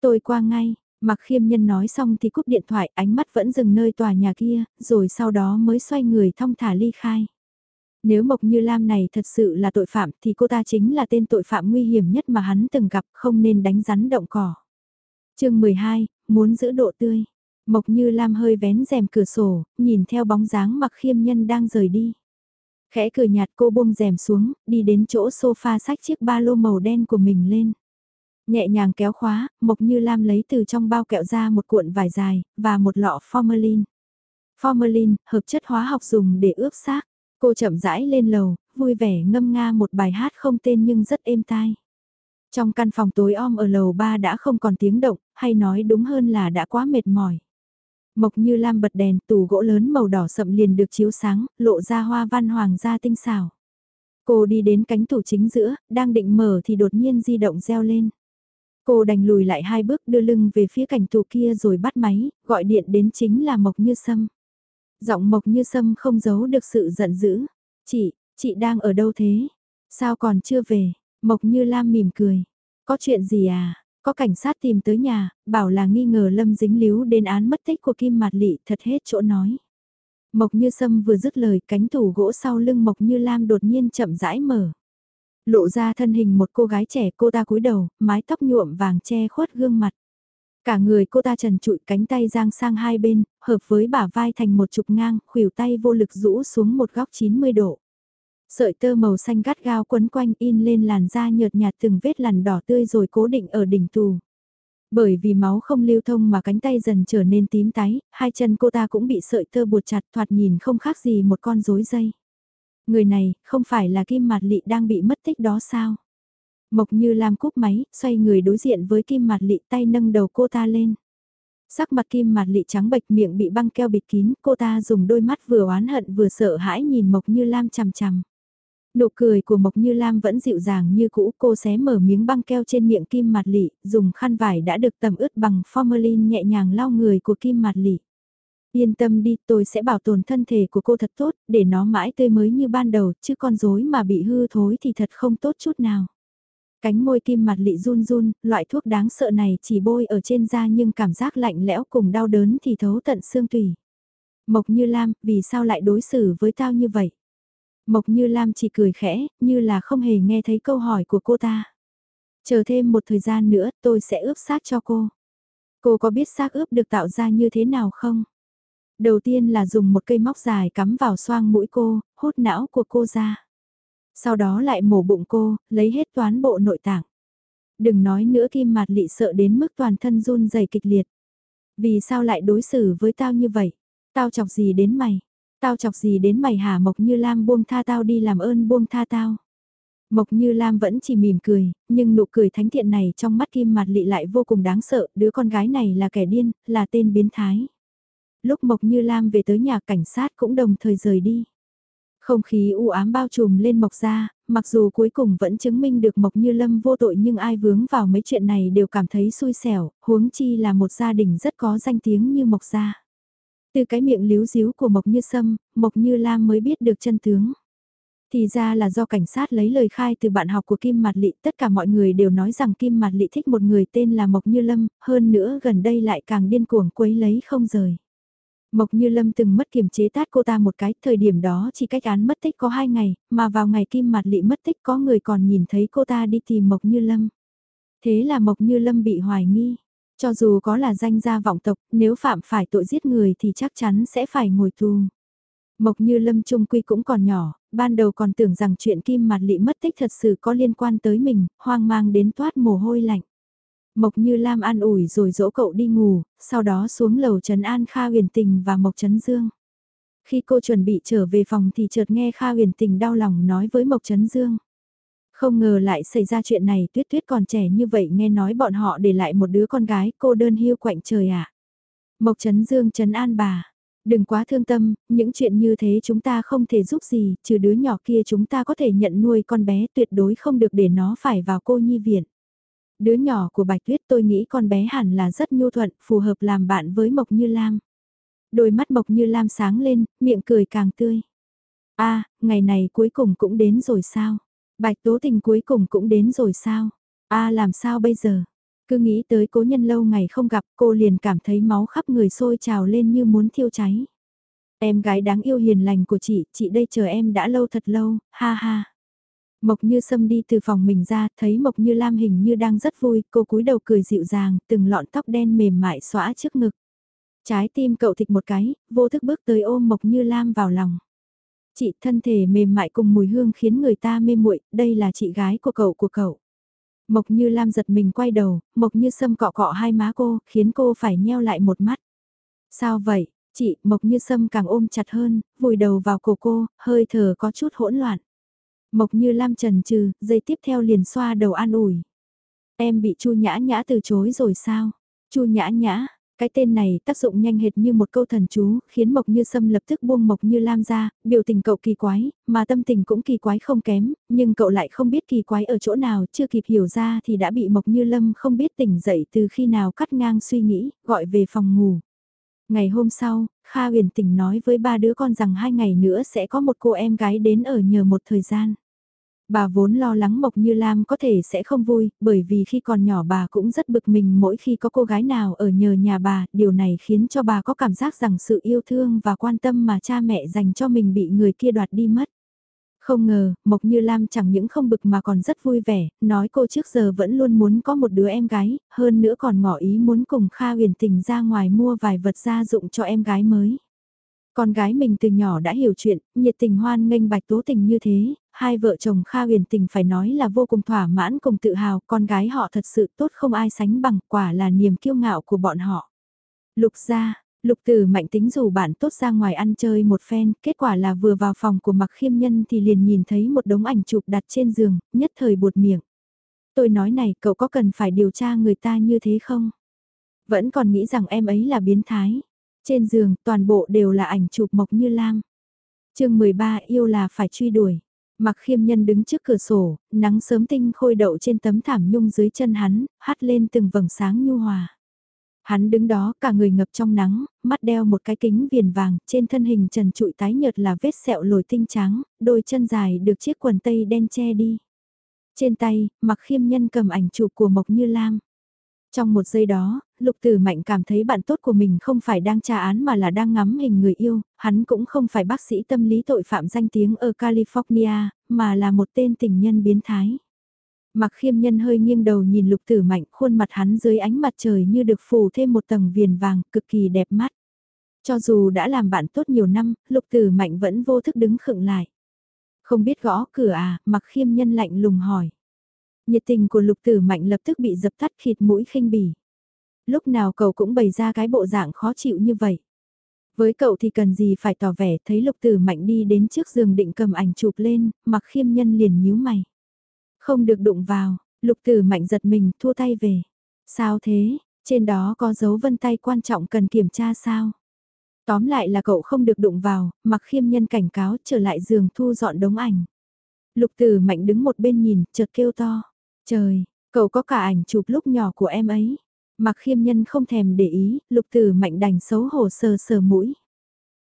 Speaker 1: Tôi qua ngay, mặc khiêm nhân nói xong thì cúp điện thoại, ánh mắt vẫn dừng nơi tòa nhà kia, rồi sau đó mới xoay người thong thả ly khai. Nếu Mộc Như Lam này thật sự là tội phạm thì cô ta chính là tên tội phạm nguy hiểm nhất mà hắn từng gặp không nên đánh rắn động cỏ. chương 12, muốn giữ độ tươi. Mộc Như Lam hơi vén rèm cửa sổ, nhìn theo bóng dáng mặc khiêm nhân đang rời đi. Khẽ cười nhạt cô buông rèm xuống, đi đến chỗ sofa sách chiếc ba lô màu đen của mình lên. Nhẹ nhàng kéo khóa, Mộc Như Lam lấy từ trong bao kẹo ra một cuộn vải dài, và một lọ formalin. Formalin, hợp chất hóa học dùng để ướp xác. Cô chậm rãi lên lầu, vui vẻ ngâm nga một bài hát không tên nhưng rất êm tai. Trong căn phòng tối om ở lầu 3 đã không còn tiếng động, hay nói đúng hơn là đã quá mệt mỏi. Mộc như lam bật đèn, tủ gỗ lớn màu đỏ sậm liền được chiếu sáng, lộ ra hoa văn hoàng gia tinh xảo. Cô đi đến cánh tủ chính giữa, đang định mở thì đột nhiên di động reo lên. Cô đành lùi lại hai bước đưa lưng về phía cảnh tủ kia rồi bắt máy, gọi điện đến chính là Mộc Như Sâm. Giọng mộc như sâm không giấu được sự giận dữ. Chị, chị đang ở đâu thế? Sao còn chưa về? Mộc như lam mỉm cười. Có chuyện gì à? Có cảnh sát tìm tới nhà, bảo là nghi ngờ Lâm dính líu đến án mất tích của Kim Mạt Lị thật hết chỗ nói. Mộc Như Sâm vừa dứt lời cánh tủ gỗ sau lưng Mộc Như Lam đột nhiên chậm rãi mở. Lộ ra thân hình một cô gái trẻ cô ta cúi đầu, mái tóc nhuộm vàng che khuất gương mặt. Cả người cô ta trần trụi cánh tay giang sang hai bên, hợp với bả vai thành một trục ngang, khuỷu tay vô lực rũ xuống một góc 90 độ. Sợi tơ màu xanh gắt gao quấn quanh in lên làn da nhợt nhạt từng vết làn đỏ tươi rồi cố định ở đỉnh tù. Bởi vì máu không lưu thông mà cánh tay dần trở nên tím tái, hai chân cô ta cũng bị sợi tơ buộc chặt thoạt nhìn không khác gì một con rối dây. Người này, không phải là Kim Mạt Lị đang bị mất tích đó sao? Mộc như Lam cúp máy, xoay người đối diện với Kim Mạt Lị tay nâng đầu cô ta lên. Sắc mặt Kim Mạt Lị trắng bệch miệng bị băng keo bịt kín, cô ta dùng đôi mắt vừa oán hận vừa sợ hãi nhìn Mộc như Lam chằm chằm. Nụ cười của Mộc Như Lam vẫn dịu dàng như cũ, cô xé mở miếng băng keo trên miệng Kim Mạt Lị, dùng khăn vải đã được tẩm ướt bằng formalin nhẹ nhàng lau người của Kim Mạt Lị. Yên tâm đi, tôi sẽ bảo tồn thân thể của cô thật tốt, để nó mãi tươi mới như ban đầu, chứ con rối mà bị hư thối thì thật không tốt chút nào. Cánh môi kim mặt lị run run, loại thuốc đáng sợ này chỉ bôi ở trên da nhưng cảm giác lạnh lẽo cùng đau đớn thì thấu tận xương tủy. Mộc Như Lam, vì sao lại đối xử với tao như vậy? Mộc Như Lam chỉ cười khẽ, như là không hề nghe thấy câu hỏi của cô ta. Chờ thêm một thời gian nữa, tôi sẽ ướp xác cho cô. Cô có biết xác ướp được tạo ra như thế nào không? Đầu tiên là dùng một cây móc dài cắm vào xoang mũi cô, hút não của cô ra. Sau đó lại mổ bụng cô, lấy hết toán bộ nội tạng. Đừng nói nữa kim mạt lị sợ đến mức toàn thân run rẩy kịch liệt. Vì sao lại đối xử với tao như vậy? Tao chọc gì đến mày? Tao chọc gì đến mày hả Mộc Như Lam buông tha tao đi làm ơn buông tha tao. Mộc Như Lam vẫn chỉ mỉm cười, nhưng nụ cười thánh thiện này trong mắt Kim Mạt Lị lại vô cùng đáng sợ, đứa con gái này là kẻ điên, là tên biến thái. Lúc Mộc Như Lam về tới nhà cảnh sát cũng đồng thời rời đi. Không khí u ám bao trùm lên Mộc gia, mặc dù cuối cùng vẫn chứng minh được Mộc Như Lâm vô tội nhưng ai vướng vào mấy chuyện này đều cảm thấy xui xẻo, huống chi là một gia đình rất có danh tiếng như Mộc gia. Từ cái miệng líu díu của Mộc Như Sâm, Mộc Như Lam mới biết được chân tướng. Thì ra là do cảnh sát lấy lời khai từ bạn học của Kim Mạt Lị, tất cả mọi người đều nói rằng Kim Mạt Lị thích một người tên là Mộc Như Lâm, hơn nữa gần đây lại càng điên cuồng quấy lấy không rời. Mộc Như Lâm từng mất kiềm chế tát cô ta một cái, thời điểm đó chỉ cách án mất tích có hai ngày, mà vào ngày Kim Mạt Lị mất tích có người còn nhìn thấy cô ta đi tìm Mộc Như Lâm. Thế là Mộc Như Lâm bị hoài nghi. Cho dù có là danh gia vọng tộc, nếu phạm phải tội giết người thì chắc chắn sẽ phải ngồi tù. Mộc Như Lâm Trung Quy cũng còn nhỏ, ban đầu còn tưởng rằng chuyện Kim Mạt Lị mất tích thật sự có liên quan tới mình, hoang mang đến toát mồ hôi lạnh. Mộc Như Lam an ủi rồi dỗ cậu đi ngủ, sau đó xuống lầu Trấn An Kha huyền tình và Mộc Trấn Dương. Khi cô chuẩn bị trở về phòng thì chợt nghe Kha huyền tình đau lòng nói với Mộc Trấn Dương. Không ngờ lại xảy ra chuyện này tuyết tuyết còn trẻ như vậy nghe nói bọn họ để lại một đứa con gái cô đơn hiu quạnh trời ạ. À. Mộc Trấn Dương trấn an bà. Đừng quá thương tâm, những chuyện như thế chúng ta không thể giúp gì, trừ đứa nhỏ kia chúng ta có thể nhận nuôi con bé tuyệt đối không được để nó phải vào cô nhi viện. Đứa nhỏ của Bạch Tuyết tôi nghĩ con bé hẳn là rất nhu thuận, phù hợp làm bạn với Mộc Như Lam. Đôi mắt Mộc Như Lam sáng lên, miệng cười càng tươi. a ngày này cuối cùng cũng đến rồi sao? Bạch Tố Tình cuối cùng cũng đến rồi sao? a làm sao bây giờ? Cứ nghĩ tới cố nhân lâu ngày không gặp cô liền cảm thấy máu khắp người sôi trào lên như muốn thiêu cháy. Em gái đáng yêu hiền lành của chị, chị đây chờ em đã lâu thật lâu, ha ha. Mộc Như Sâm đi từ phòng mình ra, thấy Mộc Như Lam hình như đang rất vui, cô cúi đầu cười dịu dàng, từng lọn tóc đen mềm mại xõa trước ngực. Trái tim cậu thịch một cái, vô thức bước tới ôm Mộc Như Lam vào lòng. Chị thân thể mềm mại cùng mùi hương khiến người ta mê muội, đây là chị gái của cậu của cậu. Mộc Như Lam giật mình quay đầu, Mộc Như Sâm cọ cọ hai má cô, khiến cô phải nheo lại một mắt. Sao vậy? Chị, Mộc Như Sâm càng ôm chặt hơn, vùi đầu vào cổ cô, hơi thở có chút hỗn loạn. Mộc như Lam trần trừ, dây tiếp theo liền xoa đầu an ủi. Em bị Chu Nhã Nhã từ chối rồi sao? Chu Nhã Nhã, cái tên này tác dụng nhanh hệt như một câu thần chú, khiến Mộc Như Sâm lập tức buông Mộc Như Lam ra, biểu tình cậu kỳ quái, mà tâm tình cũng kỳ quái không kém, nhưng cậu lại không biết kỳ quái ở chỗ nào, chưa kịp hiểu ra thì đã bị Mộc Như Lâm không biết tỉnh dậy từ khi nào cắt ngang suy nghĩ, gọi về phòng ngủ. Ngày hôm sau, Kha huyền tỉnh nói với ba đứa con rằng hai ngày nữa sẽ có một cô em gái đến ở nhờ một thời gian. Bà vốn lo lắng Mộc Như Lam có thể sẽ không vui, bởi vì khi còn nhỏ bà cũng rất bực mình mỗi khi có cô gái nào ở nhờ nhà bà, điều này khiến cho bà có cảm giác rằng sự yêu thương và quan tâm mà cha mẹ dành cho mình bị người kia đoạt đi mất. Không ngờ, Mộc Như Lam chẳng những không bực mà còn rất vui vẻ, nói cô trước giờ vẫn luôn muốn có một đứa em gái, hơn nữa còn ngỏ ý muốn cùng Kha huyền tình ra ngoài mua vài vật gia dụng cho em gái mới. Con gái mình từ nhỏ đã hiểu chuyện, nhiệt tình hoan nghênh bạch tố tình như thế, hai vợ chồng Kha huyền tình phải nói là vô cùng thỏa mãn cùng tự hào, con gái họ thật sự tốt không ai sánh bằng, quả là niềm kiêu ngạo của bọn họ. Lục gia, Lục Tử Mạnh tính dù bạn tốt ra ngoài ăn chơi một phen, kết quả là vừa vào phòng của Mặc Khiêm Nhân thì liền nhìn thấy một đống ảnh chụp đặt trên giường, nhất thời buột miệng. Tôi nói này, cậu có cần phải điều tra người ta như thế không? Vẫn còn nghĩ rằng em ấy là biến thái. Trên giường, toàn bộ đều là ảnh chụp Mộc Như Lam. chương 13 yêu là phải truy đuổi. Mặc khiêm nhân đứng trước cửa sổ, nắng sớm tinh khôi đậu trên tấm thảm nhung dưới chân hắn, hắt lên từng vầng sáng nhu hòa. Hắn đứng đó cả người ngập trong nắng, mắt đeo một cái kính viền vàng, trên thân hình trần trụi tái nhợt là vết sẹo lồi tinh trắng, đôi chân dài được chiếc quần tây đen che đi. Trên tay, mặc khiêm nhân cầm ảnh chụp của Mộc Như Lam. Trong một giây đó, Lục Tử Mạnh cảm thấy bạn tốt của mình không phải đang tra án mà là đang ngắm hình người yêu, hắn cũng không phải bác sĩ tâm lý tội phạm danh tiếng ở California, mà là một tên tình nhân biến thái. Mặc khiêm nhân hơi nghiêng đầu nhìn lục tử mạnh khuôn mặt hắn dưới ánh mặt trời như được phủ thêm một tầng viền vàng cực kỳ đẹp mắt. Cho dù đã làm bạn tốt nhiều năm, lục tử mạnh vẫn vô thức đứng khựng lại. Không biết gõ cửa à, mặc khiêm nhân lạnh lùng hỏi. Nhiệt tình của lục tử mạnh lập tức bị dập tắt khịt mũi khinh bỉ. Lúc nào cậu cũng bày ra cái bộ dạng khó chịu như vậy. Với cậu thì cần gì phải tỏ vẻ thấy lục tử mạnh đi đến trước giường định cầm ảnh chụp lên, mặc khiêm nhân liền nhíu mày. Không được đụng vào, lục tử mạnh giật mình thua tay về. Sao thế, trên đó có dấu vân tay quan trọng cần kiểm tra sao? Tóm lại là cậu không được đụng vào, mặc khiêm nhân cảnh cáo trở lại giường thu dọn đống ảnh. Lục tử mạnh đứng một bên nhìn, chợt kêu to. Trời, cậu có cả ảnh chụp lúc nhỏ của em ấy. Mặc khiêm nhân không thèm để ý, lục tử mạnh đành xấu hổ sờ sờ mũi.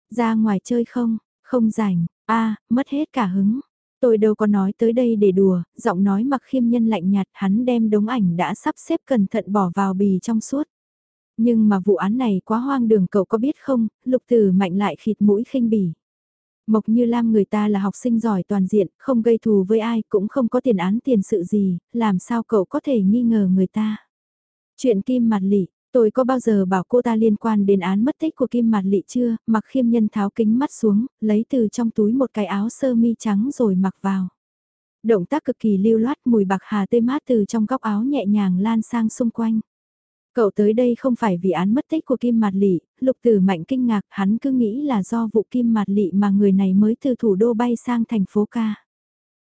Speaker 1: Ra ngoài chơi không, không rảnh, a mất hết cả hứng. Tôi đâu có nói tới đây để đùa, giọng nói mặc khiêm nhân lạnh nhạt hắn đem đống ảnh đã sắp xếp cẩn thận bỏ vào bì trong suốt. Nhưng mà vụ án này quá hoang đường cậu có biết không, lục tử mạnh lại khịt mũi khinh bỉ. Mộc Như Lam người ta là học sinh giỏi toàn diện, không gây thù với ai cũng không có tiền án tiền sự gì, làm sao cậu có thể nghi ngờ người ta. Chuyện kim Mạt lị, Tôi có bao giờ bảo cô ta liên quan đến án mất tích của Kim Mạt Lị chưa, mặc khiêm nhân tháo kính mắt xuống, lấy từ trong túi một cái áo sơ mi trắng rồi mặc vào. Động tác cực kỳ lưu loát mùi bạc hà tê mát từ trong góc áo nhẹ nhàng lan sang xung quanh. Cậu tới đây không phải vì án mất tích của Kim Mạt Lị, lục tử mạnh kinh ngạc hắn cứ nghĩ là do vụ Kim Mạt Lị mà người này mới từ thủ đô bay sang thành phố ca.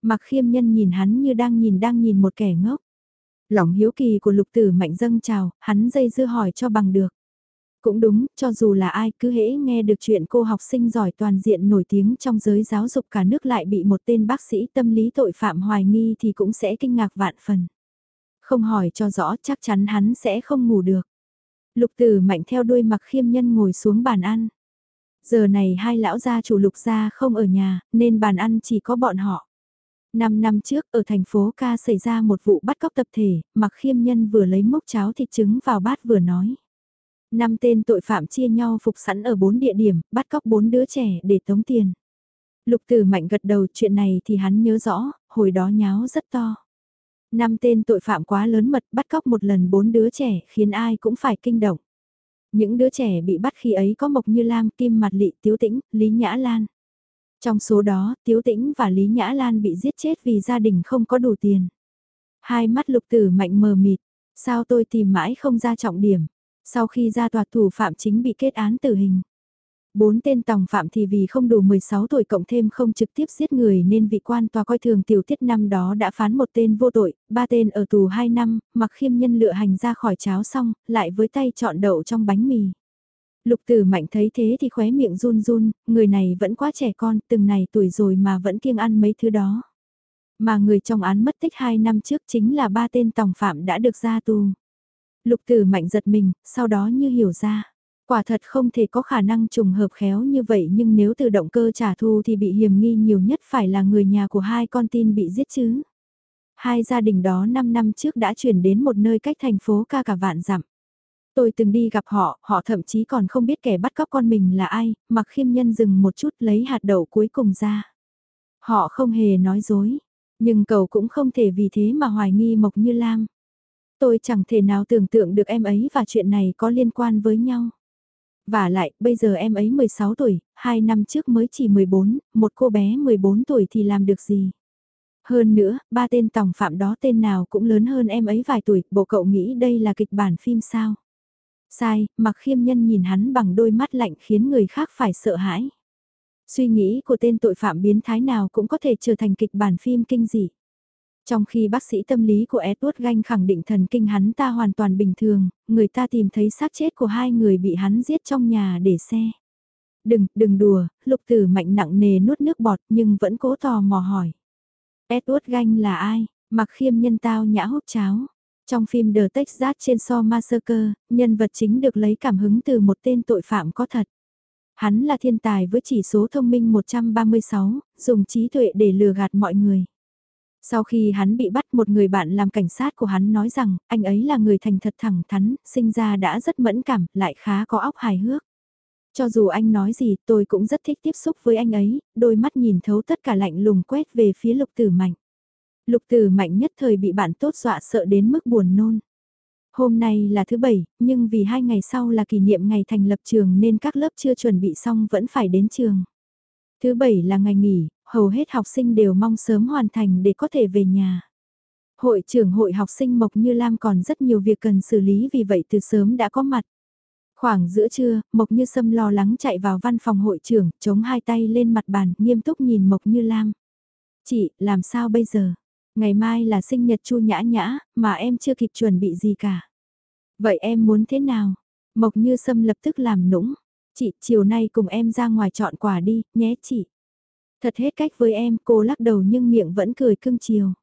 Speaker 1: Mặc khiêm nhân nhìn hắn như đang nhìn đang nhìn một kẻ ngốc. Lòng hiếu kỳ của lục tử mạnh dâng trào, hắn dây dưa hỏi cho bằng được. Cũng đúng, cho dù là ai cứ hễ nghe được chuyện cô học sinh giỏi toàn diện nổi tiếng trong giới giáo dục cả nước lại bị một tên bác sĩ tâm lý tội phạm hoài nghi thì cũng sẽ kinh ngạc vạn phần. Không hỏi cho rõ chắc chắn hắn sẽ không ngủ được. Lục tử mạnh theo đuôi mặc khiêm nhân ngồi xuống bàn ăn. Giờ này hai lão gia chủ lục gia không ở nhà, nên bàn ăn chỉ có bọn họ. Năm năm trước ở thành phố ca xảy ra một vụ bắt cóc tập thể, mặc khiêm nhân vừa lấy mốc cháo thịt trứng vào bát vừa nói. Năm tên tội phạm chia nhau phục sẵn ở bốn địa điểm, bắt cóc bốn đứa trẻ để tống tiền. Lục tử mạnh gật đầu chuyện này thì hắn nhớ rõ, hồi đó nháo rất to. Năm tên tội phạm quá lớn mật bắt cóc một lần bốn đứa trẻ khiến ai cũng phải kinh động. Những đứa trẻ bị bắt khi ấy có Mộc Như Lam, Kim Mặt Lị, Tiếu Tĩnh, Lý Nhã Lan. Trong số đó, Tiếu Tĩnh và Lý Nhã Lan bị giết chết vì gia đình không có đủ tiền. Hai mắt lục tử mạnh mờ mịt, sao tôi tìm mãi không ra trọng điểm. Sau khi ra tòa thủ phạm chính bị kết án tử hình. Bốn tên tòng phạm thì vì không đủ 16 tuổi cộng thêm không trực tiếp giết người nên vị quan tòa coi thường tiểu tiết năm đó đã phán một tên vô tội, ba tên ở tù 2 năm, mặc khiêm nhân lựa hành ra khỏi cháo xong, lại với tay chọn đậu trong bánh mì. Lục tử mạnh thấy thế thì khóe miệng run run, người này vẫn quá trẻ con, từng này tuổi rồi mà vẫn kiêng ăn mấy thứ đó. Mà người trong án mất tích 2 năm trước chính là ba tên tòng phạm đã được ra tù. Lục tử mạnh giật mình, sau đó như hiểu ra. Quả thật không thể có khả năng trùng hợp khéo như vậy nhưng nếu từ động cơ trả thù thì bị hiểm nghi nhiều nhất phải là người nhà của hai con tin bị giết chứ. Hai gia đình đó 5 năm trước đã chuyển đến một nơi cách thành phố ca cả vạn dặm. Tôi từng đi gặp họ, họ thậm chí còn không biết kẻ bắt cóc con mình là ai, mặc khiêm nhân dừng một chút lấy hạt đậu cuối cùng ra. Họ không hề nói dối, nhưng cậu cũng không thể vì thế mà hoài nghi Mộc Như Lam. Tôi chẳng thể nào tưởng tượng được em ấy và chuyện này có liên quan với nhau. Và lại, bây giờ em ấy 16 tuổi, 2 năm trước mới chỉ 14, một cô bé 14 tuổi thì làm được gì? Hơn nữa, ba tên tòng phạm đó tên nào cũng lớn hơn em ấy vài tuổi, bộ cậu nghĩ đây là kịch bản phim sao? Sai, mặc khiêm nhân nhìn hắn bằng đôi mắt lạnh khiến người khác phải sợ hãi. Suy nghĩ của tên tội phạm biến thái nào cũng có thể trở thành kịch bản phim kinh dị. Trong khi bác sĩ tâm lý của Edward Ganh khẳng định thần kinh hắn ta hoàn toàn bình thường, người ta tìm thấy xác chết của hai người bị hắn giết trong nhà để xe. Đừng, đừng đùa, lục tử mạnh nặng nề nuốt nước bọt nhưng vẫn cố tò mò hỏi. Edward Ganh là ai? Mặc khiêm nhân tao nhã hút cháo. Trong phim The Texas trên so Massacre, nhân vật chính được lấy cảm hứng từ một tên tội phạm có thật. Hắn là thiên tài với chỉ số thông minh 136, dùng trí tuệ để lừa gạt mọi người. Sau khi hắn bị bắt một người bạn làm cảnh sát của hắn nói rằng anh ấy là người thành thật thẳng thắn, sinh ra đã rất mẫn cảm, lại khá có óc hài hước. Cho dù anh nói gì tôi cũng rất thích tiếp xúc với anh ấy, đôi mắt nhìn thấu tất cả lạnh lùng quét về phía lục tử mạnh. Lục tử mạnh nhất thời bị bạn tốt dọa sợ đến mức buồn nôn. Hôm nay là thứ bảy, nhưng vì hai ngày sau là kỷ niệm ngày thành lập trường nên các lớp chưa chuẩn bị xong vẫn phải đến trường. Thứ bảy là ngày nghỉ, hầu hết học sinh đều mong sớm hoàn thành để có thể về nhà. Hội trưởng hội học sinh Mộc Như Lam còn rất nhiều việc cần xử lý vì vậy từ sớm đã có mặt. Khoảng giữa trưa, Mộc Như Sâm lo lắng chạy vào văn phòng hội trưởng, chống hai tay lên mặt bàn, nghiêm túc nhìn Mộc Như Lam. Chị, làm sao bây giờ? Ngày mai là sinh nhật Chu Nhã Nhã, mà em chưa kịp chuẩn bị gì cả. Vậy em muốn thế nào? Mộc Như Sâm lập tức làm nũng. Chị, chiều nay cùng em ra ngoài chọn quà đi, nhé chị. Thật hết cách với em, cô lắc đầu nhưng miệng vẫn cười cưng chiều.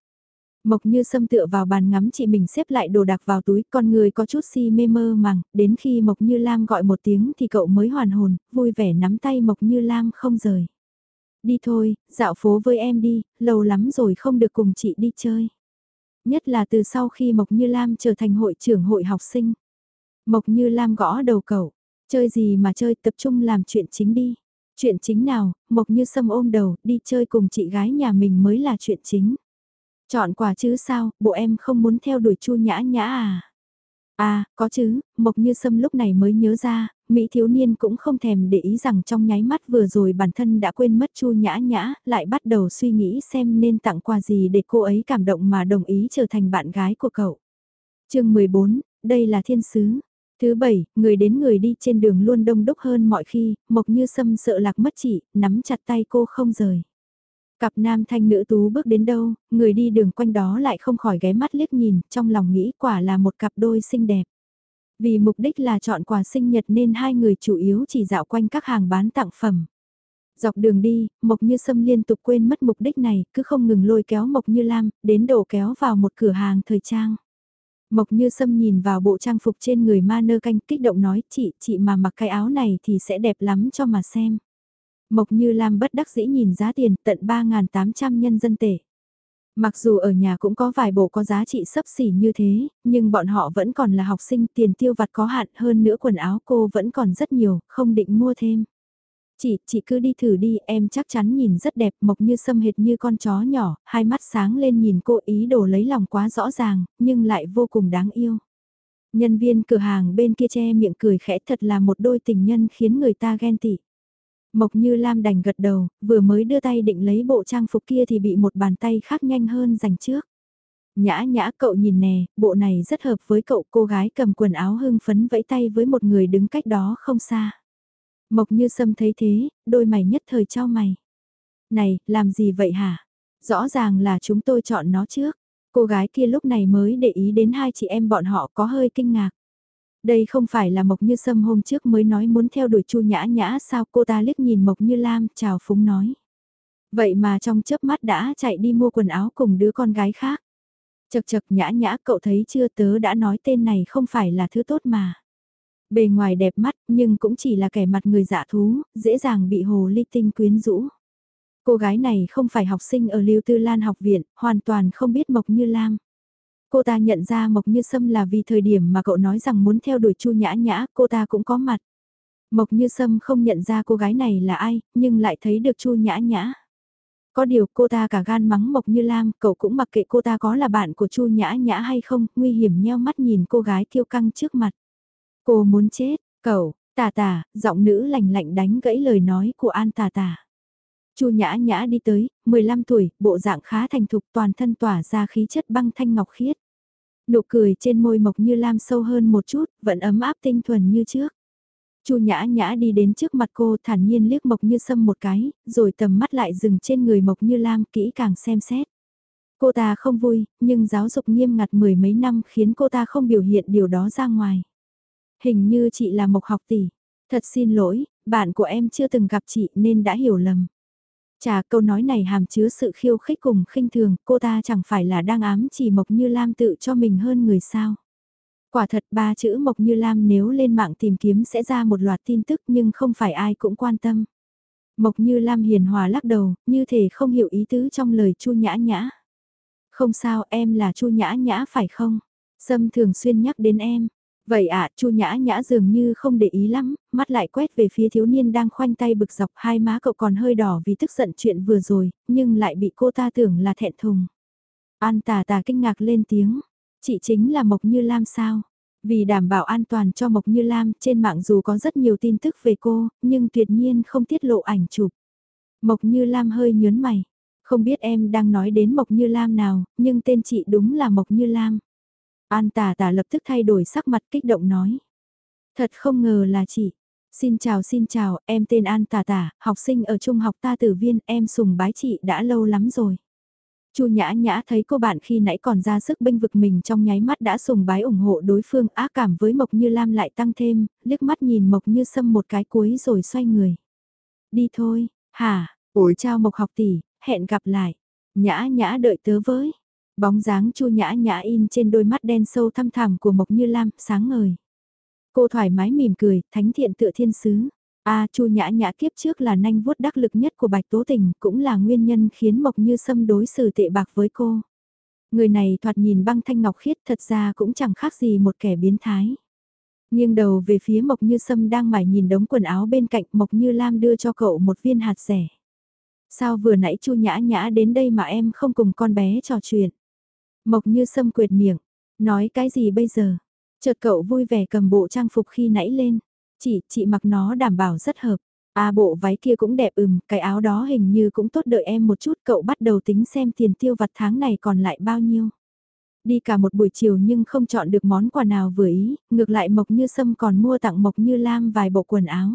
Speaker 1: Mộc như sâm tựa vào bàn ngắm chị mình xếp lại đồ đạc vào túi, con người có chút si mê mơ màng, đến khi Mộc như Lam gọi một tiếng thì cậu mới hoàn hồn, vui vẻ nắm tay Mộc như Lam không rời. Đi thôi, dạo phố với em đi, lâu lắm rồi không được cùng chị đi chơi. Nhất là từ sau khi Mộc Như Lam trở thành hội trưởng hội học sinh. Mộc Như Lam gõ đầu cậu, chơi gì mà chơi tập trung làm chuyện chính đi. Chuyện chính nào, Mộc Như Sâm ôm đầu, đi chơi cùng chị gái nhà mình mới là chuyện chính. Chọn quà chứ sao, bộ em không muốn theo đuổi Chu Nhã Nhã à? À, có chứ, Mộc Như Sâm lúc này mới nhớ ra, Mỹ thiếu niên cũng không thèm để ý rằng trong nháy mắt vừa rồi bản thân đã quên mất Chu Nhã Nhã, lại bắt đầu suy nghĩ xem nên tặng quà gì để cô ấy cảm động mà đồng ý trở thành bạn gái của cậu. chương 14, đây là thiên sứ. Thứ bảy, người đến người đi trên đường luôn đông đúc hơn mọi khi, Mộc Như Sâm sợ lạc mất chị, nắm chặt tay cô không rời. Cặp nam thanh nữ tú bước đến đâu, người đi đường quanh đó lại không khỏi ghé mắt liếc nhìn, trong lòng nghĩ quả là một cặp đôi xinh đẹp. Vì mục đích là chọn quà sinh nhật nên hai người chủ yếu chỉ dạo quanh các hàng bán tặng phẩm. Dọc đường đi, Mộc Như Sâm liên tục quên mất mục đích này, cứ không ngừng lôi kéo Mộc Như Lam, đến đổ kéo vào một cửa hàng thời trang. Mộc Như Sâm nhìn vào bộ trang phục trên người ma nơ canh kích động nói chị, chị mà mặc cái áo này thì sẽ đẹp lắm cho mà xem. Mộc Như Lam bất đắc dĩ nhìn giá tiền tận 3.800 nhân dân tệ. Mặc dù ở nhà cũng có vài bộ có giá trị sấp xỉ như thế, nhưng bọn họ vẫn còn là học sinh tiền tiêu vặt có hạn hơn nữa quần áo cô vẫn còn rất nhiều, không định mua thêm. Chị, chị cứ đi thử đi, em chắc chắn nhìn rất đẹp, mộc như sâm hệt như con chó nhỏ, hai mắt sáng lên nhìn cô ý đồ lấy lòng quá rõ ràng, nhưng lại vô cùng đáng yêu. Nhân viên cửa hàng bên kia che miệng cười khẽ thật là một đôi tình nhân khiến người ta ghen tị. Mộc như Lam đành gật đầu, vừa mới đưa tay định lấy bộ trang phục kia thì bị một bàn tay khác nhanh hơn giành trước. Nhã nhã cậu nhìn nè, bộ này rất hợp với cậu cô gái cầm quần áo hưng phấn vẫy tay với một người đứng cách đó không xa. Mộc như sâm thấy thế, đôi mày nhất thời trao mày. Này, làm gì vậy hả? Rõ ràng là chúng tôi chọn nó trước. Cô gái kia lúc này mới để ý đến hai chị em bọn họ có hơi kinh ngạc. Đây không phải là Mộc Như Sâm hôm trước mới nói muốn theo đuổi Chu Nhã Nhã sao cô ta liếc nhìn Mộc Như Lam chào phúng nói. Vậy mà trong chớp mắt đã chạy đi mua quần áo cùng đứa con gái khác. Chật chật nhã nhã cậu thấy chưa tớ đã nói tên này không phải là thứ tốt mà. Bề ngoài đẹp mắt nhưng cũng chỉ là kẻ mặt người dạ thú, dễ dàng bị hồ ly tinh quyến rũ. Cô gái này không phải học sinh ở Lưu Tư Lan học viện, hoàn toàn không biết Mộc Như Lam. Cô ta nhận ra Mộc Như Sâm là vì thời điểm mà cậu nói rằng muốn theo đuổi Chu Nhã Nhã, cô ta cũng có mặt. Mộc Như Sâm không nhận ra cô gái này là ai, nhưng lại thấy được Chu Nhã Nhã. Có điều cô ta cả gan mắng Mộc Như Lam, cậu cũng mặc kệ cô ta có là bạn của Chu Nhã Nhã hay không, nguy hiểm nheo mắt nhìn cô gái kiêu căng trước mặt. Cô muốn chết, cậu, tà tà, giọng nữ lạnh lạnh đánh gãy lời nói của An tà tà. Chu Nhã Nhã đi tới, 15 tuổi, bộ dạng khá thành thục toàn thân tỏa ra khí chất băng thanh ngọc khiết. Nụ cười trên môi Mộc Như Lam sâu hơn một chút, vẫn ấm áp tinh thuần như trước. Chu Nhã Nhã đi đến trước mặt cô thản nhiên liếc Mộc Như Sâm một cái, rồi tầm mắt lại dừng trên người Mộc Như Lam kỹ càng xem xét. Cô ta không vui, nhưng giáo dục nghiêm ngặt mười mấy năm khiến cô ta không biểu hiện điều đó ra ngoài. Hình như chị là Mộc học tỷ. Thật xin lỗi, bạn của em chưa từng gặp chị nên đã hiểu lầm. Chà câu nói này hàm chứa sự khiêu khích cùng khinh thường, cô ta chẳng phải là đang ám chỉ Mộc Như Lam tự cho mình hơn người sao. Quả thật ba chữ Mộc Như Lam nếu lên mạng tìm kiếm sẽ ra một loạt tin tức nhưng không phải ai cũng quan tâm. Mộc Như Lam hiền hòa lắc đầu, như thể không hiểu ý tứ trong lời Chu Nhã Nhã. Không sao, em là Chu Nhã Nhã phải không? Sâm thường xuyên nhắc đến em. Vậy ạ, Chu Nhã Nhã dường như không để ý lắm, mắt lại quét về phía thiếu niên đang khoanh tay bực dọc hai má cậu còn hơi đỏ vì tức giận chuyện vừa rồi, nhưng lại bị cô ta tưởng là thẹn thùng. An tà tà kinh ngạc lên tiếng, chị chính là Mộc Như Lam sao? Vì đảm bảo an toàn cho Mộc Như Lam, trên mạng dù có rất nhiều tin tức về cô, nhưng tuyệt nhiên không tiết lộ ảnh chụp. Mộc Như Lam hơi nhớn mày. Không biết em đang nói đến Mộc Như Lam nào, nhưng tên chị đúng là Mộc Như Lam. An tà tà lập tức thay đổi sắc mặt kích động nói. Thật không ngờ là chị. Xin chào xin chào, em tên An tà tà, học sinh ở trung học ta tử viên, em sùng bái chị đã lâu lắm rồi. Chu Nhã Nhã thấy cô bạn khi nãy còn ra sức bênh vực mình trong nháy mắt đã sùng bái ủng hộ đối phương ác cảm với Mộc Như Lam lại tăng thêm, liếc mắt nhìn Mộc Như Sâm một cái cuối rồi xoay người. Đi thôi, hả, ủi chào Mộc học tỷ, hẹn gặp lại. Nhã Nhã đợi tớ với. Bóng dáng Chu Nhã Nhã in trên đôi mắt đen sâu thăm thẳm của Mộc Như Lam, sáng ngời. Cô thoải mái mỉm cười, thánh thiện tựa thiên sứ. A Chu Nhã Nhã kiếp trước là nanh vuốt đắc lực nhất của Bạch Tố Tình, cũng là nguyên nhân khiến Mộc Như Sâm đối xử tệ bạc với cô. Người này thoạt nhìn băng thanh ngọc khiết thật ra cũng chẳng khác gì một kẻ biến thái. Nghiêng đầu về phía Mộc Như Sâm đang mải nhìn đống quần áo bên cạnh Mộc Như Lam đưa cho cậu một viên hạt rẻ. Sao vừa nãy Chu Nhã Nhã đến đây mà em không cùng con bé trò chuyện? Mộc Như Sâm quyệt miệng, nói cái gì bây giờ? Chợt cậu vui vẻ cầm bộ trang phục khi nãy lên. Chị, chị mặc nó đảm bảo rất hợp. À bộ váy kia cũng đẹp ừm, cái áo đó hình như cũng tốt đợi em một chút cậu bắt đầu tính xem tiền tiêu vặt tháng này còn lại bao nhiêu. Đi cả một buổi chiều nhưng không chọn được món quà nào vừa ý, ngược lại Mộc Như Sâm còn mua tặng Mộc Như Lam vài bộ quần áo.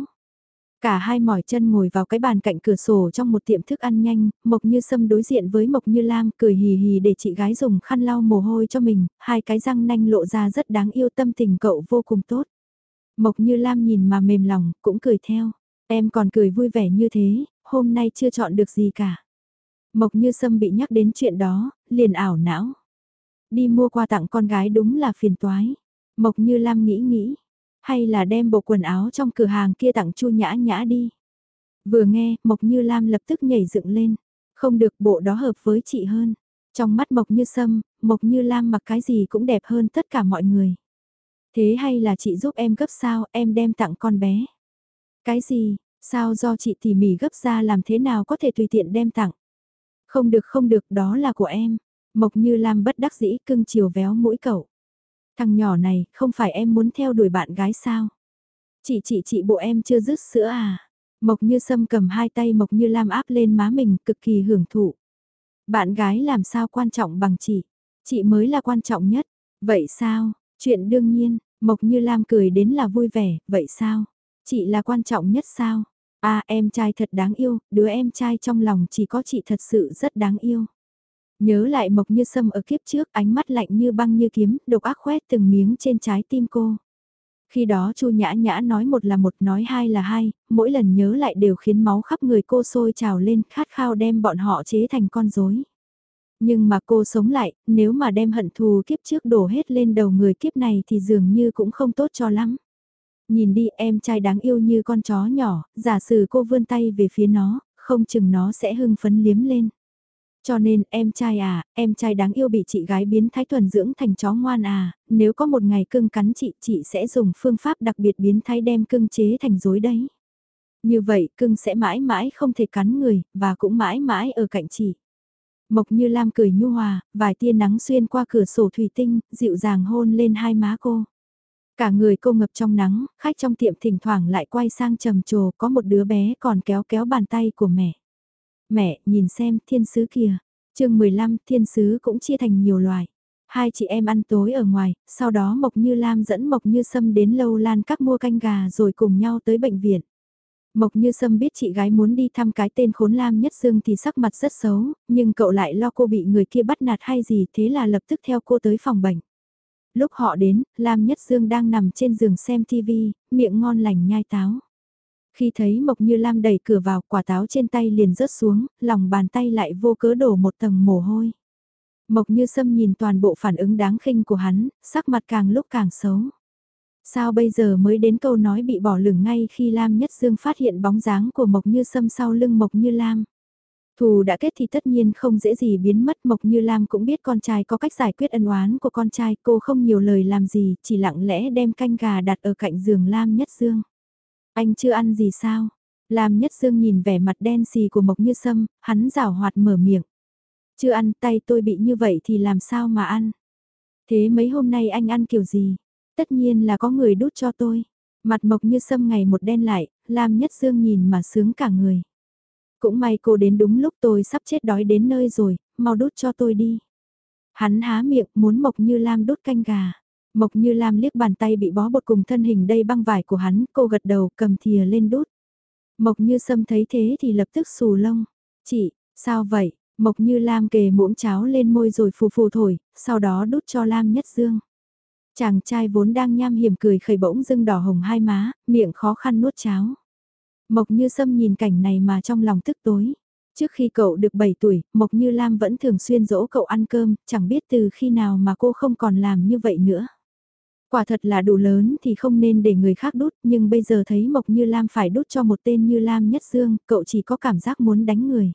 Speaker 1: Cả hai mỏi chân ngồi vào cái bàn cạnh cửa sổ trong một tiệm thức ăn nhanh, Mộc Như Sâm đối diện với Mộc Như Lam cười hì hì để chị gái dùng khăn lau mồ hôi cho mình, hai cái răng nanh lộ ra rất đáng yêu tâm tình cậu vô cùng tốt. Mộc Như Lam nhìn mà mềm lòng, cũng cười theo. Em còn cười vui vẻ như thế, hôm nay chưa chọn được gì cả. Mộc Như Sâm bị nhắc đến chuyện đó, liền ảo não. Đi mua quà tặng con gái đúng là phiền toái. Mộc Như Lam nghĩ nghĩ, hay là đem bộ quần áo trong cửa hàng kia tặng Chu Nhã Nhã đi. Vừa nghe, Mộc Như Lam lập tức nhảy dựng lên. Không được bộ đó hợp với chị hơn. Trong mắt Mộc Như Sâm, Mộc Như Lam mặc cái gì cũng đẹp hơn tất cả mọi người. Thế hay là chị giúp em gấp sao, em đem tặng con bé. Cái gì, sao do chị tỉ mỉ gấp ra làm thế nào có thể tùy tiện đem tặng. Không được không được, đó là của em. Mộc Như Lam bất đắc dĩ cưng chiều véo mũi cậu. Thằng nhỏ này, không phải em muốn theo đuổi bạn gái sao? Chị chị chị bộ em chưa dứt sữa à? Mộc Như Sâm cầm hai tay Mộc Như Lam áp lên má mình cực kỳ hưởng thụ. Bạn gái làm sao quan trọng bằng chị? Chị mới là quan trọng nhất. Vậy sao? Chuyện đương nhiên, Mộc Như Lam cười đến là vui vẻ, vậy sao? Chị là quan trọng nhất sao? À em trai thật đáng yêu, đứa em trai trong lòng chỉ có chị thật sự rất đáng yêu. Nhớ lại Mộc Như Sâm ở kiếp trước ánh mắt lạnh như băng như kiếm, độc ác khoét từng miếng trên trái tim cô. Khi đó Chu Nhã Nhã nói một là một nói hai là hai, mỗi lần nhớ lại đều khiến máu khắp người cô sôi trào lên khát khao đem bọn họ chế thành con rối. Nhưng mà cô sống lại, nếu mà đem hận thù kiếp trước đổ hết lên đầu người kiếp này thì dường như cũng không tốt cho lắm. Nhìn đi em trai đáng yêu như con chó nhỏ, giả sử cô vươn tay về phía nó, không chừng nó sẽ hưng phấn liếm lên. Cho nên em trai à, em trai đáng yêu bị chị gái biến thái thuần dưỡng thành chó ngoan à, nếu có một ngày cưng cắn chị, chị sẽ dùng phương pháp đặc biệt biến thái đem cưng chế thành dối đấy. Như vậy cưng sẽ mãi mãi không thể cắn người, và cũng mãi mãi ở cạnh chị. Mộc như Lam cười nhu hòa, vài tia nắng xuyên qua cửa sổ thủy tinh, dịu dàng hôn lên hai má cô. Cả người cô ngập trong nắng, khách trong tiệm thỉnh thoảng lại quay sang trầm trồ có một đứa bé còn kéo kéo bàn tay của mẹ. Mẹ, nhìn xem, thiên sứ kìa. chương 15, thiên sứ cũng chia thành nhiều loài. Hai chị em ăn tối ở ngoài, sau đó Mộc Như Lam dẫn Mộc Như Sâm đến lâu lan các mua canh gà rồi cùng nhau tới bệnh viện. Mộc Như Sâm biết chị gái muốn đi thăm cái tên khốn Lam Nhất Dương thì sắc mặt rất xấu, nhưng cậu lại lo cô bị người kia bắt nạt hay gì thế là lập tức theo cô tới phòng bệnh. Lúc họ đến, Lam Nhất Dương đang nằm trên giường xem TV, miệng ngon lành nhai táo. Khi thấy Mộc Như Lam đẩy cửa vào, quả táo trên tay liền rớt xuống, lòng bàn tay lại vô cớ đổ một tầng mồ hôi. Mộc Như Sâm nhìn toàn bộ phản ứng đáng khinh của hắn, sắc mặt càng lúc càng xấu. Sao bây giờ mới đến câu nói bị bỏ lửng ngay khi Lam Nhất Dương phát hiện bóng dáng của Mộc Như Sâm sau lưng Mộc Như Lam. Thù đã kết thì tất nhiên không dễ gì biến mất Mộc Như Lam cũng biết con trai có cách giải quyết ân oán của con trai cô không nhiều lời làm gì chỉ lặng lẽ đem canh gà đặt ở cạnh giường Lam Nhất Dương. Anh chưa ăn gì sao? Lam Nhất Dương nhìn vẻ mặt đen xì của Mộc Như Sâm, hắn rảo hoạt mở miệng. Chưa ăn tay tôi bị như vậy thì làm sao mà ăn? Thế mấy hôm nay anh ăn kiểu gì? Tất nhiên là có người đút cho tôi. Mặt Mộc Như Sâm ngày một đen lại, Lam Nhất Dương nhìn mà sướng cả người. Cũng may cô đến đúng lúc tôi sắp chết đói đến nơi rồi, mau đút cho tôi đi. Hắn há miệng muốn Mộc Như Lam đút canh gà. Mộc Như Lam liếc bàn tay bị bó bột cùng thân hình đây băng vải của hắn, cô gật đầu cầm thìa lên đút. Mộc Như Sâm thấy thế thì lập tức xù lông. Chị, sao vậy? Mộc Như Lam kề muỗng cháo lên môi rồi phù phù thổi, sau đó đút cho Lam Nhất Dương. Chàng trai vốn đang nham hiểm cười khẩy bỗng dưng đỏ hồng hai má, miệng khó khăn nuốt cháo. Mộc Như Sâm nhìn cảnh này mà trong lòng tức tối. Trước khi cậu được 7 tuổi, Mộc Như Lam vẫn thường xuyên dỗ cậu ăn cơm, chẳng biết từ khi nào mà cô không còn làm như vậy nữa. Quả thật là đủ lớn thì không nên để người khác đút, nhưng bây giờ thấy Mộc Như Lam phải đút cho một tên như Lam Nhất Dương, cậu chỉ có cảm giác muốn đánh người.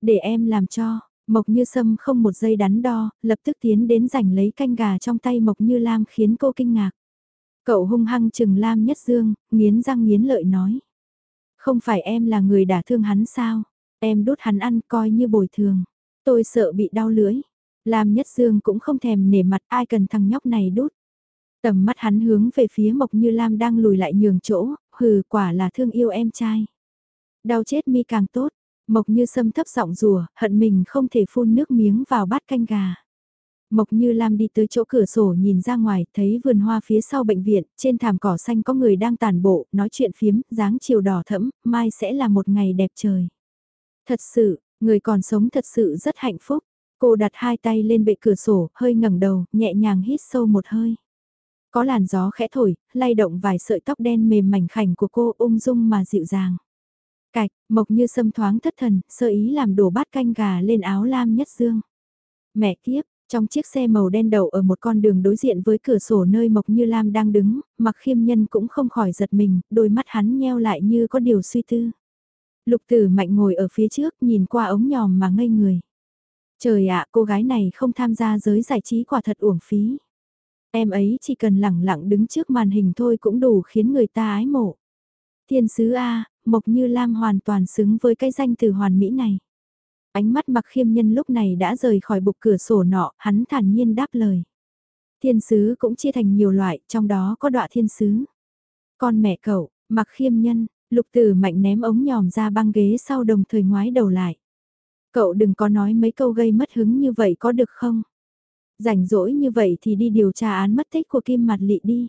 Speaker 1: Để em làm cho, Mộc Như Sâm không một giây đắn đo, lập tức tiến đến giành lấy canh gà trong tay Mộc Như Lam khiến cô kinh ngạc. Cậu hung hăng chừng Lam Nhất Dương, nghiến răng nghiến lợi nói. Không phải em là người đả thương hắn sao? Em đút hắn ăn coi như bồi thường. Tôi sợ bị đau lưỡi. Lam Nhất Dương cũng không thèm nể mặt ai cần thằng nhóc này đút. Tầm mắt hắn hướng về phía Mộc Như Lam đang lùi lại nhường chỗ, hừ quả là thương yêu em trai. Đau chết mi càng tốt, Mộc Như Sâm thấp giọng rùa, hận mình không thể phun nước miếng vào bát canh gà. Mộc Như Lam đi tới chỗ cửa sổ nhìn ra ngoài, thấy vườn hoa phía sau bệnh viện, trên thảm cỏ xanh có người đang tàn bộ, nói chuyện phiếm, dáng chiều đỏ thẫm, mai sẽ là một ngày đẹp trời. Thật sự, người còn sống thật sự rất hạnh phúc. Cô đặt hai tay lên bệ cửa sổ, hơi ngẩng đầu, nhẹ nhàng hít sâu một hơi. Có làn gió khẽ thổi, lay động vài sợi tóc đen mềm mảnh khảnh của cô ung dung mà dịu dàng. Cạch, mộc như sâm thoáng thất thần, sơ ý làm đổ bát canh gà lên áo lam nhất dương. Mẹ kiếp, trong chiếc xe màu đen đậu ở một con đường đối diện với cửa sổ nơi Mộc Như Lam đang đứng, mặc khiêm nhân cũng không khỏi giật mình, đôi mắt hắn nheo lại như có điều suy tư. Lục tử mạnh ngồi ở phía trước nhìn qua ống nhòm mà ngây người. Trời ạ, cô gái này không tham gia giới giải trí quả thật uổng phí. Em ấy chỉ cần lẳng lặng đứng trước màn hình thôi cũng đủ khiến người ta ái mộ. Thiên sứ A, Mộc Như Lam hoàn toàn xứng với cái danh từ hoàn mỹ này. Ánh mắt mặc khiêm nhân lúc này đã rời khỏi bục cửa sổ nọ, hắn thản nhiên đáp lời. Thiên sứ cũng chia thành nhiều loại, trong đó có đọa thiên sứ. Con mẹ cậu, mặc khiêm nhân, lục tử mạnh ném ống nhòm ra băng ghế sau đồng thời ngoái đầu lại. Cậu đừng có nói mấy câu gây mất hứng như vậy có được không? Rảnh rỗi như vậy thì đi điều tra án mất tích của Kim Mặt Lị đi.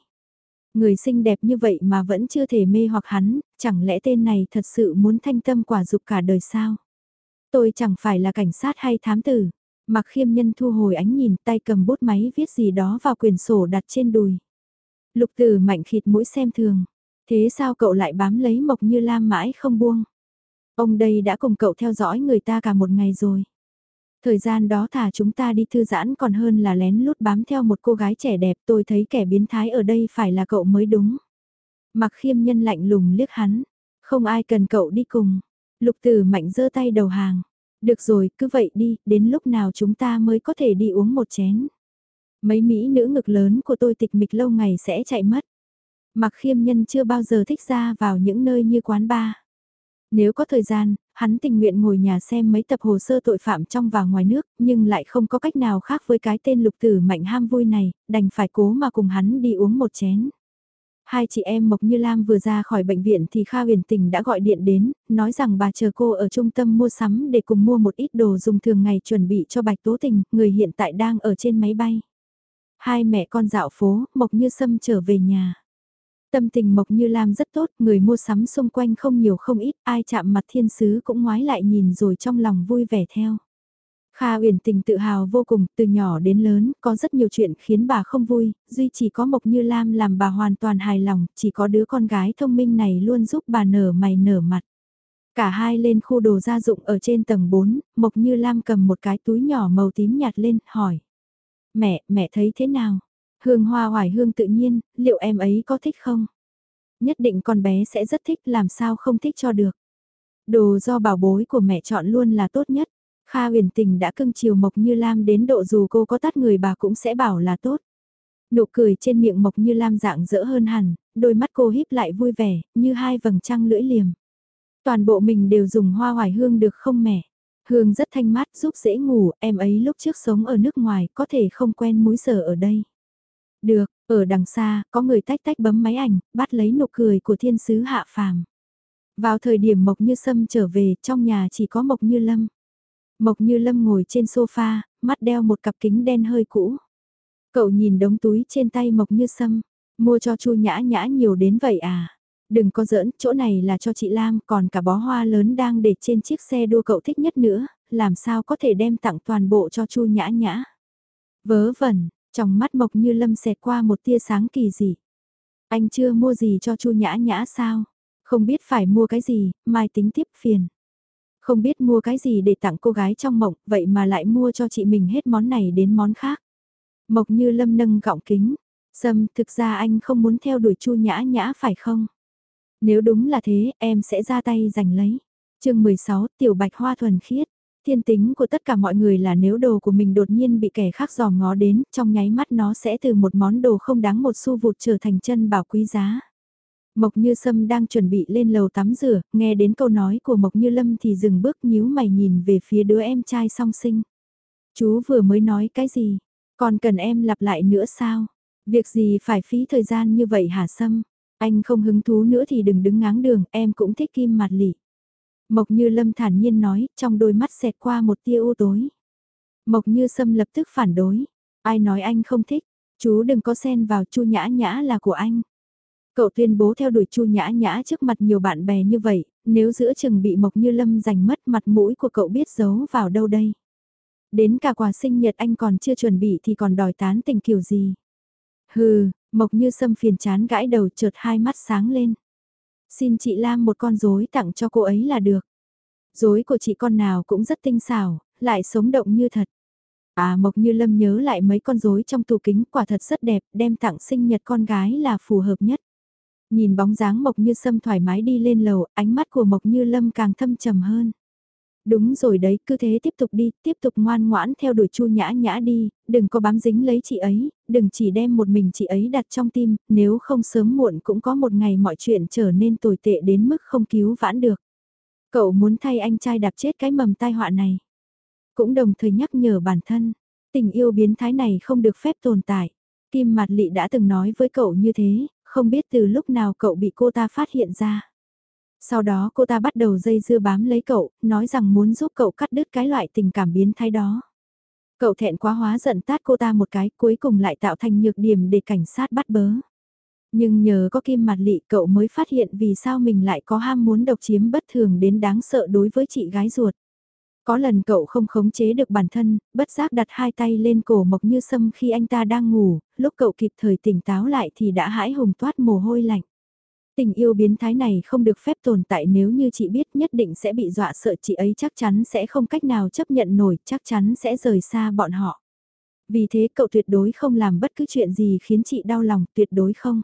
Speaker 1: Người xinh đẹp như vậy mà vẫn chưa thể mê hoặc hắn, chẳng lẽ tên này thật sự muốn thanh tâm quả dục cả đời sao? Tôi chẳng phải là cảnh sát hay thám tử. Mặc khiêm nhân thu hồi ánh nhìn tay cầm bút máy viết gì đó vào quyển sổ đặt trên đùi. Lục tử mạnh khịt mũi xem thường. Thế sao cậu lại bám lấy Mộc Như Lam mãi không buông? Ông đây đã cùng cậu theo dõi người ta cả một ngày rồi. Thời gian đó thả chúng ta đi thư giãn còn hơn là lén lút bám theo một cô gái trẻ đẹp tôi thấy kẻ biến thái ở đây phải là cậu mới đúng. Mặc khiêm nhân lạnh lùng liếc hắn, không ai cần cậu đi cùng. Lục tử mạnh giơ tay đầu hàng. Được rồi, cứ vậy đi, đến lúc nào chúng ta mới có thể đi uống một chén. Mấy mỹ nữ ngực lớn của tôi tịch mịch lâu ngày sẽ chạy mất. Mặc khiêm nhân chưa bao giờ thích ra vào những nơi như quán bar. Nếu có thời gian, hắn tình nguyện ngồi nhà xem mấy tập hồ sơ tội phạm trong và ngoài nước, nhưng lại không có cách nào khác với cái tên lục tử mạnh ham vui này, đành phải cố mà cùng hắn đi uống một chén. Hai chị em Mộc Như Lam vừa ra khỏi bệnh viện thì Kha huyền tình đã gọi điện đến, nói rằng bà chờ cô ở trung tâm mua sắm để cùng mua một ít đồ dùng thường ngày chuẩn bị cho Bạch Tố Tình, người hiện tại đang ở trên máy bay. Hai mẹ con dạo phố, Mộc Như Sâm trở về nhà. Tâm tình Mộc Như Lam rất tốt, người mua sắm xung quanh không nhiều không ít, ai chạm mặt thiên sứ cũng ngoái lại nhìn rồi trong lòng vui vẻ theo. Kha uyển tình tự hào vô cùng, từ nhỏ đến lớn, có rất nhiều chuyện khiến bà không vui, duy chỉ có Mộc Như Lam làm bà hoàn toàn hài lòng, chỉ có đứa con gái thông minh này luôn giúp bà nở mày nở mặt. Cả hai lên khu đồ gia dụng ở trên tầng 4, Mộc Như Lam cầm một cái túi nhỏ màu tím nhạt lên, hỏi. Mẹ, mẹ thấy thế nào? Hương hoa hoài hương tự nhiên, liệu em ấy có thích không? Nhất định con bé sẽ rất thích làm sao không thích cho được. Đồ do bảo bối của mẹ chọn luôn là tốt nhất. Kha huyền tình đã cưng chiều Mộc Như Lam đến độ dù cô có tắt người bà cũng sẽ bảo là tốt. Nụ cười trên miệng Mộc Như Lam dạng dỡ hơn hẳn, đôi mắt cô híp lại vui vẻ, như hai vầng trăng lưỡi liềm. Toàn bộ mình đều dùng hoa hoài hương được không mẹ? Hương rất thanh mát giúp dễ ngủ, em ấy lúc trước sống ở nước ngoài có thể không quen múi giờ ở đây. Được, ở đằng xa, có người tách tách bấm máy ảnh, bắt lấy nụ cười của thiên sứ hạ phàm. Vào thời điểm Mộc Như Sâm trở về, trong nhà chỉ có Mộc Như Lâm. Mộc Như Lâm ngồi trên sofa, mắt đeo một cặp kính đen hơi cũ. Cậu nhìn đống túi trên tay Mộc Như Sâm, mua cho Chu Nhã Nhã nhiều đến vậy à? Đừng có giỡn, chỗ này là cho chị Lam, còn cả bó hoa lớn đang để trên chiếc xe đua cậu thích nhất nữa, làm sao có thể đem tặng toàn bộ cho Chu Nhã Nhã. Vớ vẩn, trong mắt Mộc Như Lâm xẹt qua một tia sáng kỳ dị. Anh chưa mua gì cho Chu Nhã Nhã sao? Không biết phải mua cái gì, mai tính tiếp phiền. Không biết mua cái gì để tặng cô gái trong mộng, vậy mà lại mua cho chị mình hết món này đến món khác. Mộc Như Lâm nâng gọng kính. Sâm, thực ra anh không muốn theo đuổi Chu Nhã Nhã phải không? Nếu đúng là thế, em sẽ ra tay giành lấy. chương 16, Tiểu Bạch Hoa Thuần Khiết. Thiên tính của tất cả mọi người là nếu đồ của mình đột nhiên bị kẻ khác dò ngó đến, trong nháy mắt nó sẽ từ một món đồ không đáng một xu vụt trở thành chân bảo quý giá. Mộc Như Sâm đang chuẩn bị lên lầu tắm rửa, nghe đến câu nói của Mộc Như Lâm thì dừng bước nhíu mày nhìn về phía đứa em trai song sinh. Chú vừa mới nói cái gì? Còn cần em lặp lại nữa sao? Việc gì phải phí thời gian như vậy hả Sâm? Anh không hứng thú nữa thì đừng đứng ngáng đường, em cũng thích kim mặt lị. Mộc Như Lâm thản nhiên nói, trong đôi mắt xẹt qua một tia u tối. Mộc Như Sâm lập tức phản đối. Ai nói anh không thích, chú đừng có xen vào chu nhã nhã là của anh. Cậu tuyên bố theo đuổi chu nhã nhã trước mặt nhiều bạn bè như vậy, nếu giữa chừng bị Mộc Như Lâm giành mất mặt mũi của cậu biết giấu vào đâu đây. Đến cả quà sinh nhật anh còn chưa chuẩn bị thì còn đòi tán tình kiểu gì. Hừ, Mộc Như Sâm phiền chán gãi đầu chợt hai mắt sáng lên. Xin chị Lam một con rối tặng cho cô ấy là được. Rối của chị con nào cũng rất tinh xảo, lại sống động như thật. À Mộc Như Lâm nhớ lại mấy con rối trong tủ kính quả thật rất đẹp, đem tặng sinh nhật con gái là phù hợp nhất. Nhìn bóng dáng Mộc Như Sâm thoải mái đi lên lầu, ánh mắt của Mộc Như Lâm càng thâm trầm hơn. Đúng rồi đấy, cứ thế tiếp tục đi, tiếp tục ngoan ngoãn theo đuổi Chu Nhã Nhã đi, đừng có bám dính lấy chị ấy, đừng chỉ đem một mình chị ấy đặt trong tim, nếu không sớm muộn cũng có một ngày mọi chuyện trở nên tồi tệ đến mức không cứu vãn được. Cậu muốn thay anh trai đạp chết cái mầm tai họa này. Cũng đồng thời nhắc nhở bản thân, tình yêu biến thái này không được phép tồn tại. Kim Mạt Lị đã từng nói với cậu như thế, không biết từ lúc nào cậu bị cô ta phát hiện ra. Sau đó cô ta bắt đầu dây dưa bám lấy cậu, nói rằng muốn giúp cậu cắt đứt cái loại tình cảm biến thái đó. Cậu thẹn quá hóa giận tát cô ta một cái cuối cùng lại tạo thành nhược điểm để cảnh sát bắt bớ. Nhưng nhờ có kim mặt lị cậu mới phát hiện vì sao mình lại có ham muốn độc chiếm bất thường đến đáng sợ đối với chị gái ruột. Có lần cậu không khống chế được bản thân, bất giác đặt hai tay lên cổ Mộc Như Sâm khi anh ta đang ngủ, lúc cậu kịp thời tỉnh táo lại thì đã hãi hùng toát mồ hôi lạnh. Tình yêu biến thái này không được phép tồn tại nếu như chị biết nhất định sẽ bị dọa sợ chị ấy chắc chắn sẽ không cách nào chấp nhận nổi, chắc chắn sẽ rời xa bọn họ. Vì thế cậu tuyệt đối không làm bất cứ chuyện gì khiến chị đau lòng, tuyệt đối không.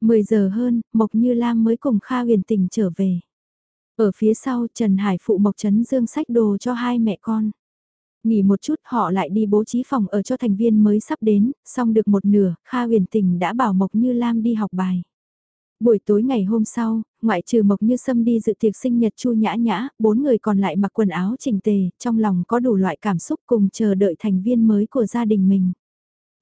Speaker 1: 10 giờ hơn, Mộc Như Lam mới cùng Kha huyền tình trở về. Ở phía sau Trần Hải phụ Mộc Trấn Dương sách đồ cho hai mẹ con. Nghỉ một chút họ lại đi bố trí phòng ở cho thành viên mới sắp đến, xong được một nửa, Kha huyền tình đã bảo Mộc Như Lam đi học bài. Buổi tối ngày hôm sau, ngoại trừ Mộc Như Sâm đi dự tiệc sinh nhật Chu Nhã Nhã, bốn người còn lại mặc quần áo chỉnh tề, trong lòng có đủ loại cảm xúc cùng chờ đợi thành viên mới của gia đình mình.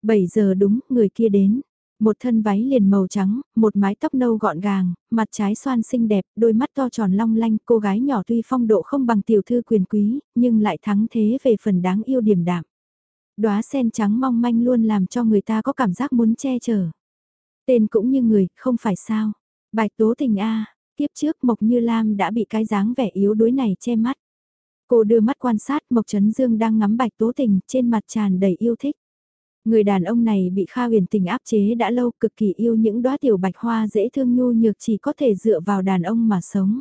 Speaker 1: 7 giờ đúng, người kia đến. Một thân váy liền màu trắng, một mái tóc nâu gọn gàng, mặt trái xoan xinh đẹp, đôi mắt to tròn long lanh, cô gái nhỏ tuy phong độ không bằng tiểu thư quyền quý, nhưng lại thắng thế về phần đáng yêu điểm đạm. Đóa sen trắng mong manh luôn làm cho người ta có cảm giác muốn che chở. Tên cũng như người, không phải sao. Bạch tố tình A, tiếp trước Mộc Như Lam đã bị cái dáng vẻ yếu đuối này che mắt. Cô đưa mắt quan sát Mộc Trấn Dương đang ngắm bạch tố tình trên mặt tràn đầy yêu thích. Người đàn ông này bị Kha huyền tình áp chế đã lâu cực kỳ yêu những đóa tiểu bạch hoa dễ thương nhu nhược chỉ có thể dựa vào đàn ông mà sống.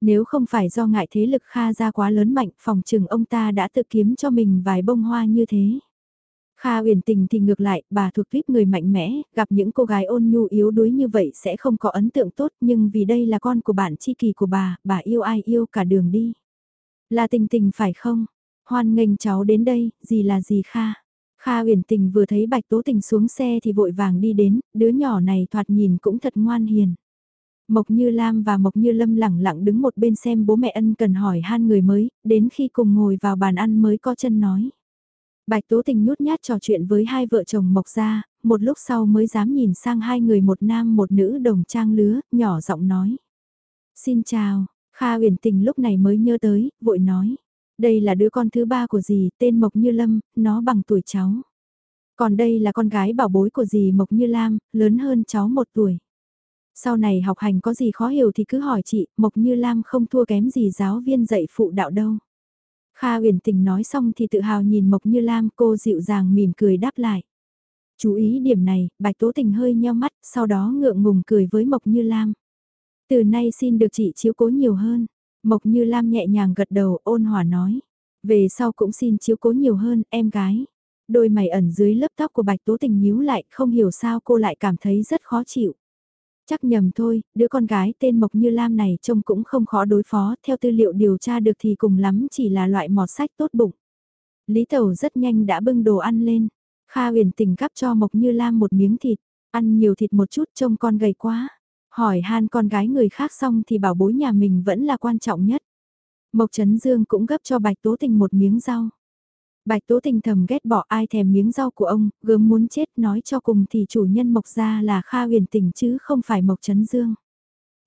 Speaker 1: Nếu không phải do ngại thế lực Kha ra quá lớn mạnh phòng trừng ông ta đã tự kiếm cho mình vài bông hoa như thế. Kha uyển tình thì ngược lại, bà thuộc tuyết người mạnh mẽ, gặp những cô gái ôn nhu yếu đuối như vậy sẽ không có ấn tượng tốt nhưng vì đây là con của bạn chi kỳ của bà, bà yêu ai yêu cả đường đi. Là tình tình phải không? Hoan nghênh cháu đến đây, gì là gì Kha? Kha uyển tình vừa thấy bạch tố tình xuống xe thì vội vàng đi đến, đứa nhỏ này thoạt nhìn cũng thật ngoan hiền. Mộc Như Lam và Mộc Như Lâm lẳng lặng đứng một bên xem bố mẹ ân cần hỏi han người mới, đến khi cùng ngồi vào bàn ăn mới có chân nói. Bạch Tố Tình nhút nhát trò chuyện với hai vợ chồng Mộc Gia, một lúc sau mới dám nhìn sang hai người một nam một nữ đồng trang lứa, nhỏ giọng nói. Xin chào, Kha uyển tình lúc này mới nhớ tới, vội nói. Đây là đứa con thứ ba của dì, tên Mộc Như Lâm, nó bằng tuổi cháu. Còn đây là con gái bảo bối của dì Mộc Như Lam, lớn hơn cháu một tuổi. Sau này học hành có gì khó hiểu thì cứ hỏi chị, Mộc Như Lam không thua kém gì giáo viên dạy phụ đạo đâu. Kha huyền tình nói xong thì tự hào nhìn Mộc Như Lam cô dịu dàng mỉm cười đáp lại. Chú ý điểm này, Bạch Tố Tình hơi nheo mắt, sau đó ngượng ngùng cười với Mộc Như Lam. Từ nay xin được chị chiếu cố nhiều hơn. Mộc Như Lam nhẹ nhàng gật đầu ôn hòa nói. Về sau cũng xin chiếu cố nhiều hơn, em gái. Đôi mày ẩn dưới lớp tóc của Bạch Tố Tình nhíu lại, không hiểu sao cô lại cảm thấy rất khó chịu. Chắc nhầm thôi, đứa con gái tên Mộc Như Lam này trông cũng không khó đối phó, theo tư liệu điều tra được thì cùng lắm chỉ là loại mọt sách tốt bụng. Lý Tẩu rất nhanh đã bưng đồ ăn lên. Kha huyền tình cắp cho Mộc Như Lam một miếng thịt, ăn nhiều thịt một chút trông con gầy quá. Hỏi han con gái người khác xong thì bảo bối nhà mình vẫn là quan trọng nhất. Mộc Trấn Dương cũng gấp cho Bạch Tố Tình một miếng rau. Bạch Tố Tình thầm ghét bỏ ai thèm miếng rau của ông, gớm muốn chết nói cho cùng thì chủ nhân Mộc gia là Kha huyền tình chứ không phải Mộc Trấn Dương.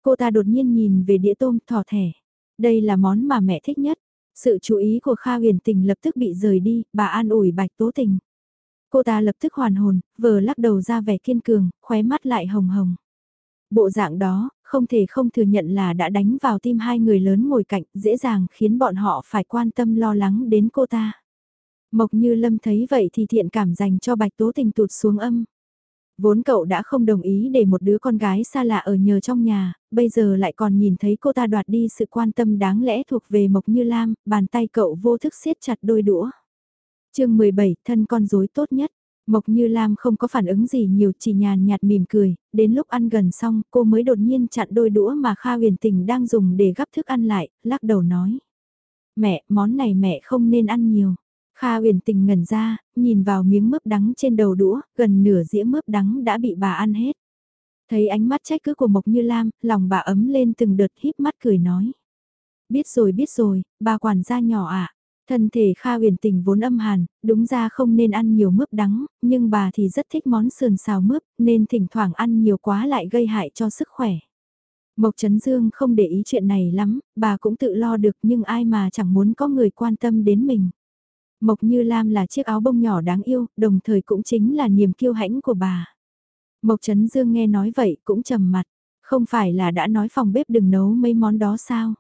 Speaker 1: Cô ta đột nhiên nhìn về đĩa tôm thỏ thẻ. Đây là món mà mẹ thích nhất. Sự chú ý của Kha huyền tình lập tức bị rời đi, bà an ủi Bạch Tố Tình. Cô ta lập tức hoàn hồn, vừa lắc đầu ra vẻ kiên cường, khóe mắt lại hồng hồng. Bộ dạng đó, không thể không thừa nhận là đã đánh vào tim hai người lớn ngồi cạnh, dễ dàng khiến bọn họ phải quan tâm lo lắng đến cô ta. Mộc Như Lâm thấy vậy thì thiện cảm dành cho Bạch Tố Tình tụt xuống âm. Vốn cậu đã không đồng ý để một đứa con gái xa lạ ở nhờ trong nhà, bây giờ lại còn nhìn thấy cô ta đoạt đi sự quan tâm đáng lẽ thuộc về Mộc Như Lam, bàn tay cậu vô thức siết chặt đôi đũa. chương 17, thân con rối tốt nhất. Mộc Như Lam không có phản ứng gì nhiều chỉ nhàn nhạt mỉm cười, đến lúc ăn gần xong cô mới đột nhiên chặn đôi đũa mà Kha huyền tình đang dùng để gắp thức ăn lại, lắc đầu nói. Mẹ, món này mẹ không nên ăn nhiều. Kha huyền tình ngẩn ra, nhìn vào miếng mướp đắng trên đầu đũa, gần nửa dĩa mướp đắng đã bị bà ăn hết. Thấy ánh mắt trách cứ của Mộc Như Lam, lòng bà ấm lên từng đợt híp mắt cười nói. Biết rồi biết rồi, bà quản gia nhỏ ạ. À. Thân thể Kha huyền tình vốn âm hàn, đúng ra không nên ăn nhiều mướp đắng, nhưng bà thì rất thích món sườn xào mướp, nên thỉnh thoảng ăn nhiều quá lại gây hại cho sức khỏe. Mộc Trấn Dương không để ý chuyện này lắm, bà cũng tự lo được nhưng ai mà chẳng muốn có người quan tâm đến mình. Mộc Như Lam là chiếc áo bông nhỏ đáng yêu, đồng thời cũng chính là niềm kiêu hãnh của bà. Mộc Trấn Dương nghe nói vậy cũng trầm mặt, không phải là đã nói phòng bếp đừng nấu mấy món đó sao?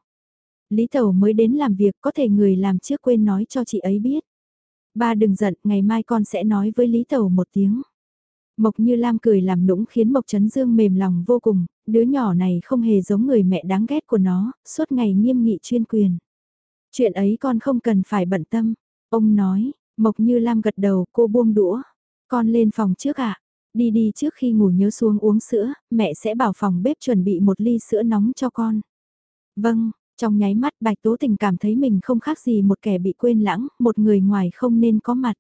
Speaker 1: Lý Tẩu mới đến làm việc có thể người làm trước quên nói cho chị ấy biết. Ba đừng giận, ngày mai con sẽ nói với Lý Tẩu một tiếng. Mộc Như Lam cười làm nũng khiến Mộc Trấn Dương mềm lòng vô cùng, đứa nhỏ này không hề giống người mẹ đáng ghét của nó, suốt ngày nghiêm nghị chuyên quyền. Chuyện ấy con không cần phải bận tâm, Ông nói, Mộc Như Lam gật đầu, cô buông đũa. Con lên phòng trước ạ. À? Đi đi trước khi ngủ nhớ xuống uống sữa, mẹ sẽ bảo phòng bếp chuẩn bị một ly sữa nóng cho con. Vâng, trong nháy mắt Bạch Tố Tình cảm thấy mình không khác gì một kẻ bị quên lãng, một người ngoài không nên có mặt.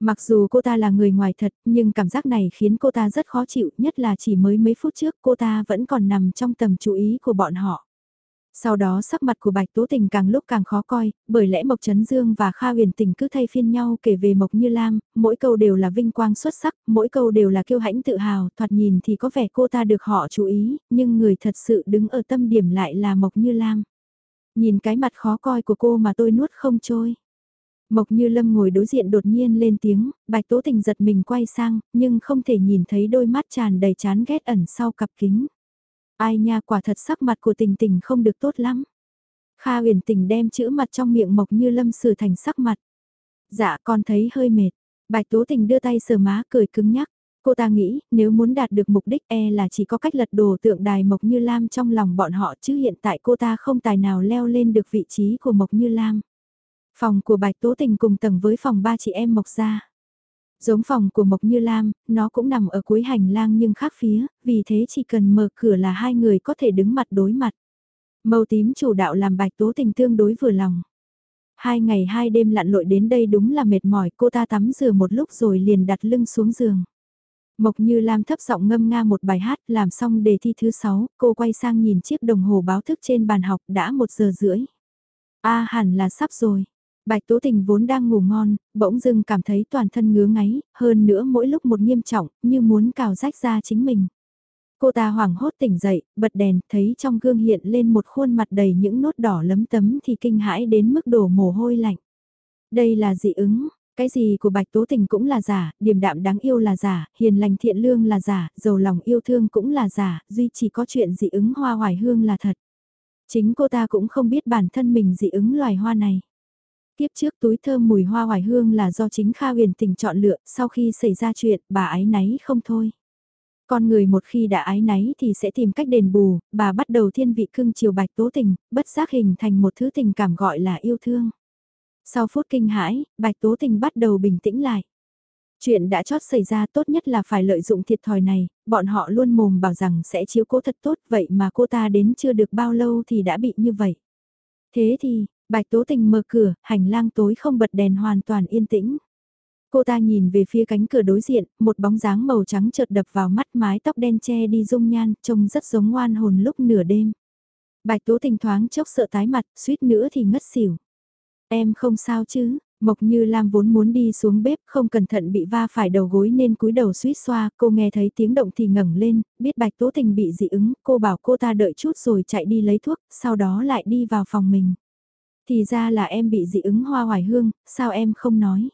Speaker 1: Mặc dù cô ta là người ngoài thật, nhưng cảm giác này khiến cô ta rất khó chịu, nhất là chỉ mới mấy phút trước cô ta vẫn còn nằm trong tầm chú ý của bọn họ. Sau đó sắc mặt của Bạch Tố Tình càng lúc càng khó coi, bởi lẽ Mộc Trấn Dương và Kha huyền tình cứ thay phiên nhau kể về Mộc Như Lam, mỗi câu đều là vinh quang xuất sắc, mỗi câu đều là kiêu hãnh tự hào, thoạt nhìn thì có vẻ cô ta được họ chú ý, nhưng người thật sự đứng ở tâm điểm lại là Mộc Như Lam. Nhìn cái mặt khó coi của cô mà tôi nuốt không trôi. Mộc Như Lâm ngồi đối diện đột nhiên lên tiếng, Bạch Tố Tình giật mình quay sang, nhưng không thể nhìn thấy đôi mắt tràn đầy chán ghét ẩn sau cặp kính. Ai nha quả thật sắc mặt của tình tình không được tốt lắm. Kha huyền tình đem chữ mặt trong miệng Mộc Như Lâm sửa thành sắc mặt. Dạ con thấy hơi mệt. Bạch Tố Tình đưa tay sờ má cười cứng nhắc. Cô ta nghĩ, nếu muốn đạt được mục đích e là chỉ có cách lật đổ tượng đài Mộc Như Lam trong lòng bọn họ chứ hiện tại cô ta không tài nào leo lên được vị trí của Mộc Như Lam. Phòng của Bạch Tố Tình cùng tầng với phòng ba chị em Mộc gia. Giống phòng của Mộc Như Lam, nó cũng nằm ở cuối hành lang nhưng khác phía, vì thế chỉ cần mở cửa là hai người có thể đứng mặt đối mặt. Màu tím chủ đạo làm Bạch Tố Tình tương đối vừa lòng. Hai ngày hai đêm lặn lội đến đây đúng là mệt mỏi, cô ta tắm rửa một lúc rồi liền đặt lưng xuống giường. Mộc Như Lam thấp giọng ngâm nga một bài hát, làm xong đề thi thứ sáu, cô quay sang nhìn chiếc đồng hồ báo thức trên bàn học đã một giờ rưỡi. A hẳn là sắp rồi. Bạch Tố Tình vốn đang ngủ ngon, bỗng dưng cảm thấy toàn thân ngứa ngáy, hơn nữa mỗi lúc một nghiêm trọng, như muốn cào rách ra chính mình. Cô ta hoảng hốt tỉnh dậy, bật đèn, thấy trong gương hiện lên một khuôn mặt đầy những nốt đỏ lấm tấm thì kinh hãi đến mức đổ mồ hôi lạnh. Đây là dị ứng, cái gì của Bạch Tố Tình cũng là giả, điềm đạm đáng yêu là giả, hiền lành thiện lương là giả, giàu lòng yêu thương cũng là giả, duy chỉ có chuyện dị ứng hoa hoài hương là thật. Chính cô ta cũng không biết bản thân mình dị ứng loài hoa này. Tiếp trước túi thơm mùi hoa hoài hương là do chính Kha huyền tình chọn lựa, sau khi xảy ra chuyện, bà ái náy không thôi. Con người một khi đã ái náy thì sẽ tìm cách đền bù, bà bắt đầu thiên vị cưng chiều bạch tố tình, bất giác hình thành một thứ tình cảm gọi là yêu thương. Sau phút kinh hãi, bạch tố tình bắt đầu bình tĩnh lại. Chuyện đã chót xảy ra tốt nhất là phải lợi dụng thiệt thòi này, bọn họ luôn mồm bảo rằng sẽ chiếu cố thật tốt vậy mà cô ta đến chưa được bao lâu thì đã bị như vậy. Thế thì, Bạch Tố Tình mở cửa, hành lang tối không bật đèn hoàn toàn yên tĩnh. Cô ta nhìn về phía cánh cửa đối diện, một bóng dáng màu trắng chợt đập vào mắt mái tóc đen che đi dung nhan, trông rất giống ngoan hồn lúc nửa đêm. Bạch Tố Tình thoáng chốc sợ tái mặt, suýt nữa thì ngất xỉu. Em không sao chứ, Mộc Như Lam vốn muốn đi xuống bếp, không cẩn thận bị va phải đầu gối nên cúi đầu suýt xoa, cô nghe thấy tiếng động thì ngẩng lên, biết Bạch Tố Tình bị dị ứng, cô bảo cô ta đợi chút rồi chạy đi lấy thuốc, sau đó lại đi vào phòng mình. Thì ra là em bị dị ứng hoa hoài hương, sao em không nói?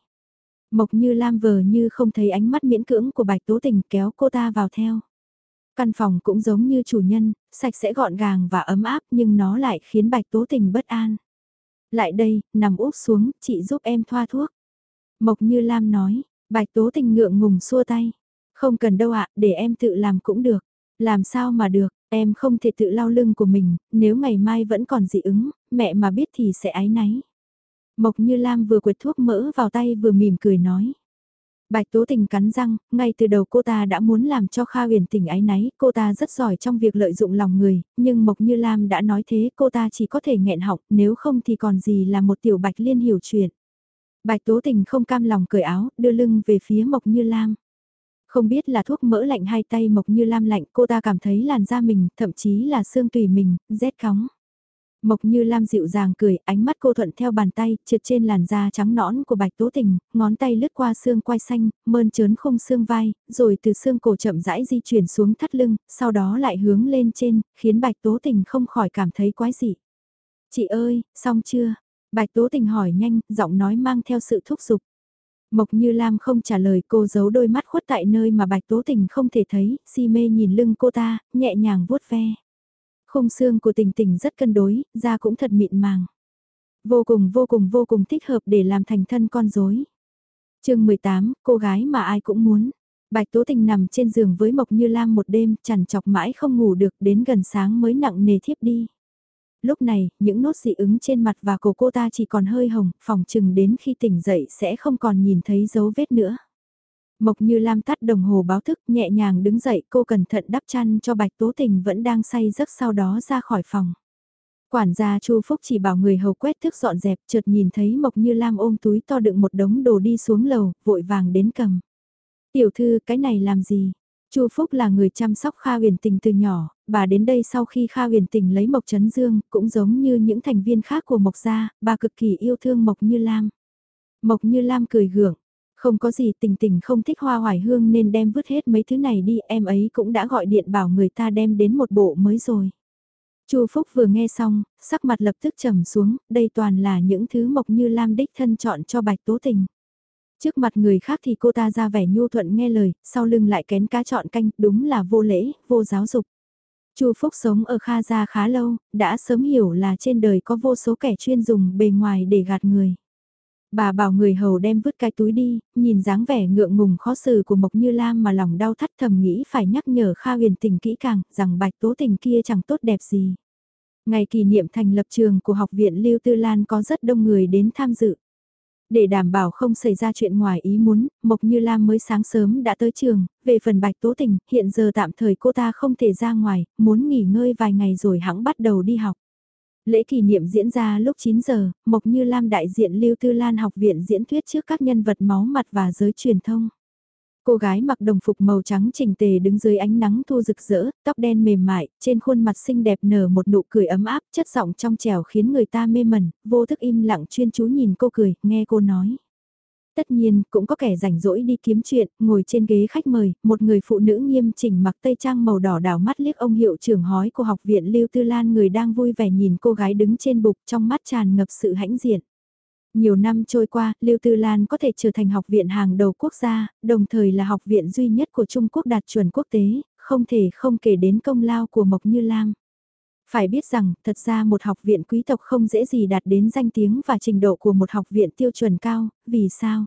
Speaker 1: Mộc như Lam vờ như không thấy ánh mắt miễn cưỡng của Bạch Tố Tình kéo cô ta vào theo. Căn phòng cũng giống như chủ nhân, sạch sẽ gọn gàng và ấm áp nhưng nó lại khiến Bạch Tố Tình bất an. Lại đây, nằm úp xuống, chị giúp em thoa thuốc. Mộc như Lam nói, Bạch Tố Tình ngượng ngùng xua tay. Không cần đâu ạ, để em tự làm cũng được. Làm sao mà được, Em không thể tự lau lưng của mình, nếu ngày mai vẫn còn dị ứng, mẹ mà biết thì sẽ ái náy. Mộc Như Lam vừa quệt thuốc mỡ vào tay vừa mỉm cười nói. Bạch Tố Tình cắn răng, ngay từ đầu cô ta đã muốn làm cho Kha huyền tình ái náy, cô ta rất giỏi trong việc lợi dụng lòng người, nhưng Mộc Như Lam đã nói thế cô ta chỉ có thể nghẹn học, nếu không thì còn gì là một tiểu bạch liên hiểu chuyện. Bạch Tố Tình không cam lòng cởi áo, đưa lưng về phía Mộc Như Lam. Không biết là thuốc mỡ lạnh hai tay mộc như lam lạnh cô ta cảm thấy làn da mình, thậm chí là xương tùy mình, rét khóng. Mộc như lam dịu dàng cười, ánh mắt cô thuận theo bàn tay, trượt trên làn da trắng nõn của bạch tố tình, ngón tay lướt qua xương quai xanh, mơn trớn khung xương vai, rồi từ xương cổ chậm rãi di chuyển xuống thắt lưng, sau đó lại hướng lên trên, khiến bạch tố tình không khỏi cảm thấy quái dị. Chị ơi, xong chưa? Bạch tố tình hỏi nhanh, giọng nói mang theo sự thúc giục. Mộc Như Lam không trả lời cô giấu đôi mắt khuất tại nơi mà Bạch Tố Tình không thể thấy, si mê nhìn lưng cô ta, nhẹ nhàng vuốt ve. Khung xương của tình tình rất cân đối, da cũng thật mịn màng. Vô cùng vô cùng vô cùng thích hợp để làm thành thân con rối. chương 18, cô gái mà ai cũng muốn. Bạch Tố Tình nằm trên giường với Mộc Như Lam một đêm, chằn chọc mãi không ngủ được đến gần sáng mới nặng nề thiếp đi. Lúc này, những nốt dị ứng trên mặt và cổ cô ta chỉ còn hơi hồng, phòng chừng đến khi tỉnh dậy sẽ không còn nhìn thấy dấu vết nữa. Mộc Như Lam tắt đồng hồ báo thức nhẹ nhàng đứng dậy cô cẩn thận đắp chăn cho Bạch Tố Tình vẫn đang say giấc sau đó ra khỏi phòng. Quản gia Chu Phúc chỉ bảo người hầu quét thức dọn dẹp chợt nhìn thấy Mộc Như Lam ôm túi to đựng một đống đồ đi xuống lầu, vội vàng đến cầm. Tiểu thư cái này làm gì? Chu Phúc là người chăm sóc Kha huyền tình từ nhỏ, bà đến đây sau khi Kha huyền tình lấy Mộc Trấn Dương, cũng giống như những thành viên khác của Mộc gia, bà cực kỳ yêu thương Mộc Như Lam. Mộc Như Lam cười gượng, không có gì tình tình không thích hoa hoài hương nên đem vứt hết mấy thứ này đi, em ấy cũng đã gọi điện bảo người ta đem đến một bộ mới rồi. Chu Phúc vừa nghe xong, sắc mặt lập tức trầm xuống, đây toàn là những thứ Mộc Như Lam đích thân chọn cho Bạch Tố Tình. Trước mặt người khác thì cô ta ra vẻ nhu thuận nghe lời, sau lưng lại kén cá chọn canh, đúng là vô lễ, vô giáo dục. Chu Phúc sống ở Kha gia khá lâu, đã sớm hiểu là trên đời có vô số kẻ chuyên dùng bề ngoài để gạt người. Bà bảo người hầu đem vứt cái túi đi, nhìn dáng vẻ ngượng ngùng khó xử của Mộc Như Lam mà lòng đau thắt thầm nghĩ phải nhắc nhở Kha huyền tình kỹ càng, rằng bạch tố tình kia chẳng tốt đẹp gì. Ngày kỷ niệm thành lập trường của Học viện Lưu Tư Lan có rất đông người đến tham dự. Để đảm bảo không xảy ra chuyện ngoài ý muốn, Mộc Như Lam mới sáng sớm đã tới trường, về phần Bạch Tố Tình, hiện giờ tạm thời cô ta không thể ra ngoài, muốn nghỉ ngơi vài ngày rồi hãng bắt đầu đi học. Lễ kỷ niệm diễn ra lúc 9 giờ, Mộc Như Lam đại diện Lưu Tư Lan học viện diễn thuyết trước các nhân vật máu mặt và giới truyền thông. Cô gái mặc đồng phục màu trắng chỉnh tề đứng dưới ánh nắng thu rực rỡ, tóc đen mềm mại, trên khuôn mặt xinh đẹp nở một nụ cười ấm áp, chất giọng trong trẻo khiến người ta mê mẩn, vô thức im lặng chuyên chú nhìn cô cười, nghe cô nói. Tất nhiên, cũng có kẻ rảnh rỗi đi kiếm chuyện, ngồi trên ghế khách mời, một người phụ nữ nghiêm chỉnh mặc tây trang màu đỏ đảo mắt liếc ông hiệu trưởng hói của học viện Lưu Tư Lan người đang vui vẻ nhìn cô gái đứng trên bục trong mắt tràn ngập sự hãnh diện. Nhiều năm trôi qua, Lưu Tư Lan có thể trở thành học viện hàng đầu quốc gia, đồng thời là học viện duy nhất của Trung Quốc đạt chuẩn quốc tế, không thể không kể đến công lao của Mộc Như Lam. Phải biết rằng, thật ra một học viện quý tộc không dễ gì đạt đến danh tiếng và trình độ của một học viện tiêu chuẩn cao, vì sao?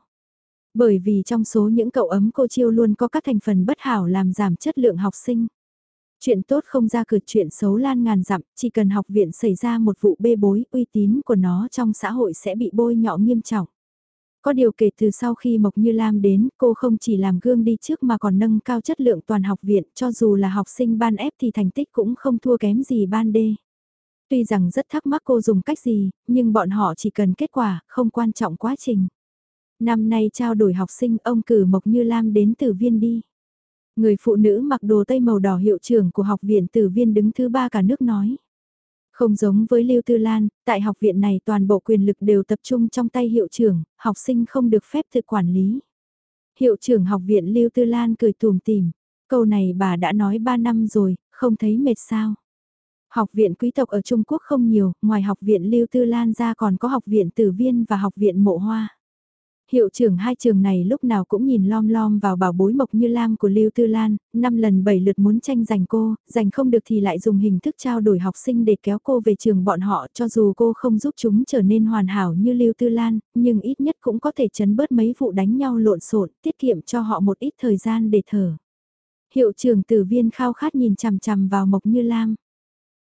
Speaker 1: Bởi vì trong số những cậu ấm cô chiêu luôn có các thành phần bất hảo làm giảm chất lượng học sinh. Chuyện tốt không ra cửa chuyện xấu lan ngàn dặm, chỉ cần học viện xảy ra một vụ bê bối, uy tín của nó trong xã hội sẽ bị bôi nhọ nghiêm trọng. Có điều kể từ sau khi Mộc Như Lam đến, cô không chỉ làm gương đi trước mà còn nâng cao chất lượng toàn học viện, cho dù là học sinh ban F thì thành tích cũng không thua kém gì ban D. Tuy rằng rất thắc mắc cô dùng cách gì, nhưng bọn họ chỉ cần kết quả, không quan trọng quá trình. Năm nay trao đổi học sinh ông cử Mộc Như Lam đến từ viên đi. Người phụ nữ mặc đồ tây màu đỏ hiệu trưởng của học viện tử viên đứng thứ ba cả nước nói. Không giống với Lưu Tư Lan, tại học viện này toàn bộ quyền lực đều tập trung trong tay hiệu trưởng, học sinh không được phép tự quản lý. Hiệu trưởng học viện Lưu Tư Lan cười tùm tìm, câu này bà đã nói 3 năm rồi, không thấy mệt sao. Học viện quý tộc ở Trung Quốc không nhiều, ngoài học viện Lưu Tư Lan ra còn có học viện Tử Viên và học viện Mộ Hoa. Hiệu trưởng hai trường này lúc nào cũng nhìn lom lom vào bảo bối mộc như lam của Lưu Tư Lan, năm lần bảy lượt muốn tranh giành cô, giành không được thì lại dùng hình thức trao đổi học sinh để kéo cô về trường bọn họ cho dù cô không giúp chúng trở nên hoàn hảo như Lưu Tư Lan, nhưng ít nhất cũng có thể chấn bớt mấy vụ đánh nhau lộn xộn, tiết kiệm cho họ một ít thời gian để thở. Hiệu trưởng tử viên khao khát nhìn chằm chằm vào mộc như lam.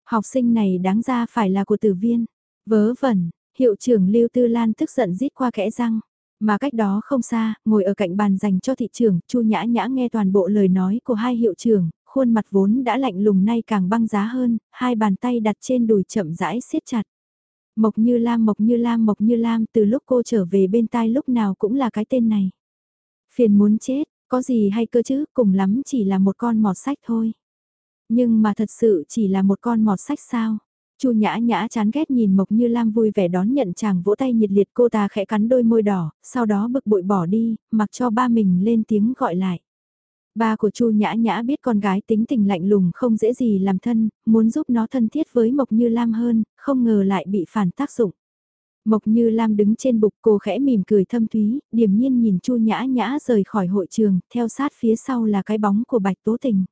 Speaker 1: Học sinh này đáng ra phải là của tử viên. Vớ vẩn, hiệu trưởng Lưu Tư Lan tức giận rít qua kẽ răng. Mà cách đó không xa, ngồi ở cạnh bàn dành cho thị trường, Chu Nhã Nhã nghe toàn bộ lời nói của hai hiệu trưởng, khuôn mặt vốn đã lạnh lùng nay càng băng giá hơn, hai bàn tay đặt trên đùi chậm rãi siết chặt. Mộc Như Lam, Mộc Như Lam, Mộc Như Lam, từ lúc cô trở về bên tai lúc nào cũng là cái tên này. Phiền muốn chết, có gì hay cơ chứ, cùng lắm chỉ là một con mọt sách thôi. Nhưng mà thật sự chỉ là một con mọt sách sao? Chu nhã nhã chán ghét nhìn Mộc Như Lam vui vẻ đón nhận chàng vỗ tay nhiệt liệt cô ta khẽ cắn đôi môi đỏ, sau đó bực bội bỏ đi, mặc cho ba mình lên tiếng gọi lại. Ba của Chu Nhã Nhã biết con gái tính tình lạnh lùng không dễ gì làm thân, muốn giúp nó thân thiết với Mộc Như Lam hơn, không ngờ lại bị phản tác dụng. Mộc Như Lam đứng trên bục cô khẽ mỉm cười thâm thúy, điềm nhiên nhìn Chu Nhã Nhã rời khỏi hội trường, theo sát phía sau là cái bóng của Bạch Tố Tình.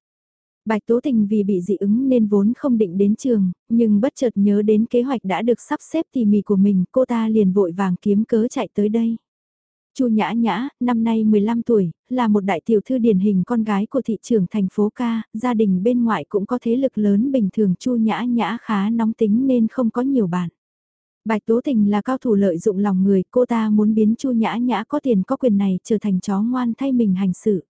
Speaker 1: Bạch Tố Tình vì bị dị ứng nên vốn không định đến trường, nhưng bất chợt nhớ đến kế hoạch đã được sắp xếp tỉ mỉ của mình, cô ta liền vội vàng kiếm cớ chạy tới đây. Chu Nhã Nhã, năm nay 15 tuổi, là một đại tiểu thư điển hình con gái của thị trưởng thành phố ca, gia đình bên ngoại cũng có thế lực lớn bình thường Chu Nhã Nhã khá nóng tính nên không có nhiều bạn. Bạch Tố Tình là cao thủ lợi dụng lòng người, cô ta muốn biến Chu Nhã Nhã có tiền có quyền này trở thành chó ngoan thay mình hành xử.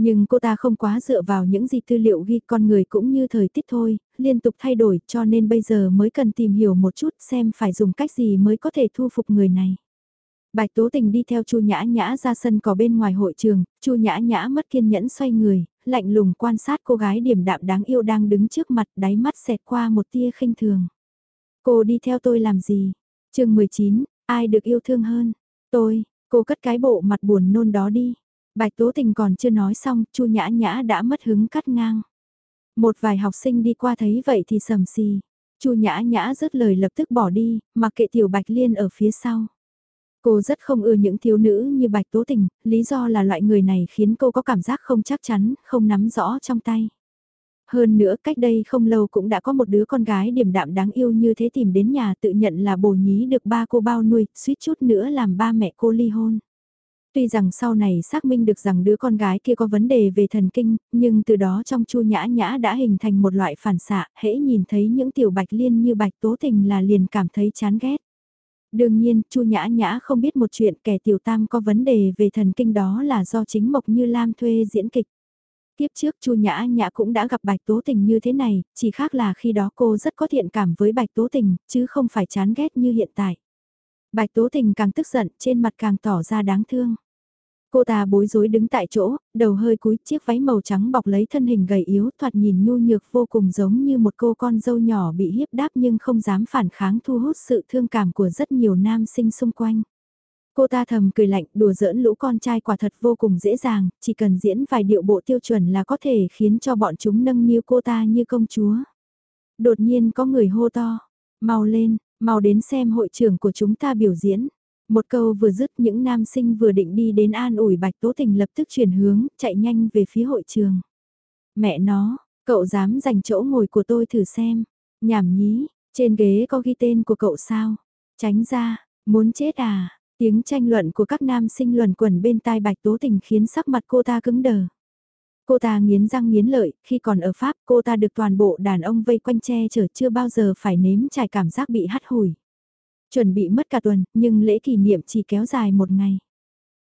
Speaker 1: Nhưng cô ta không quá dựa vào những gì tư liệu ghi con người cũng như thời tiết thôi, liên tục thay đổi cho nên bây giờ mới cần tìm hiểu một chút xem phải dùng cách gì mới có thể thu phục người này. Bạch Tố Tình đi theo Chu Nhã Nhã ra sân cỏ bên ngoài hội trường, Chu Nhã Nhã mất kiên nhẫn xoay người, lạnh lùng quan sát cô gái điểm đạm đáng yêu đang đứng trước mặt, đáy mắt xẹt qua một tia khinh thường. Cô đi theo tôi làm gì? Chương 19, ai được yêu thương hơn? Tôi, cô cất cái bộ mặt buồn nôn đó đi. Bạch Tố Tình còn chưa nói xong, Chu Nhã Nhã đã mất hứng cắt ngang. Một vài học sinh đi qua thấy vậy thì sầm xì. Chu Nhã Nhã dứt lời lập tức bỏ đi, mặc kệ Tiểu Bạch Liên ở phía sau. Cô rất không ưa những thiếu nữ như Bạch Tố Tình, lý do là loại người này khiến cô có cảm giác không chắc chắn, không nắm rõ trong tay. Hơn nữa cách đây không lâu cũng đã có một đứa con gái điểm đạm đáng yêu như thế tìm đến nhà tự nhận là bồ nhí được ba cô bao nuôi, suýt chút nữa làm ba mẹ cô ly hôn. Tuy rằng sau này xác minh được rằng đứa con gái kia có vấn đề về thần kinh, nhưng từ đó trong chu nhã nhã đã hình thành một loại phản xạ, hễ nhìn thấy những tiểu bạch liên như bạch tố tình là liền cảm thấy chán ghét. Đương nhiên, chu nhã nhã không biết một chuyện kẻ tiểu tam có vấn đề về thần kinh đó là do chính Mộc Như Lam thuê diễn kịch. Tiếp trước chu nhã nhã cũng đã gặp bạch tố tình như thế này, chỉ khác là khi đó cô rất có thiện cảm với bạch tố tình, chứ không phải chán ghét như hiện tại. Bạch Tố Tình càng tức giận, trên mặt càng tỏ ra đáng thương. Cô ta bối rối đứng tại chỗ, đầu hơi cúi chiếc váy màu trắng bọc lấy thân hình gầy yếu thoạt nhìn nhu nhược vô cùng giống như một cô con dâu nhỏ bị hiếp đáp nhưng không dám phản kháng thu hút sự thương cảm của rất nhiều nam sinh xung quanh. Cô ta thầm cười lạnh đùa giỡn lũ con trai quả thật vô cùng dễ dàng, chỉ cần diễn vài điệu bộ tiêu chuẩn là có thể khiến cho bọn chúng nâng niu cô ta như công chúa. Đột nhiên có người hô to, mau lên, mau đến xem hội trưởng của chúng ta biểu diễn. Một câu vừa dứt những nam sinh vừa định đi đến an ủi Bạch Tố Tình lập tức chuyển hướng, chạy nhanh về phía hội trường. Mẹ nó, cậu dám giành chỗ ngồi của tôi thử xem. Nhảm nhí, trên ghế có ghi tên của cậu sao? Tránh ra, muốn chết à? Tiếng tranh luận của các nam sinh luẩn quẩn bên tai Bạch Tố Tình khiến sắc mặt cô ta cứng đờ. Cô ta nghiến răng nghiến lợi, khi còn ở Pháp cô ta được toàn bộ đàn ông vây quanh che chở chưa bao giờ phải nếm trải cảm giác bị hắt hủi. Chuẩn bị mất cả tuần, nhưng lễ kỷ niệm chỉ kéo dài một ngày.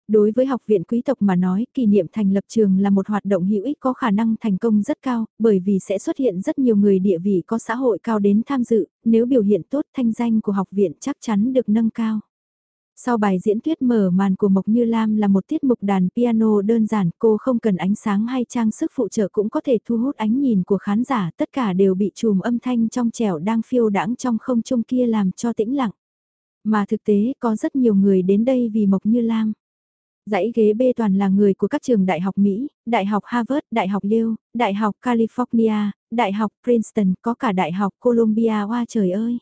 Speaker 1: Đối với học viện quý tộc mà nói, kỷ niệm thành lập trường là một hoạt động hữu ích có khả năng thành công rất cao, bởi vì sẽ xuất hiện rất nhiều người địa vị có xã hội cao đến tham dự, nếu biểu hiện tốt thanh danh của học viện chắc chắn được nâng cao. Sau bài diễn thuyết mở màn của Mộc Như Lam là một tiết mục đàn piano đơn giản, cô không cần ánh sáng hay trang sức phụ trợ cũng có thể thu hút ánh nhìn của khán giả, tất cả đều bị chùm âm thanh trong trẻo đang phiêu đãng trong không trung kia làm cho tĩnh lặng. Mà thực tế có rất nhiều người đến đây vì Mộc Như Lam. Dãy ghế B toàn là người của các trường đại học Mỹ, đại học Harvard, đại học Yale, đại học California, đại học Princeton, có cả đại học Columbia, hoa trời ơi.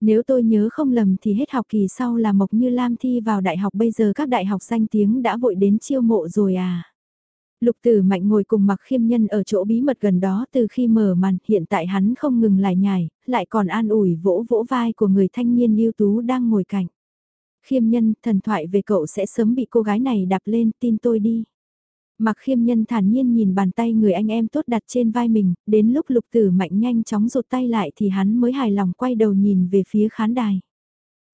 Speaker 1: Nếu tôi nhớ không lầm thì hết học kỳ sau là Mộc Như Lam thi vào đại học bây giờ các đại học danh tiếng đã vội đến chiêu mộ rồi à. Lục tử mạnh ngồi cùng mặc khiêm nhân ở chỗ bí mật gần đó từ khi mở màn, hiện tại hắn không ngừng lại nhải, lại còn an ủi vỗ vỗ vai của người thanh niên ưu tú đang ngồi cạnh. Khiêm nhân, thần thoại về cậu sẽ sớm bị cô gái này đạp lên, tin tôi đi. Mặc khiêm nhân thản nhiên nhìn bàn tay người anh em tốt đặt trên vai mình, đến lúc lục tử mạnh nhanh chóng rụt tay lại thì hắn mới hài lòng quay đầu nhìn về phía khán đài.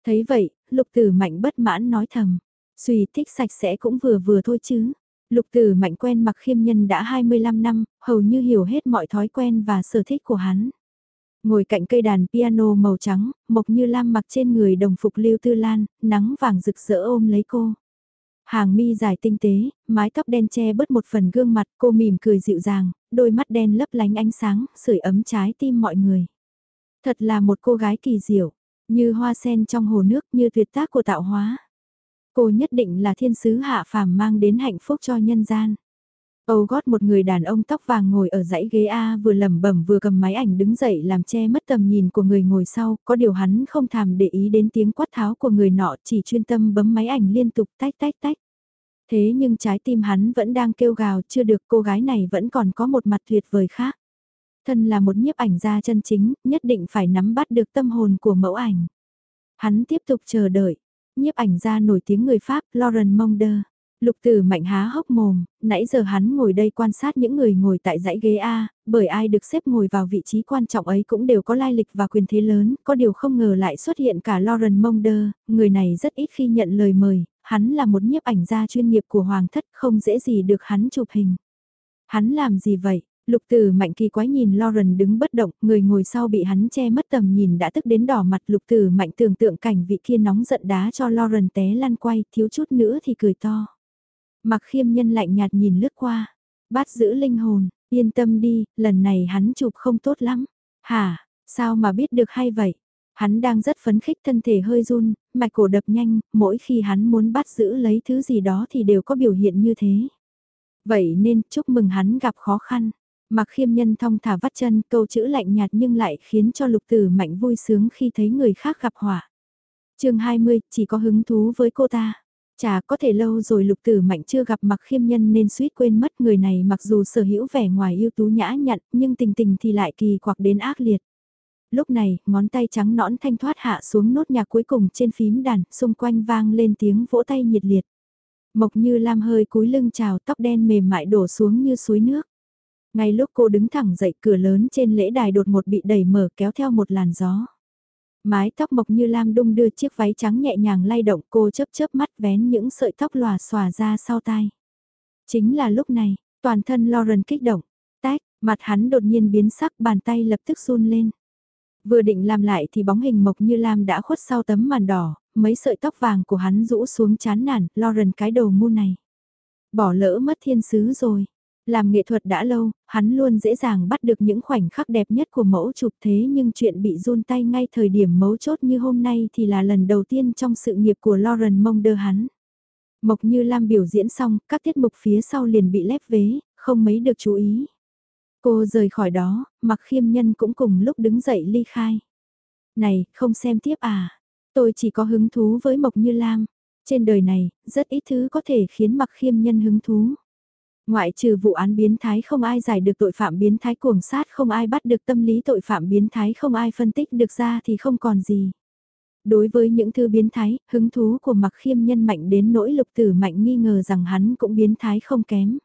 Speaker 1: Thấy vậy, lục tử mạnh bất mãn nói thầm, suy thích sạch sẽ cũng vừa vừa thôi chứ. Lục tử mạnh quen mặc khiêm nhân đã 25 năm, hầu như hiểu hết mọi thói quen và sở thích của hắn. Ngồi cạnh cây đàn piano màu trắng, mộc như lam mặc trên người đồng phục lưu tư lan, nắng vàng rực rỡ ôm lấy cô. Hàng mi dài tinh tế, mái tóc đen che bớt một phần gương mặt, cô mỉm cười dịu dàng, đôi mắt đen lấp lánh ánh sáng, sưởi ấm trái tim mọi người. Thật là một cô gái kỳ diệu, như hoa sen trong hồ nước, như tuyệt tác của tạo hóa. Cô nhất định là thiên sứ hạ phàm mang đến hạnh phúc cho nhân gian. Âu gót một người đàn ông tóc vàng ngồi ở dãy ghế A vừa lẩm bẩm vừa cầm máy ảnh đứng dậy làm che mất tầm nhìn của người ngồi sau, có điều hắn không thèm để ý đến tiếng quát tháo của người nọ chỉ chuyên tâm bấm máy ảnh liên tục tách tách tách. Thế nhưng trái tim hắn vẫn đang kêu gào chưa được cô gái này vẫn còn có một mặt tuyệt vời khác. Thân là một nhiếp ảnh gia chân chính, nhất định phải nắm bắt được tâm hồn của mẫu ảnh. Hắn tiếp tục chờ đợi. Nhiếp ảnh gia nổi tiếng người Pháp, Lauren Monder. Lục tử mạnh há hốc mồm, nãy giờ hắn ngồi đây quan sát những người ngồi tại dãy ghế A, bởi ai được xếp ngồi vào vị trí quan trọng ấy cũng đều có lai lịch và quyền thế lớn, có điều không ngờ lại xuất hiện cả Lauren Monder, người này rất ít khi nhận lời mời, hắn là một nhiếp ảnh gia chuyên nghiệp của Hoàng thất không dễ gì được hắn chụp hình. Hắn làm gì vậy? Lục tử mạnh kỳ quái nhìn Lauren đứng bất động, người ngồi sau bị hắn che mất tầm nhìn đã tức đến đỏ mặt lục tử mạnh tưởng tượng cảnh vị kia nóng giận đá cho Lauren té lăn quay, thiếu chút nữa thì cười to. Mặc khiêm nhân lạnh nhạt nhìn lướt qua, bắt giữ linh hồn, yên tâm đi, lần này hắn chụp không tốt lắm. Hả, sao mà biết được hay vậy? Hắn đang rất phấn khích thân thể hơi run, mạch cổ đập nhanh, mỗi khi hắn muốn bắt giữ lấy thứ gì đó thì đều có biểu hiện như thế. Vậy nên chúc mừng hắn gặp khó khăn. Mặc khiêm nhân thong thả vắt chân câu chữ lạnh nhạt nhưng lại khiến cho lục tử mạnh vui sướng khi thấy người khác gặp họa. chương 20 chỉ có hứng thú với cô ta. Chả có thể lâu rồi lục tử mạnh chưa gặp mặc khiêm nhân nên suýt quên mất người này mặc dù sở hữu vẻ ngoài ưu tú nhã nhặn nhưng tình tình thì lại kỳ quặc đến ác liệt. Lúc này, ngón tay trắng nõn thanh thoát hạ xuống nốt nhạc cuối cùng trên phím đàn, xung quanh vang lên tiếng vỗ tay nhiệt liệt. Mộc như lam hơi cúi lưng trào tóc đen mềm mại đổ xuống như suối nước. Ngay lúc cô đứng thẳng dậy cửa lớn trên lễ đài đột một bị đẩy mở kéo theo một làn gió. Mái tóc mộc như lam đung đưa chiếc váy trắng nhẹ nhàng lay động cô chớp chớp mắt vén những sợi tóc lòa xòa ra sau tai. Chính là lúc này, toàn thân Lauren kích động, tách, mặt hắn đột nhiên biến sắc bàn tay lập tức run lên. Vừa định làm lại thì bóng hình mộc như lam đã khuất sau tấm màn đỏ, mấy sợi tóc vàng của hắn rũ xuống chán nản, Lauren cái đầu mu này. Bỏ lỡ mất thiên sứ rồi. Làm nghệ thuật đã lâu, hắn luôn dễ dàng bắt được những khoảnh khắc đẹp nhất của mẫu chụp thế nhưng chuyện bị run tay ngay thời điểm mấu chốt như hôm nay thì là lần đầu tiên trong sự nghiệp của Lauren Monder hắn. Mộc như Lam biểu diễn xong, các tiết mục phía sau liền bị lép vế, không mấy được chú ý. Cô rời khỏi đó, mặc khiêm nhân cũng cùng lúc đứng dậy ly khai. Này, không xem tiếp à? Tôi chỉ có hứng thú với Mộc Như Lam. Trên đời này, rất ít thứ có thể khiến mặc khiêm nhân hứng thú. Ngoại trừ vụ án biến thái không ai giải được tội phạm biến thái cuồng sát không ai bắt được tâm lý tội phạm biến thái không ai phân tích được ra thì không còn gì. Đối với những thư biến thái, hứng thú của mặc khiêm nhân mạnh đến nỗi lục tử mạnh nghi ngờ rằng hắn cũng biến thái không kém.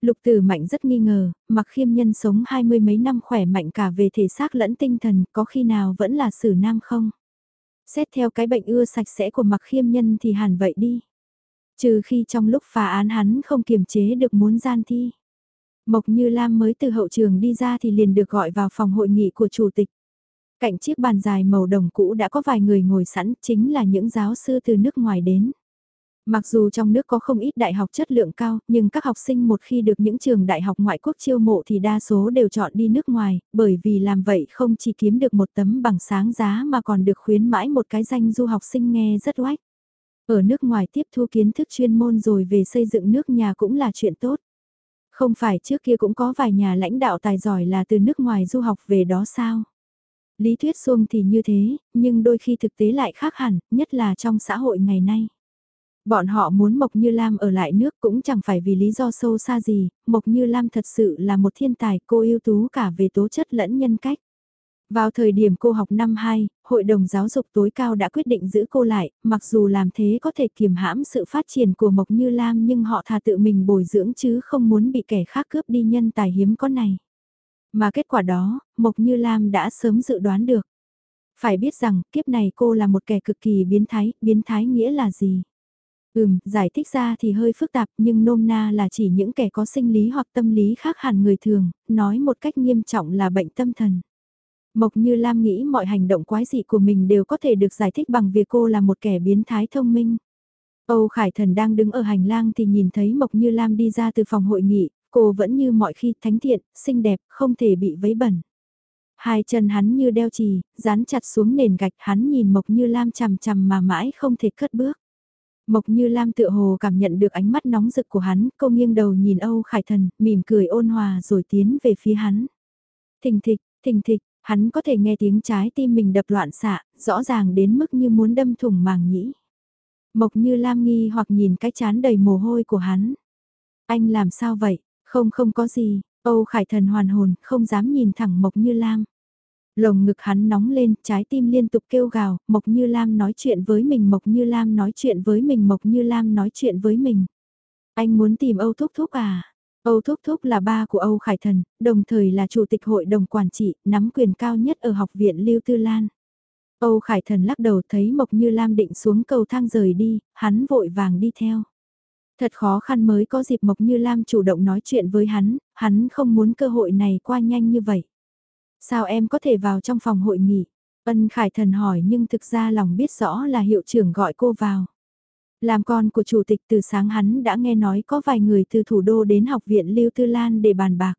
Speaker 1: Lục tử mạnh rất nghi ngờ, mặc khiêm nhân sống hai mươi mấy năm khỏe mạnh cả về thể xác lẫn tinh thần có khi nào vẫn là xử nam không? Xét theo cái bệnh ưa sạch sẽ của mặc khiêm nhân thì hẳn vậy đi. Trừ khi trong lúc phá án hắn không kiềm chế được muốn gian thi. Mộc Như Lam mới từ hậu trường đi ra thì liền được gọi vào phòng hội nghị của chủ tịch. Cạnh chiếc bàn dài màu đồng cũ đã có vài người ngồi sẵn chính là những giáo sư từ nước ngoài đến. Mặc dù trong nước có không ít đại học chất lượng cao, nhưng các học sinh một khi được những trường đại học ngoại quốc chiêu mộ thì đa số đều chọn đi nước ngoài, bởi vì làm vậy không chỉ kiếm được một tấm bằng sáng giá mà còn được khuyến mãi một cái danh du học sinh nghe rất oách. Ở nước ngoài tiếp thu kiến thức chuyên môn rồi về xây dựng nước nhà cũng là chuyện tốt. Không phải trước kia cũng có vài nhà lãnh đạo tài giỏi là từ nước ngoài du học về đó sao? Lý thuyết xuông thì như thế, nhưng đôi khi thực tế lại khác hẳn, nhất là trong xã hội ngày nay. Bọn họ muốn Mộc Như Lam ở lại nước cũng chẳng phải vì lý do sâu xa gì, Mộc Như Lam thật sự là một thiên tài cô ưu tú cả về tố chất lẫn nhân cách. Vào thời điểm cô học năm 2, Hội đồng Giáo dục tối cao đã quyết định giữ cô lại, mặc dù làm thế có thể kiềm hãm sự phát triển của Mộc Như Lam nhưng họ thà tự mình bồi dưỡng chứ không muốn bị kẻ khác cướp đi nhân tài hiếm có này. Mà kết quả đó, Mộc Như Lam đã sớm dự đoán được. Phải biết rằng, kiếp này cô là một kẻ cực kỳ biến thái, biến thái nghĩa là gì? Ừm, giải thích ra thì hơi phức tạp nhưng nôm na là chỉ những kẻ có sinh lý hoặc tâm lý khác hẳn người thường, nói một cách nghiêm trọng là bệnh tâm thần. Mộc Như Lam nghĩ mọi hành động quái dị của mình đều có thể được giải thích bằng việc cô là một kẻ biến thái thông minh. Âu Khải Thần đang đứng ở hành lang thì nhìn thấy Mộc Như Lam đi ra từ phòng hội nghị, cô vẫn như mọi khi thánh thiện, xinh đẹp, không thể bị vấy bẩn. Hai chân hắn như đeo chì, dán chặt xuống nền gạch hắn nhìn Mộc Như Lam chằm chằm mà mãi không thể cất bước. Mộc Như Lam tựa hồ cảm nhận được ánh mắt nóng rực của hắn, cô nghiêng đầu nhìn Âu Khải Thần, mỉm cười ôn hòa rồi tiến về phía hắn. Thình thịch, thình thịch, Hắn có thể nghe tiếng trái tim mình đập loạn xạ, rõ ràng đến mức như muốn đâm thủng màng nhĩ. Mộc như Lam nghi hoặc nhìn cái chán đầy mồ hôi của hắn. Anh làm sao vậy? Không không có gì, Âu Khải Thần hoàn hồn, không dám nhìn thẳng Mộc như Lam. Lồng ngực hắn nóng lên, trái tim liên tục kêu gào, Mộc Như Lam nói chuyện với mình, Mộc Như Lam nói chuyện với mình, Mộc Như Lam nói chuyện với mình. Anh muốn tìm Âu Thúc Thúc à? Âu Thúc Thúc là ba của Âu Khải Thần, đồng thời là chủ tịch hội đồng quản trị, nắm quyền cao nhất ở học viện Lưu Tư Lan. Âu Khải Thần lắc đầu thấy Mộc Như Lam định xuống cầu thang rời đi, hắn vội vàng đi theo. Thật khó khăn mới có dịp Mộc Như Lam chủ động nói chuyện với hắn, hắn không muốn cơ hội này qua nhanh như vậy. Sao em có thể vào trong phòng hội nghị? Ân Khải Thần hỏi nhưng thực ra lòng biết rõ là hiệu trưởng gọi cô vào. Làm con của chủ tịch từ sáng hắn đã nghe nói có vài người từ thủ đô đến học viện Lưu Tư Lan để bàn bạc.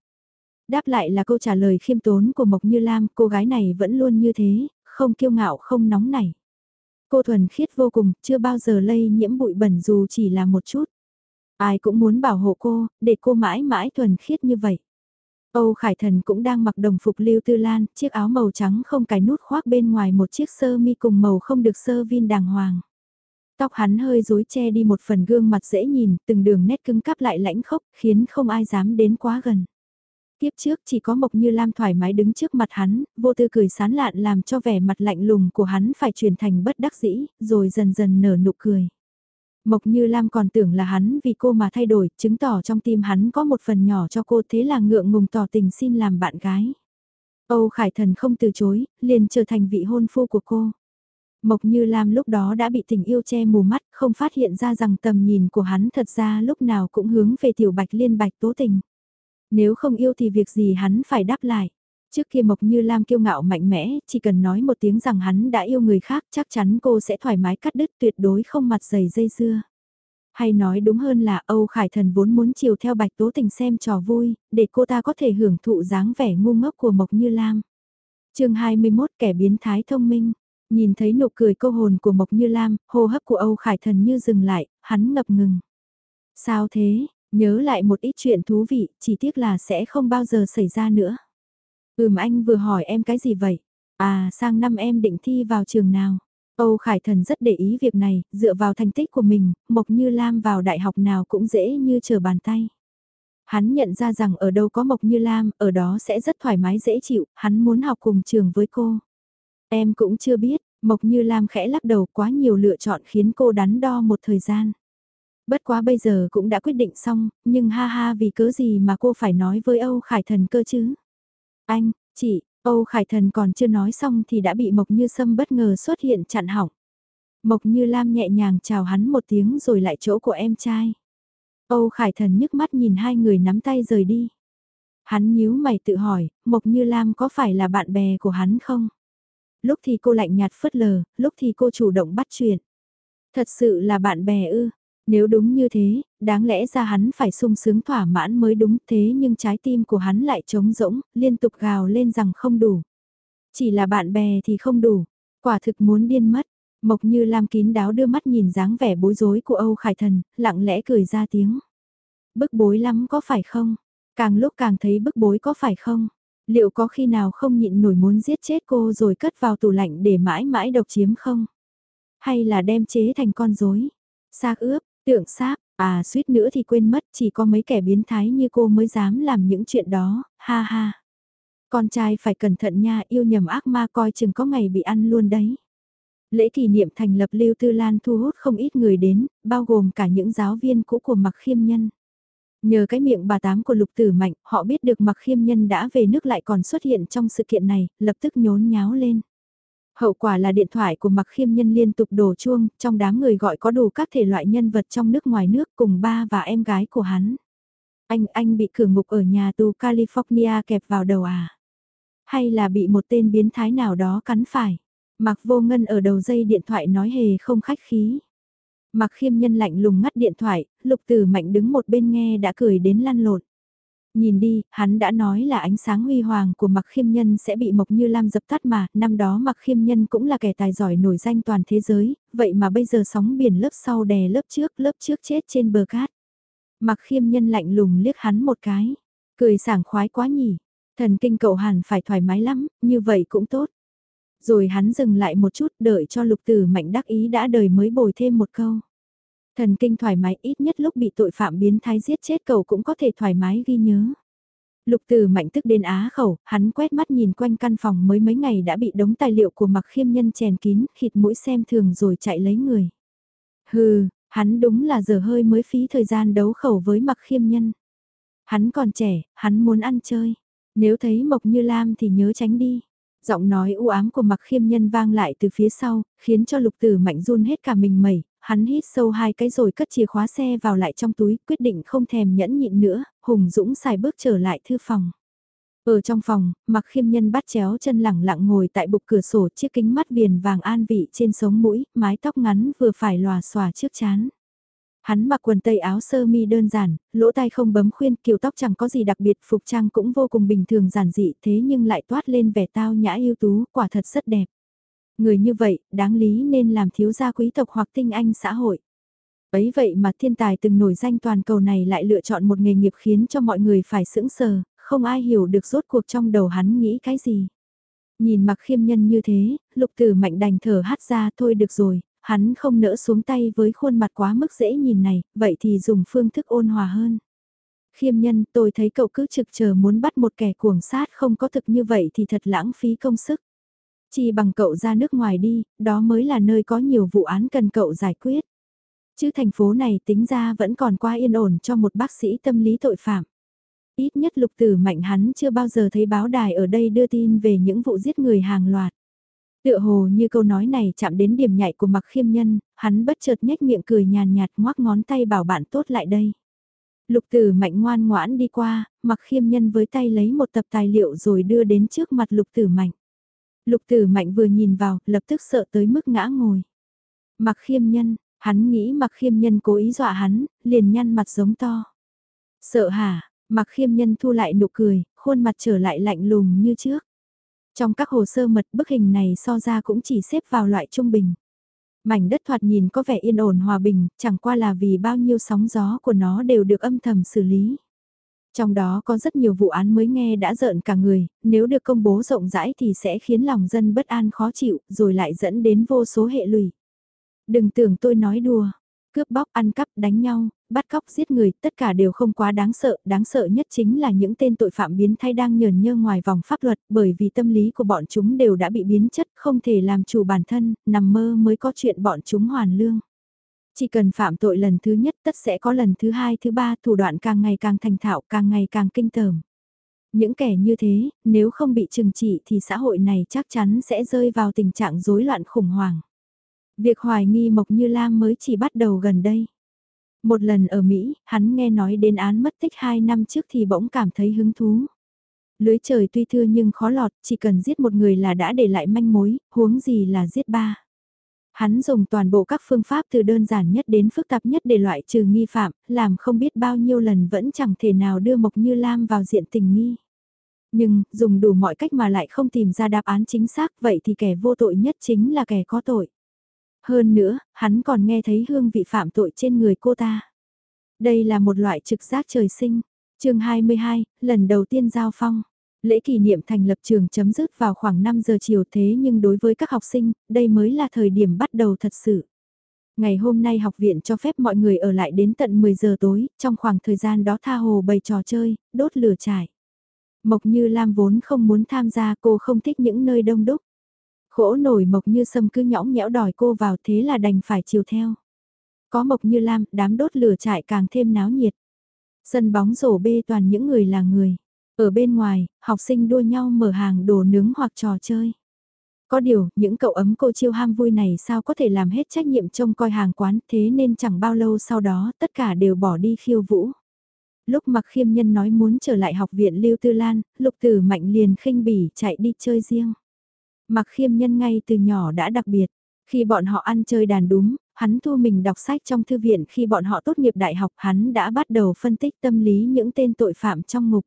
Speaker 1: Đáp lại là câu trả lời khiêm tốn của Mộc Như Lam, cô gái này vẫn luôn như thế, không kiêu ngạo không nóng nảy. Cô thuần khiết vô cùng, chưa bao giờ lây nhiễm bụi bẩn dù chỉ là một chút. Ai cũng muốn bảo hộ cô, để cô mãi mãi thuần khiết như vậy. Âu Khải Thần cũng đang mặc đồng phục Lưu Tư Lan, chiếc áo màu trắng không cài nút khoác bên ngoài một chiếc sơ mi cùng màu không được sơ vin đàng hoàng. Tóc hắn hơi rối che đi một phần gương mặt dễ nhìn, từng đường nét cứng cắp lại lãnh khốc, khiến không ai dám đến quá gần. Tiếp trước chỉ có Mộc Như Lam thoải mái đứng trước mặt hắn, vô tư cười sán lạn làm cho vẻ mặt lạnh lùng của hắn phải chuyển thành bất đắc dĩ, rồi dần dần nở nụ cười. Mộc Như Lam còn tưởng là hắn vì cô mà thay đổi, chứng tỏ trong tim hắn có một phần nhỏ cho cô thế là ngượng ngùng tỏ tình xin làm bạn gái. Âu Khải Thần không từ chối, liền trở thành vị hôn phu của cô. Mộc Như Lam lúc đó đã bị tình yêu che mù mắt, không phát hiện ra rằng tầm nhìn của hắn thật ra lúc nào cũng hướng về tiểu bạch liên bạch tố tình. Nếu không yêu thì việc gì hắn phải đáp lại. Trước kia Mộc Như Lam kiêu ngạo mạnh mẽ, chỉ cần nói một tiếng rằng hắn đã yêu người khác chắc chắn cô sẽ thoải mái cắt đứt tuyệt đối không mặt dày dây dưa. Hay nói đúng hơn là Âu Khải Thần vốn muốn chiều theo Bạch Tố Tình xem trò vui, để cô ta có thể hưởng thụ dáng vẻ ngu ngốc của Mộc Như Lam. chương 21 kẻ biến thái thông minh, nhìn thấy nụ cười câu hồn của Mộc Như Lam, hô hấp của Âu Khải Thần như dừng lại, hắn ngập ngừng. Sao thế, nhớ lại một ít chuyện thú vị, chỉ tiếc là sẽ không bao giờ xảy ra nữa. Ừm anh vừa hỏi em cái gì vậy? À, sang năm em định thi vào trường nào? Âu Khải Thần rất để ý việc này, dựa vào thành tích của mình, Mộc Như Lam vào đại học nào cũng dễ như trở bàn tay. Hắn nhận ra rằng ở đâu có Mộc Như Lam, ở đó sẽ rất thoải mái dễ chịu, hắn muốn học cùng trường với cô. Em cũng chưa biết, Mộc Như Lam khẽ lắc đầu quá nhiều lựa chọn khiến cô đắn đo một thời gian. Bất quá bây giờ cũng đã quyết định xong, nhưng ha ha vì cớ gì mà cô phải nói với Âu Khải Thần cơ chứ? Anh, chị, Âu Khải Thần còn chưa nói xong thì đã bị Mộc Như Sâm bất ngờ xuất hiện chặn hỏng. Mộc Như Lam nhẹ nhàng chào hắn một tiếng rồi lại chỗ của em trai. Âu Khải Thần nhức mắt nhìn hai người nắm tay rời đi. Hắn nhíu mày tự hỏi, Mộc Như Lam có phải là bạn bè của hắn không? Lúc thì cô lạnh nhạt phớt lờ, lúc thì cô chủ động bắt chuyện. Thật sự là bạn bè ư, nếu đúng như thế, đáng lẽ ra hắn phải sung sướng thỏa mãn mới đúng thế nhưng trái tim của hắn lại trống rỗng, liên tục gào lên rằng không đủ. Chỉ là bạn bè thì không đủ, quả thực muốn điên mất. Mộc như Lam kín đáo đưa mắt nhìn dáng vẻ bối rối của Âu Khải Thần, lặng lẽ cười ra tiếng. Bức bối lắm có phải không? Càng lúc càng thấy bức bối có phải không? Liệu có khi nào không nhịn nổi muốn giết chết cô rồi cất vào tủ lạnh để mãi mãi độc chiếm không? Hay là đem chế thành con rối? Xác ướp, Tượng sáp, à suýt nữa thì quên mất chỉ có mấy kẻ biến thái như cô mới dám làm những chuyện đó, ha ha. Con trai phải cẩn thận nha, yêu nhầm ác ma coi chừng có ngày bị ăn luôn đấy. Lễ kỷ niệm thành lập Lưu Tư Lan thu hút không ít người đến, bao gồm cả những giáo viên cũ của Mặc Khiêm Nhân. Nhờ cái miệng bà tám của Lục Tử Mạnh, họ biết được Mặc Khiêm Nhân đã về nước lại còn xuất hiện trong sự kiện này, lập tức nhốn nháo lên. Hậu quả là điện thoại của Mặc Khiêm Nhân liên tục đổ chuông, trong đám người gọi có đủ các thể loại nhân vật trong nước ngoài nước cùng ba và em gái của hắn. Anh, anh bị cửa ngục ở nhà tù California kẹp vào đầu à? Hay là bị một tên biến thái nào đó cắn phải? Mặc vô ngân ở đầu dây điện thoại nói hề không khách khí. Mặc khiêm nhân lạnh lùng ngắt điện thoại, lục tử mạnh đứng một bên nghe đã cười đến lăn lộn. Nhìn đi, hắn đã nói là ánh sáng huy hoàng của Mặc Khiêm Nhân sẽ bị Mộc Như Lam dập tắt mà, năm đó Mặc Khiêm Nhân cũng là kẻ tài giỏi nổi danh toàn thế giới, vậy mà bây giờ sóng biển lớp sau đè lớp trước, lớp trước chết trên bờ cát. Mặc Khiêm Nhân lạnh lùng liếc hắn một cái, cười sảng khoái quá nhỉ, thần kinh cậu hẳn phải thoải mái lắm, như vậy cũng tốt. Rồi hắn dừng lại một chút đợi cho lục tử mạnh đắc ý đã đời mới bồi thêm một câu. Thần kinh thoải mái ít nhất lúc bị tội phạm biến thái giết chết cậu cũng có thể thoải mái ghi nhớ. Lục Từ mạnh tức đến á khẩu, hắn quét mắt nhìn quanh căn phòng mới mấy ngày đã bị đống tài liệu của mặc khiêm nhân chèn kín, khịt mũi xem thường rồi chạy lấy người. Hừ, Hắn đúng là giờ hơi mới phí thời gian đấu khẩu với mặc khiêm nhân. Hắn còn trẻ, hắn muốn ăn chơi. Nếu thấy Mộc Như Lam thì nhớ tránh đi. Giọng nói u ám của mặc khiêm nhân vang lại từ phía sau, khiến cho lục tử mạnh run hết cả mình mẩy, hắn hít sâu hai cái rồi cất chìa khóa xe vào lại trong túi, quyết định không thèm nhẫn nhịn nữa, Hùng Dũng xài bước trở lại thư phòng. Ở trong phòng, mặc khiêm nhân bắt chéo chân lẳng lặng ngồi tại bục cửa sổ chiếc kính mắt viền vàng an vị trên sống mũi, mái tóc ngắn vừa phải lòa xòa trước chán. Hắn mặc quần tây áo sơ mi đơn giản, lỗ tai không bấm khuyên, kiểu tóc chẳng có gì đặc biệt, phục trang cũng vô cùng bình thường giản dị thế nhưng lại toát lên vẻ tao nhã ưu tú, quả thật rất đẹp. Người như vậy, đáng lý nên làm thiếu gia quý tộc hoặc tinh anh xã hội. Ấy vậy mà thiên tài từng nổi danh toàn cầu này lại lựa chọn một nghề nghiệp khiến cho mọi người phải sững sờ, không ai hiểu được rốt cuộc trong đầu hắn nghĩ cái gì. Nhìn mặc khiêm nhân như thế, lục tử mạnh đành thở hát ra thôi được rồi, hắn không nỡ xuống tay với khuôn mặt quá mức dễ nhìn này, vậy thì dùng phương thức ôn hòa hơn. Khiêm nhân, tôi thấy cậu cứ trực chờ muốn bắt một kẻ cuồng sát không có thực như vậy thì thật lãng phí công sức chi bằng cậu ra nước ngoài đi, đó mới là nơi có nhiều vụ án cần cậu giải quyết. Chứ thành phố này tính ra vẫn còn quá yên ổn cho một bác sĩ tâm lý tội phạm. Ít nhất lục tử mạnh hắn chưa bao giờ thấy báo đài ở đây đưa tin về những vụ giết người hàng loạt. Tựa hồ như câu nói này chạm đến điểm nhạy của mặc khiêm nhân, hắn bất chợt nhếch miệng cười nhàn nhạt ngoác ngón tay bảo bạn tốt lại đây. Lục tử mạnh ngoan ngoãn đi qua, mặc khiêm nhân với tay lấy một tập tài liệu rồi đưa đến trước mặt lục tử mạnh. Lục tử mạnh vừa nhìn vào, lập tức sợ tới mức ngã ngồi. Mặc khiêm nhân, hắn nghĩ mặc khiêm nhân cố ý dọa hắn, liền nhăn mặt giống to. Sợ hả, mặc khiêm nhân thu lại nụ cười, khuôn mặt trở lại lạnh lùng như trước. Trong các hồ sơ mật bức hình này so ra cũng chỉ xếp vào loại trung bình. Mảnh đất thoạt nhìn có vẻ yên ổn hòa bình, chẳng qua là vì bao nhiêu sóng gió của nó đều được âm thầm xử lý. Trong đó có rất nhiều vụ án mới nghe đã rợn cả người, nếu được công bố rộng rãi thì sẽ khiến lòng dân bất an khó chịu, rồi lại dẫn đến vô số hệ lụy. Đừng tưởng tôi nói đùa, cướp bóc, ăn cắp, đánh nhau, bắt cóc, giết người, tất cả đều không quá đáng sợ, đáng sợ nhất chính là những tên tội phạm biến thay đang nhờn nhơ ngoài vòng pháp luật, bởi vì tâm lý của bọn chúng đều đã bị biến chất, không thể làm chủ bản thân, nằm mơ mới có chuyện bọn chúng hoàn lương. Chỉ cần phạm tội lần thứ nhất tất sẽ có lần thứ hai thứ ba thủ đoạn càng ngày càng thành thạo càng ngày càng kinh tởm. Những kẻ như thế, nếu không bị trừng trị thì xã hội này chắc chắn sẽ rơi vào tình trạng rối loạn khủng hoảng. Việc hoài nghi Mộc Như Lam mới chỉ bắt đầu gần đây. Một lần ở Mỹ, hắn nghe nói đến án mất tích 2 năm trước thì bỗng cảm thấy hứng thú. Lưới trời tuy thưa nhưng khó lọt, chỉ cần giết một người là đã để lại manh mối, huống gì là giết ba. Hắn dùng toàn bộ các phương pháp từ đơn giản nhất đến phức tạp nhất để loại trừ nghi phạm, làm không biết bao nhiêu lần vẫn chẳng thể nào đưa Mộc Như Lam vào diện tình nghi. Nhưng, dùng đủ mọi cách mà lại không tìm ra đáp án chính xác vậy thì kẻ vô tội nhất chính là kẻ có tội. Hơn nữa, hắn còn nghe thấy hương vị phạm tội trên người cô ta. Đây là một loại trực giác trời sinh. chương 22, lần đầu tiên giao phong. Lễ kỷ niệm thành lập trường chấm dứt vào khoảng 5 giờ chiều thế nhưng đối với các học sinh, đây mới là thời điểm bắt đầu thật sự. Ngày hôm nay học viện cho phép mọi người ở lại đến tận 10 giờ tối, trong khoảng thời gian đó tha hồ bày trò chơi, đốt lửa trải. Mộc Như Lam vốn không muốn tham gia cô không thích những nơi đông đúc. Khổ nổi Mộc Như Sâm cứ nhõng nhẽo đòi cô vào thế là đành phải chiều theo. Có Mộc Như Lam, đám đốt lửa trại càng thêm náo nhiệt. Sân bóng rổ bê toàn những người là người. Ở bên ngoài, học sinh đua nhau mở hàng đồ nướng hoặc trò chơi. Có điều, những cậu ấm cô chiêu ham vui này sao có thể làm hết trách nhiệm trông coi hàng quán thế nên chẳng bao lâu sau đó tất cả đều bỏ đi khiêu vũ. Lúc mặc khiêm nhân nói muốn trở lại học viện Lưu Tư Lan, lục tử mạnh liền khinh bỉ chạy đi chơi riêng. Mặc khiêm nhân ngay từ nhỏ đã đặc biệt, khi bọn họ ăn chơi đàn đúng, hắn thu mình đọc sách trong thư viện khi bọn họ tốt nghiệp đại học hắn đã bắt đầu phân tích tâm lý những tên tội phạm trong ngục.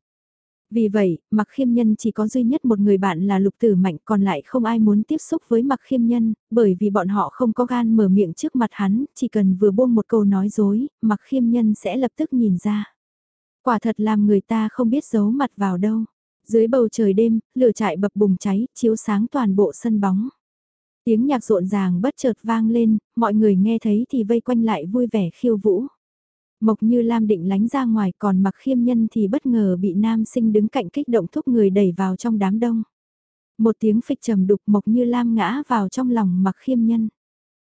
Speaker 1: Vì vậy, Mặc Khiêm Nhân chỉ có duy nhất một người bạn là Lục Tử Mạnh còn lại không ai muốn tiếp xúc với Mặc Khiêm Nhân, bởi vì bọn họ không có gan mở miệng trước mặt hắn, chỉ cần vừa buông một câu nói dối, Mặc Khiêm Nhân sẽ lập tức nhìn ra. Quả thật làm người ta không biết giấu mặt vào đâu. Dưới bầu trời đêm, lửa trại bập bùng cháy, chiếu sáng toàn bộ sân bóng. Tiếng nhạc rộn ràng bất chợt vang lên, mọi người nghe thấy thì vây quanh lại vui vẻ khiêu vũ. Mộc như Lam định lánh ra ngoài còn mặc khiêm nhân thì bất ngờ bị nam sinh đứng cạnh kích động thúc người đẩy vào trong đám đông. Một tiếng phịch trầm đục Mộc như Lam ngã vào trong lòng mặc khiêm nhân.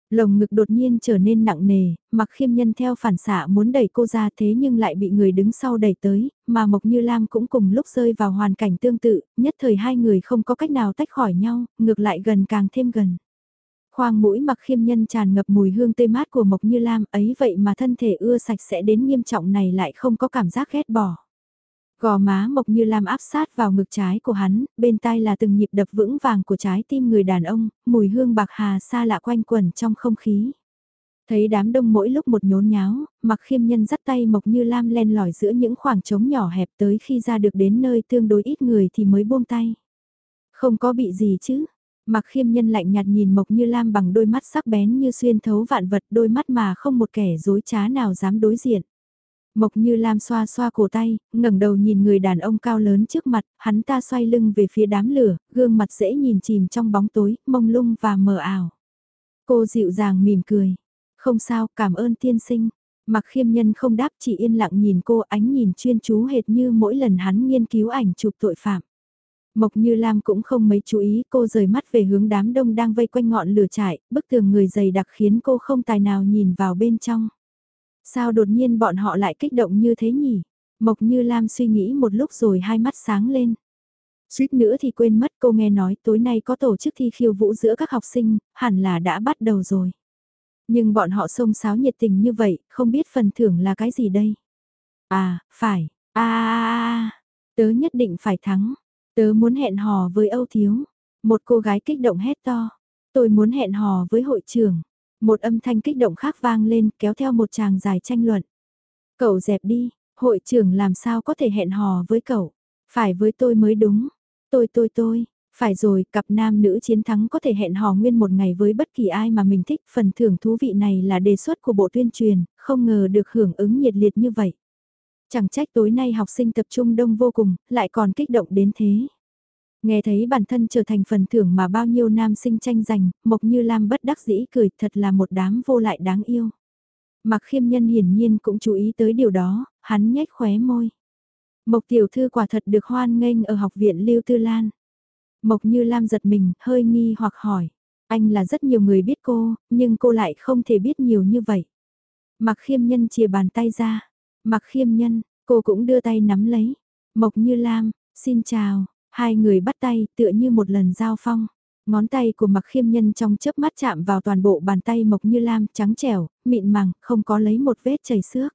Speaker 1: Lồng ngực đột nhiên trở nên nặng nề, mặc khiêm nhân theo phản xạ muốn đẩy cô ra thế nhưng lại bị người đứng sau đẩy tới, mà Mộc Như Lam cũng cùng lúc rơi vào hoàn cảnh tương tự, nhất thời hai người không có cách nào tách khỏi nhau, ngược lại gần càng thêm gần. Khoang mũi mặc khiêm nhân tràn ngập mùi hương tươi mát của Mộc Như Lam ấy vậy mà thân thể ưa sạch sẽ đến nghiêm trọng này lại không có cảm giác ghét bỏ. Gò má Mộc Như Lam áp sát vào ngực trái của hắn, bên tai là từng nhịp đập vững vàng của trái tim người đàn ông, mùi hương bạc hà xa lạ quanh quẩn trong không khí. Thấy đám đông mỗi lúc một nhốn nháo, mặc khiêm nhân dắt tay Mộc Như Lam len lỏi giữa những khoảng trống nhỏ hẹp tới khi ra được đến nơi tương đối ít người thì mới buông tay. Không có bị gì chứ, Mặc khiêm nhân lạnh nhạt nhìn Mộc Như Lam bằng đôi mắt sắc bén như xuyên thấu vạn vật đôi mắt mà không một kẻ dối trá nào dám đối diện. Mộc Như Lam xoa xoa cổ tay, ngẩng đầu nhìn người đàn ông cao lớn trước mặt, hắn ta xoay lưng về phía đám lửa, gương mặt dễ nhìn chìm trong bóng tối, mông lung và mờ ảo. Cô dịu dàng mỉm cười. Không sao, cảm ơn tiên sinh. Mặc khiêm nhân không đáp chỉ yên lặng nhìn cô ánh nhìn chuyên chú hệt như mỗi lần hắn nghiên cứu ảnh chụp tội phạm. Mộc Như Lam cũng không mấy chú ý, cô rời mắt về hướng đám đông đang vây quanh ngọn lửa trại, bức tường người dày đặc khiến cô không tài nào nhìn vào bên trong. Sao đột nhiên bọn họ lại kích động như thế nhỉ? Mộc Như Lam suy nghĩ một lúc rồi hai mắt sáng lên. Suýt nữa thì quên mất cô nghe nói tối nay có tổ chức thi khiêu vũ giữa các học sinh, hẳn là đã bắt đầu rồi. Nhưng bọn họ xông xáo nhiệt tình như vậy, không biết phần thưởng là cái gì đây? À, phải, à, à, tớ nhất định phải thắng. Tớ muốn hẹn hò với Âu Thiếu. Một cô gái kích động hét to. Tôi muốn hẹn hò với hội trưởng. Một âm thanh kích động khác vang lên kéo theo một chàng dài tranh luận. Cậu dẹp đi, hội trưởng làm sao có thể hẹn hò với cậu. Phải với tôi mới đúng. Tôi tôi tôi, phải rồi, cặp nam nữ chiến thắng có thể hẹn hò nguyên một ngày với bất kỳ ai mà mình thích. Phần thưởng thú vị này là đề xuất của bộ tuyên truyền, không ngờ được hưởng ứng nhiệt liệt như vậy. Chẳng trách tối nay học sinh tập trung đông vô cùng, lại còn kích động đến thế. Nghe thấy bản thân trở thành phần thưởng mà bao nhiêu nam sinh tranh giành, Mộc Như Lam bất đắc dĩ cười thật là một đám vô lại đáng yêu. Mặc khiêm nhân hiển nhiên cũng chú ý tới điều đó, hắn nhếch khóe môi. Mộc tiểu thư quả thật được hoan nghênh ở học viện Lưu Tư Lan. Mộc Như Lam giật mình, hơi nghi hoặc hỏi. Anh là rất nhiều người biết cô, nhưng cô lại không thể biết nhiều như vậy. Mặc khiêm nhân chia bàn tay ra. Mặc khiêm nhân, cô cũng đưa tay nắm lấy. Mộc Như Lam, xin chào, hai người bắt tay tựa như một lần giao phong. Ngón tay của mặc khiêm nhân trong chớp mắt chạm vào toàn bộ bàn tay Mộc Như Lam trắng trẻo, mịn màng, không có lấy một vết chảy xước.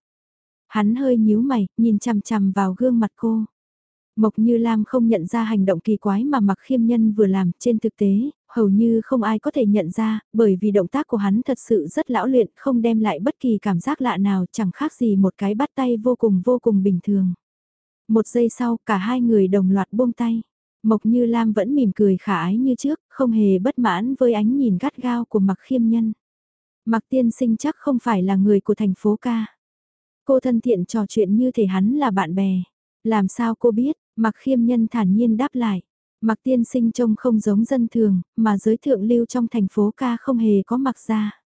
Speaker 1: Hắn hơi nhíu mày, nhìn chằm chằm vào gương mặt cô. Mộc Như Lam không nhận ra hành động kỳ quái mà mặc khiêm nhân vừa làm trên thực tế, hầu như không ai có thể nhận ra, bởi vì động tác của hắn thật sự rất lão luyện, không đem lại bất kỳ cảm giác lạ nào, chẳng khác gì một cái bắt tay vô cùng vô cùng bình thường. Một giây sau, cả hai người đồng loạt buông tay. Mộc Như Lam vẫn mỉm cười khả ái như trước, không hề bất mãn với ánh nhìn gắt gao của mặc khiêm nhân. Mặc tiên sinh chắc không phải là người của thành phố ca. Cô thân thiện trò chuyện như thể hắn là bạn bè. Làm sao cô biết, mặc khiêm nhân thản nhiên đáp lại. Mặc tiên sinh trông không giống dân thường, mà giới thượng lưu trong thành phố ca không hề có mặc ra.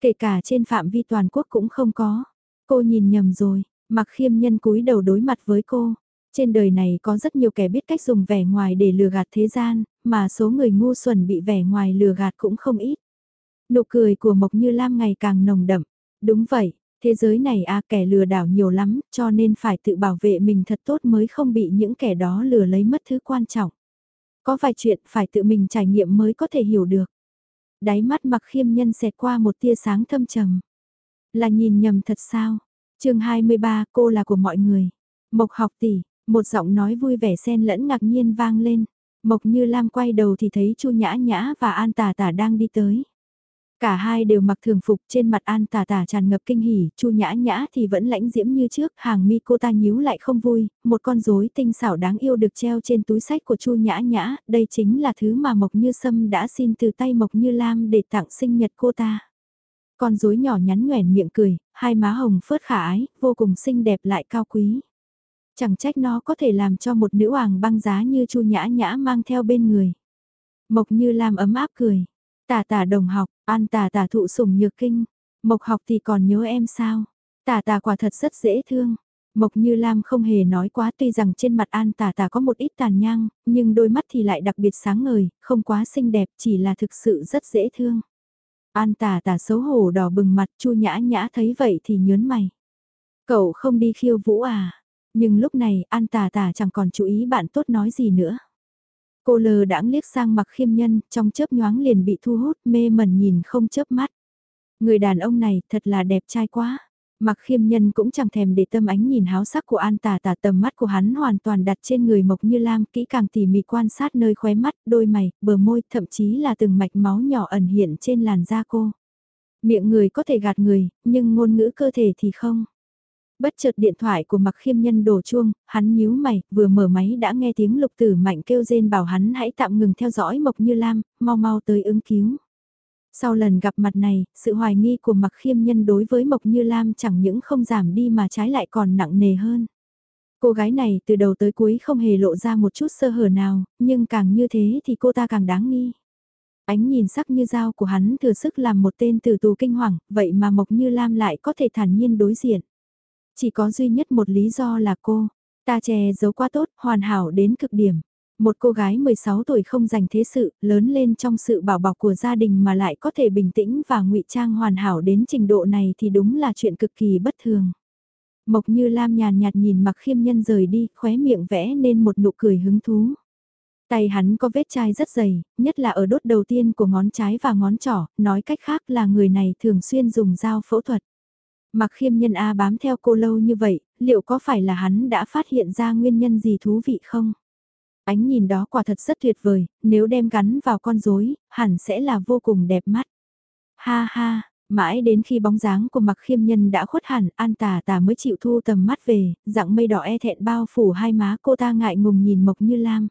Speaker 1: Kể cả trên phạm vi toàn quốc cũng không có. Cô nhìn nhầm rồi, mặc khiêm nhân cúi đầu đối mặt với cô. Trên đời này có rất nhiều kẻ biết cách dùng vẻ ngoài để lừa gạt thế gian, mà số người ngu xuẩn bị vẻ ngoài lừa gạt cũng không ít. Nụ cười của Mộc Như Lam ngày càng nồng đậm. Đúng vậy, thế giới này à kẻ lừa đảo nhiều lắm, cho nên phải tự bảo vệ mình thật tốt mới không bị những kẻ đó lừa lấy mất thứ quan trọng. Có vài chuyện phải tự mình trải nghiệm mới có thể hiểu được. Đáy mắt mặc khiêm nhân xẹt qua một tia sáng thâm trầm. Là nhìn nhầm thật sao? chương 23 cô là của mọi người. Mộc học tỷ, một giọng nói vui vẻ xen lẫn ngạc nhiên vang lên. Mộc Như Lam quay đầu thì thấy Chu Nhã Nhã và An Tà Tà đang đi tới. Cả hai đều mặc thường phục trên mặt An Tà Tà tràn ngập kinh hỉ, Chu Nhã Nhã thì vẫn lãnh diễm như trước, hàng mi cô ta nhíu lại không vui, một con rối tinh xảo đáng yêu được treo trên túi sách của Chu Nhã Nhã, đây chính là thứ mà Mộc Như Sâm đã xin từ tay Mộc Như Lam để tặng sinh nhật cô ta. Con rối nhỏ nhắn nhoẻn miệng cười, hai má hồng phớt khả ái, vô cùng xinh đẹp lại cao quý. Chẳng trách nó có thể làm cho một nữ hoàng băng giá như Chu Nhã Nhã mang theo bên người. Mộc Như Lam ấm áp cười. Tả tả đồng học, an tả tả thụ sủng nhược kinh. Mộc học thì còn nhớ em sao? Tả tả quả thật rất dễ thương. Mộc Như Lam không hề nói quá tuy rằng trên mặt An tả tả có một ít tàn nhang, nhưng đôi mắt thì lại đặc biệt sáng ngời, không quá xinh đẹp chỉ là thực sự rất dễ thương. An tà tà xấu hổ đỏ bừng mặt chu nhã nhã thấy vậy thì nhớn mày. Cậu không đi khiêu vũ à? Nhưng lúc này An tà tà chẳng còn chú ý bạn tốt nói gì nữa. Cô lờ đãng liếc sang mặc khiêm nhân, trong chớp nhoáng liền bị thu hút mê mẩn nhìn không chớp mắt. Người đàn ông này thật là đẹp trai quá. Mặc khiêm nhân cũng chẳng thèm để tâm ánh nhìn háo sắc của An tà tà tầm mắt của hắn hoàn toàn đặt trên người Mộc Như Lam kỹ càng tỉ mỉ quan sát nơi khóe mắt, đôi mày, bờ môi, thậm chí là từng mạch máu nhỏ ẩn hiện trên làn da cô. Miệng người có thể gạt người, nhưng ngôn ngữ cơ thể thì không. Bất chợt điện thoại của mặc khiêm nhân đổ chuông, hắn nhíu mày, vừa mở máy đã nghe tiếng lục tử mạnh kêu rên bảo hắn hãy tạm ngừng theo dõi Mộc Như Lam, mau mau tới ứng cứu. Sau lần gặp mặt này, sự hoài nghi của mặc khiêm nhân đối với Mộc Như Lam chẳng những không giảm đi mà trái lại còn nặng nề hơn. Cô gái này từ đầu tới cuối không hề lộ ra một chút sơ hở nào, nhưng càng như thế thì cô ta càng đáng nghi. Ánh nhìn sắc như dao của hắn thừa sức làm một tên tử tù kinh hoàng, vậy mà Mộc Như Lam lại có thể thản nhiên đối diện. Chỉ có duy nhất một lý do là cô, ta che giấu quá tốt, hoàn hảo đến cực điểm. Một cô gái 16 tuổi không dành thế sự, lớn lên trong sự bảo bọc của gia đình mà lại có thể bình tĩnh và ngụy trang hoàn hảo đến trình độ này thì đúng là chuyện cực kỳ bất thường. Mộc như Lam nhàn nhạt nhìn mặc khiêm nhân rời đi, khóe miệng vẽ nên một nụ cười hứng thú. Tay hắn có vết chai rất dày, nhất là ở đốt đầu tiên của ngón trái và ngón trỏ, nói cách khác là người này thường xuyên dùng dao phẫu thuật. Mặc khiêm nhân A bám theo cô lâu như vậy, liệu có phải là hắn đã phát hiện ra nguyên nhân gì thú vị không? Ánh nhìn đó quả thật rất tuyệt vời, nếu đem gắn vào con rối, hẳn sẽ là vô cùng đẹp mắt. Ha ha, mãi đến khi bóng dáng của mặc khiêm nhân đã khuất hẳn, an tà tà mới chịu thu tầm mắt về, dạng mây đỏ e thẹn bao phủ hai má cô ta ngại ngùng nhìn Mộc Như Lam.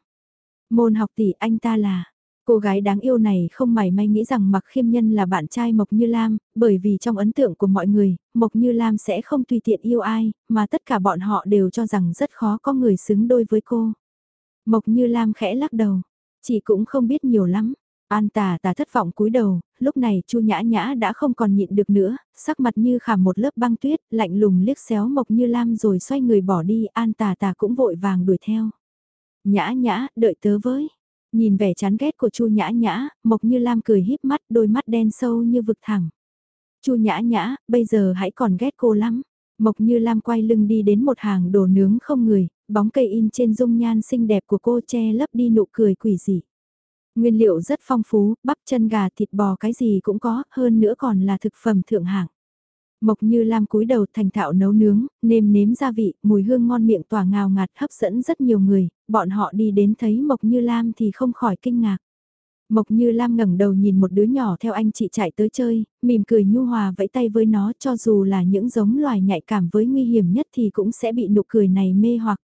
Speaker 1: Môn học tỷ anh ta là, Cô gái đáng yêu này không mảy may nghĩ rằng Mạc Khiêm Nhân là bạn trai Mộc Như Lam, bởi vì trong ấn tượng của mọi người, Mộc Như Lam sẽ không tùy tiện yêu ai, mà tất cả bọn họ đều cho rằng rất khó có người xứng đôi với cô. Mộc Như Lam khẽ lắc đầu, chỉ cũng không biết nhiều lắm. An tà tà thất vọng cúi đầu, lúc này Chu Nhã Nhã đã không còn nhịn được nữa, sắc mặt như khảm một lớp băng tuyết, lạnh lùng liếc xéo Mộc Như Lam rồi xoay người bỏ đi, An tà tà cũng vội vàng đuổi theo. Nhã Nhã, đợi tớ với. Nhìn vẻ chán ghét của Chu Nhã Nhã, Mộc Như Lam cười híp mắt, đôi mắt đen sâu như vực thẳng. Chu Nhã Nhã, bây giờ hãy còn ghét cô lắm. Mộc Như Lam quay lưng đi đến một hàng đồ nướng không người, bóng cây in trên dung nhan xinh đẹp của cô che lấp đi nụ cười quỷ dị. Nguyên liệu rất phong phú, bắp chân gà thịt bò cái gì cũng có, hơn nữa còn là thực phẩm thượng hạng. Mộc như lam cúi đầu thành thạo nấu nướng, nêm nếm gia vị, mùi hương ngon miệng tỏa ngào ngạt hấp dẫn rất nhiều người, bọn họ đi đến thấy Mộc như lam thì không khỏi kinh ngạc. Mộc như lam ngẩng đầu nhìn một đứa nhỏ theo anh chị chạy tới chơi, mỉm cười nhu hòa vẫy tay với nó cho dù là những giống loài nhạy cảm với nguy hiểm nhất thì cũng sẽ bị nụ cười này mê hoặc.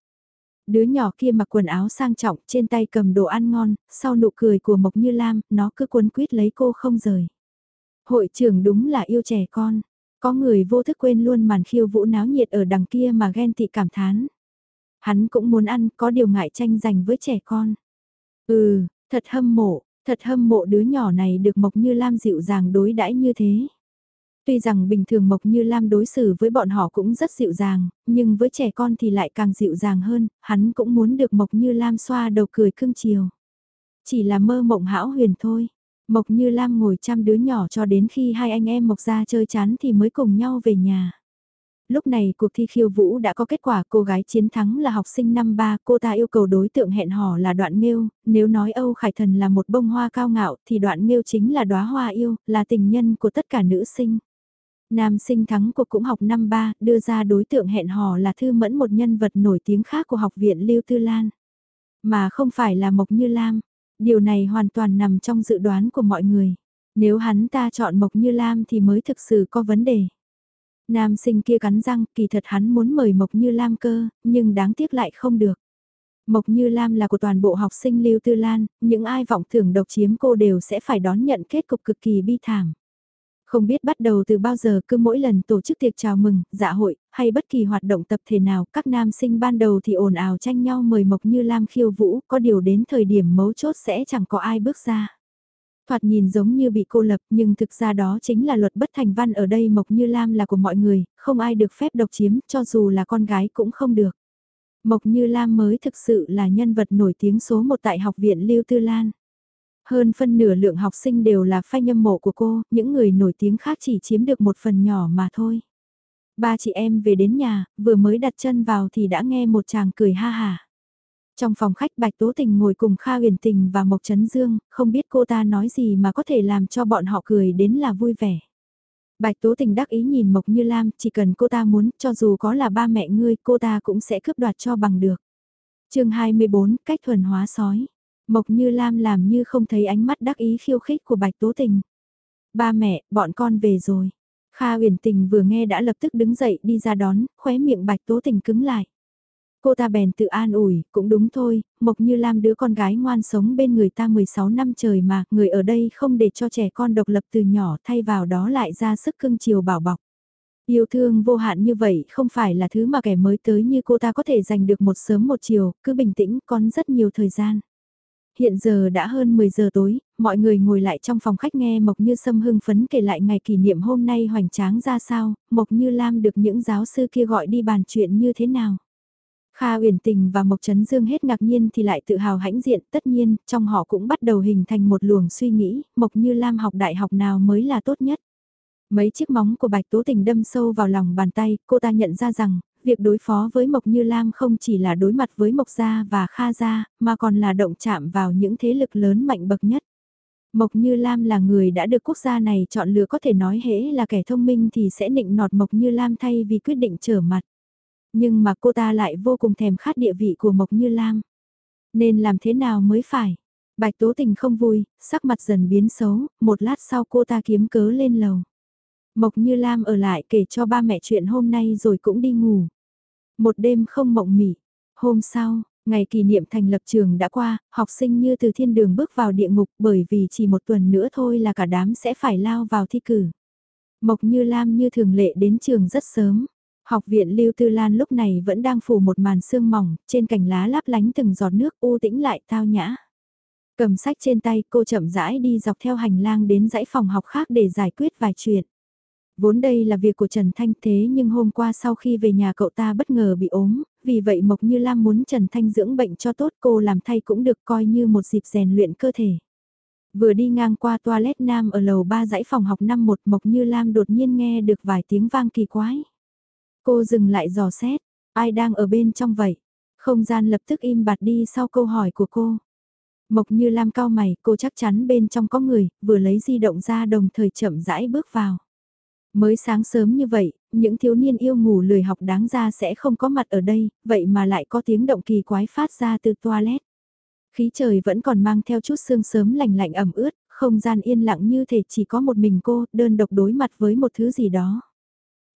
Speaker 1: Đứa nhỏ kia mặc quần áo sang trọng trên tay cầm đồ ăn ngon, sau nụ cười của Mộc Như Lam, nó cứ cuốn quýt lấy cô không rời. Hội trưởng đúng là yêu trẻ con. Có người vô thức quên luôn màn khiêu vũ náo nhiệt ở đằng kia mà ghen tị cảm thán. Hắn cũng muốn ăn, có điều ngại tranh giành với trẻ con. Ừ, thật hâm mộ, thật hâm mộ đứa nhỏ này được Mộc Như Lam dịu dàng đối đãi như thế. Tuy rằng bình thường Mộc Như Lam đối xử với bọn họ cũng rất dịu dàng, nhưng với trẻ con thì lại càng dịu dàng hơn, hắn cũng muốn được Mộc Như Lam xoa đầu cười cưng chiều. Chỉ là mơ mộng hão huyền thôi. Mộc Như Lam ngồi chăm đứa nhỏ cho đến khi hai anh em Mộc ra chơi chán thì mới cùng nhau về nhà. Lúc này cuộc thi khiêu vũ đã có kết quả cô gái chiến thắng là học sinh năm ba cô ta yêu cầu đối tượng hẹn hò là đoạn nghêu, nếu nói Âu Khải Thần là một bông hoa cao ngạo thì đoạn nghêu chính là đóa hoa yêu, là tình nhân của tất cả nữ sinh. Nam sinh thắng cuộc cũng học năm ba đưa ra đối tượng hẹn hò là Thư Mẫn một nhân vật nổi tiếng khác của học viện Lưu Tư Lan. Mà không phải là Mộc Như Lam. Điều này hoàn toàn nằm trong dự đoán của mọi người. Nếu hắn ta chọn Mộc Như Lam thì mới thực sự có vấn đề. Nam sinh kia cắn răng, kỳ thật hắn muốn mời Mộc Như Lam cơ, nhưng đáng tiếc lại không được. Mộc Như Lam là của toàn bộ học sinh Lưu Tư Lan, những ai vọng tưởng độc chiếm cô đều sẽ phải đón nhận kết cục cực kỳ bi thảm. Không biết bắt đầu từ bao giờ cứ mỗi lần tổ chức tiệc chào mừng, dạ hội, hay bất kỳ hoạt động tập thể nào, các nam sinh ban đầu thì ồn ào tranh nhau mời Mộc Như Lam khiêu vũ, có điều đến thời điểm mấu chốt sẽ chẳng có ai bước ra. Thoạt nhìn giống như bị cô lập nhưng thực ra đó chính là luật bất thành văn ở đây Mộc Như Lam là của mọi người, không ai được phép độc chiếm, cho dù là con gái cũng không được. Mộc Như Lam mới thực sự là nhân vật nổi tiếng số một tại học viện Lưu Tư Lan. Hơn phân nửa lượng học sinh đều là phai nhâm mộ của cô, những người nổi tiếng khác chỉ chiếm được một phần nhỏ mà thôi. Ba chị em về đến nhà, vừa mới đặt chân vào thì đã nghe một chàng cười ha hà. Trong phòng khách Bạch Tố Tình ngồi cùng Kha huyền tình và Mộc Trấn Dương, không biết cô ta nói gì mà có thể làm cho bọn họ cười đến là vui vẻ. Bạch Tố Tình đắc ý nhìn Mộc Như Lam, chỉ cần cô ta muốn, cho dù có là ba mẹ ngươi, cô ta cũng sẽ cướp đoạt cho bằng được. chương 24, cách thuần hóa sói. Mộc Như Lam làm như không thấy ánh mắt đắc ý khiêu khích của Bạch Tố Tình. Ba mẹ, bọn con về rồi. Kha huyền tình vừa nghe đã lập tức đứng dậy đi ra đón, khóe miệng Bạch Tố Tình cứng lại. Cô ta bèn tự an ủi, cũng đúng thôi, Mộc Như Lam đứa con gái ngoan sống bên người ta 16 năm trời mà, người ở đây không để cho trẻ con độc lập từ nhỏ thay vào đó lại ra sức cưng chiều bảo bọc. Yêu thương vô hạn như vậy không phải là thứ mà kẻ mới tới như cô ta có thể giành được một sớm một chiều, cứ bình tĩnh, còn rất nhiều thời gian. Hiện giờ đã hơn 10 giờ tối, mọi người ngồi lại trong phòng khách nghe Mộc Như Sâm hưng phấn kể lại ngày kỷ niệm hôm nay hoành tráng ra sao, Mộc Như Lam được những giáo sư kia gọi đi bàn chuyện như thế nào. Kha uyển tình và Mộc Trấn Dương hết ngạc nhiên thì lại tự hào hãnh diện, tất nhiên, trong họ cũng bắt đầu hình thành một luồng suy nghĩ, Mộc Như Lam học đại học nào mới là tốt nhất. Mấy chiếc móng của Bạch Tố Tình đâm sâu vào lòng bàn tay, cô ta nhận ra rằng, việc đối phó với Mộc Như Lam không chỉ là đối mặt với Mộc Gia và Kha Gia, mà còn là động chạm vào những thế lực lớn mạnh bậc nhất. Mộc Như Lam là người đã được quốc gia này chọn lựa có thể nói hễ là kẻ thông minh thì sẽ nịnh nọt Mộc Như Lam thay vì quyết định trở mặt. Nhưng mà cô ta lại vô cùng thèm khát địa vị của Mộc Như Lam. Nên làm thế nào mới phải? Bạch Tố Tình không vui, sắc mặt dần biến xấu, một lát sau cô ta kiếm cớ lên lầu. Mộc Như Lam ở lại kể cho ba mẹ chuyện hôm nay rồi cũng đi ngủ. Một đêm không mộng mỉ. Hôm sau, ngày kỷ niệm thành lập trường đã qua, học sinh như từ thiên đường bước vào địa ngục bởi vì chỉ một tuần nữa thôi là cả đám sẽ phải lao vào thi cử. Mộc Như Lam như thường lệ đến trường rất sớm. Học viện Lưu Tư Lan lúc này vẫn đang phủ một màn sương mỏng, trên cành lá lấp lánh từng giọt nước u tĩnh lại tao nhã. Cầm sách trên tay cô chậm rãi đi dọc theo hành lang đến dãy phòng học khác để giải quyết vài chuyện. Vốn đây là việc của Trần Thanh thế nhưng hôm qua sau khi về nhà cậu ta bất ngờ bị ốm, vì vậy Mộc Như Lam muốn Trần Thanh dưỡng bệnh cho tốt cô làm thay cũng được coi như một dịp rèn luyện cơ thể. Vừa đi ngang qua toilet nam ở lầu 3 dãy phòng học năm một Mộc Như Lam đột nhiên nghe được vài tiếng vang kỳ quái. Cô dừng lại dò xét, ai đang ở bên trong vậy? Không gian lập tức im bặt đi sau câu hỏi của cô. Mộc như lam cao mày, cô chắc chắn bên trong có người, vừa lấy di động ra đồng thời chậm rãi bước vào. Mới sáng sớm như vậy, những thiếu niên yêu ngủ lười học đáng ra sẽ không có mặt ở đây, vậy mà lại có tiếng động kỳ quái phát ra từ toilet. Khí trời vẫn còn mang theo chút sương sớm lạnh lạnh ẩm ướt, không gian yên lặng như thể chỉ có một mình cô, đơn độc đối mặt với một thứ gì đó.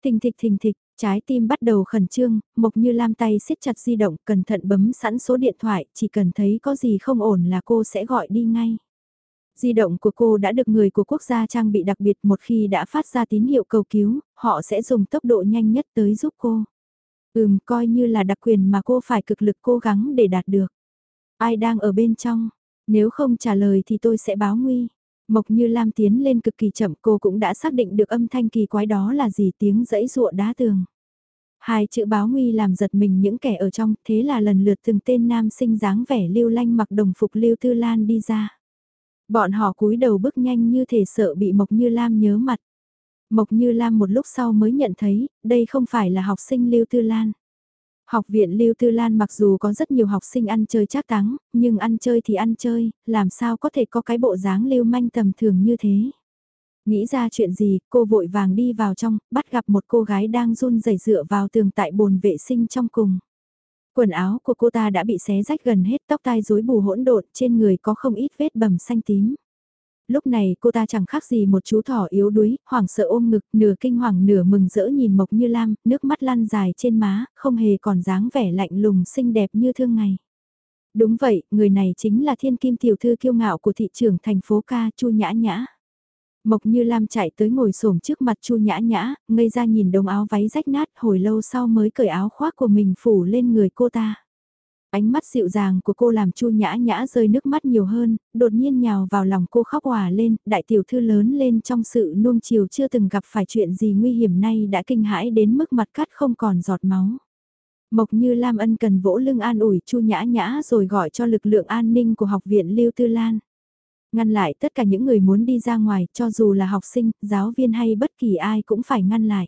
Speaker 1: Thình thịch thình thịch, Trái tim bắt đầu khẩn trương, Mộc Như Lam tay siết chặt di động, cẩn thận bấm sẵn số điện thoại, chỉ cần thấy có gì không ổn là cô sẽ gọi đi ngay. Di động của cô đã được người của quốc gia trang bị đặc biệt một khi đã phát ra tín hiệu cầu cứu, họ sẽ dùng tốc độ nhanh nhất tới giúp cô. Ừm, coi như là đặc quyền mà cô phải cực lực cố gắng để đạt được. Ai đang ở bên trong? Nếu không trả lời thì tôi sẽ báo nguy. Mộc như Lam tiến lên cực kỳ chậm cô cũng đã xác định được âm thanh kỳ quái đó là gì tiếng dẫy rụa đá tường. Hai chữ báo nguy làm giật mình những kẻ ở trong, thế là lần lượt từng tên nam sinh dáng vẻ lưu lanh mặc đồng phục lưu tư lan đi ra. Bọn họ cúi đầu bước nhanh như thể sợ bị Mộc Như Lam nhớ mặt. Mộc Như Lam một lúc sau mới nhận thấy, đây không phải là học sinh lưu tư lan. Học viện Lưu Tư Lan mặc dù có rất nhiều học sinh ăn chơi chắc táng, nhưng ăn chơi thì ăn chơi, làm sao có thể có cái bộ dáng lưu manh tầm thường như thế. Nghĩ ra chuyện gì, cô vội vàng đi vào trong, bắt gặp một cô gái đang run rẩy dựa vào tường tại bồn vệ sinh trong cùng. Quần áo của cô ta đã bị xé rách gần hết tóc tai rối bù hỗn độn, trên người có không ít vết bầm xanh tím. Lúc này cô ta chẳng khác gì một chú thỏ yếu đuối, hoảng sợ ôm ngực, nửa kinh hoàng nửa mừng rỡ nhìn Mộc Như Lam, nước mắt lăn dài trên má, không hề còn dáng vẻ lạnh lùng xinh đẹp như thương ngày. Đúng vậy, người này chính là thiên kim tiểu thư kiêu ngạo của thị trường thành phố ca Chu Nhã Nhã. Mộc Như Lam chạy tới ngồi xổm trước mặt Chu Nhã Nhã, ngây ra nhìn đống áo váy rách nát hồi lâu sau mới cởi áo khoác của mình phủ lên người cô ta. Ánh mắt dịu dàng của cô làm chu nhã nhã rơi nước mắt nhiều hơn, đột nhiên nhào vào lòng cô khóc hòa lên, đại tiểu thư lớn lên trong sự nuông chiều chưa từng gặp phải chuyện gì nguy hiểm nay đã kinh hãi đến mức mặt cắt không còn giọt máu. Mộc như Lam Ân cần vỗ lưng an ủi chu nhã nhã rồi gọi cho lực lượng an ninh của học viện Lưu Tư Lan. Ngăn lại tất cả những người muốn đi ra ngoài, cho dù là học sinh, giáo viên hay bất kỳ ai cũng phải ngăn lại.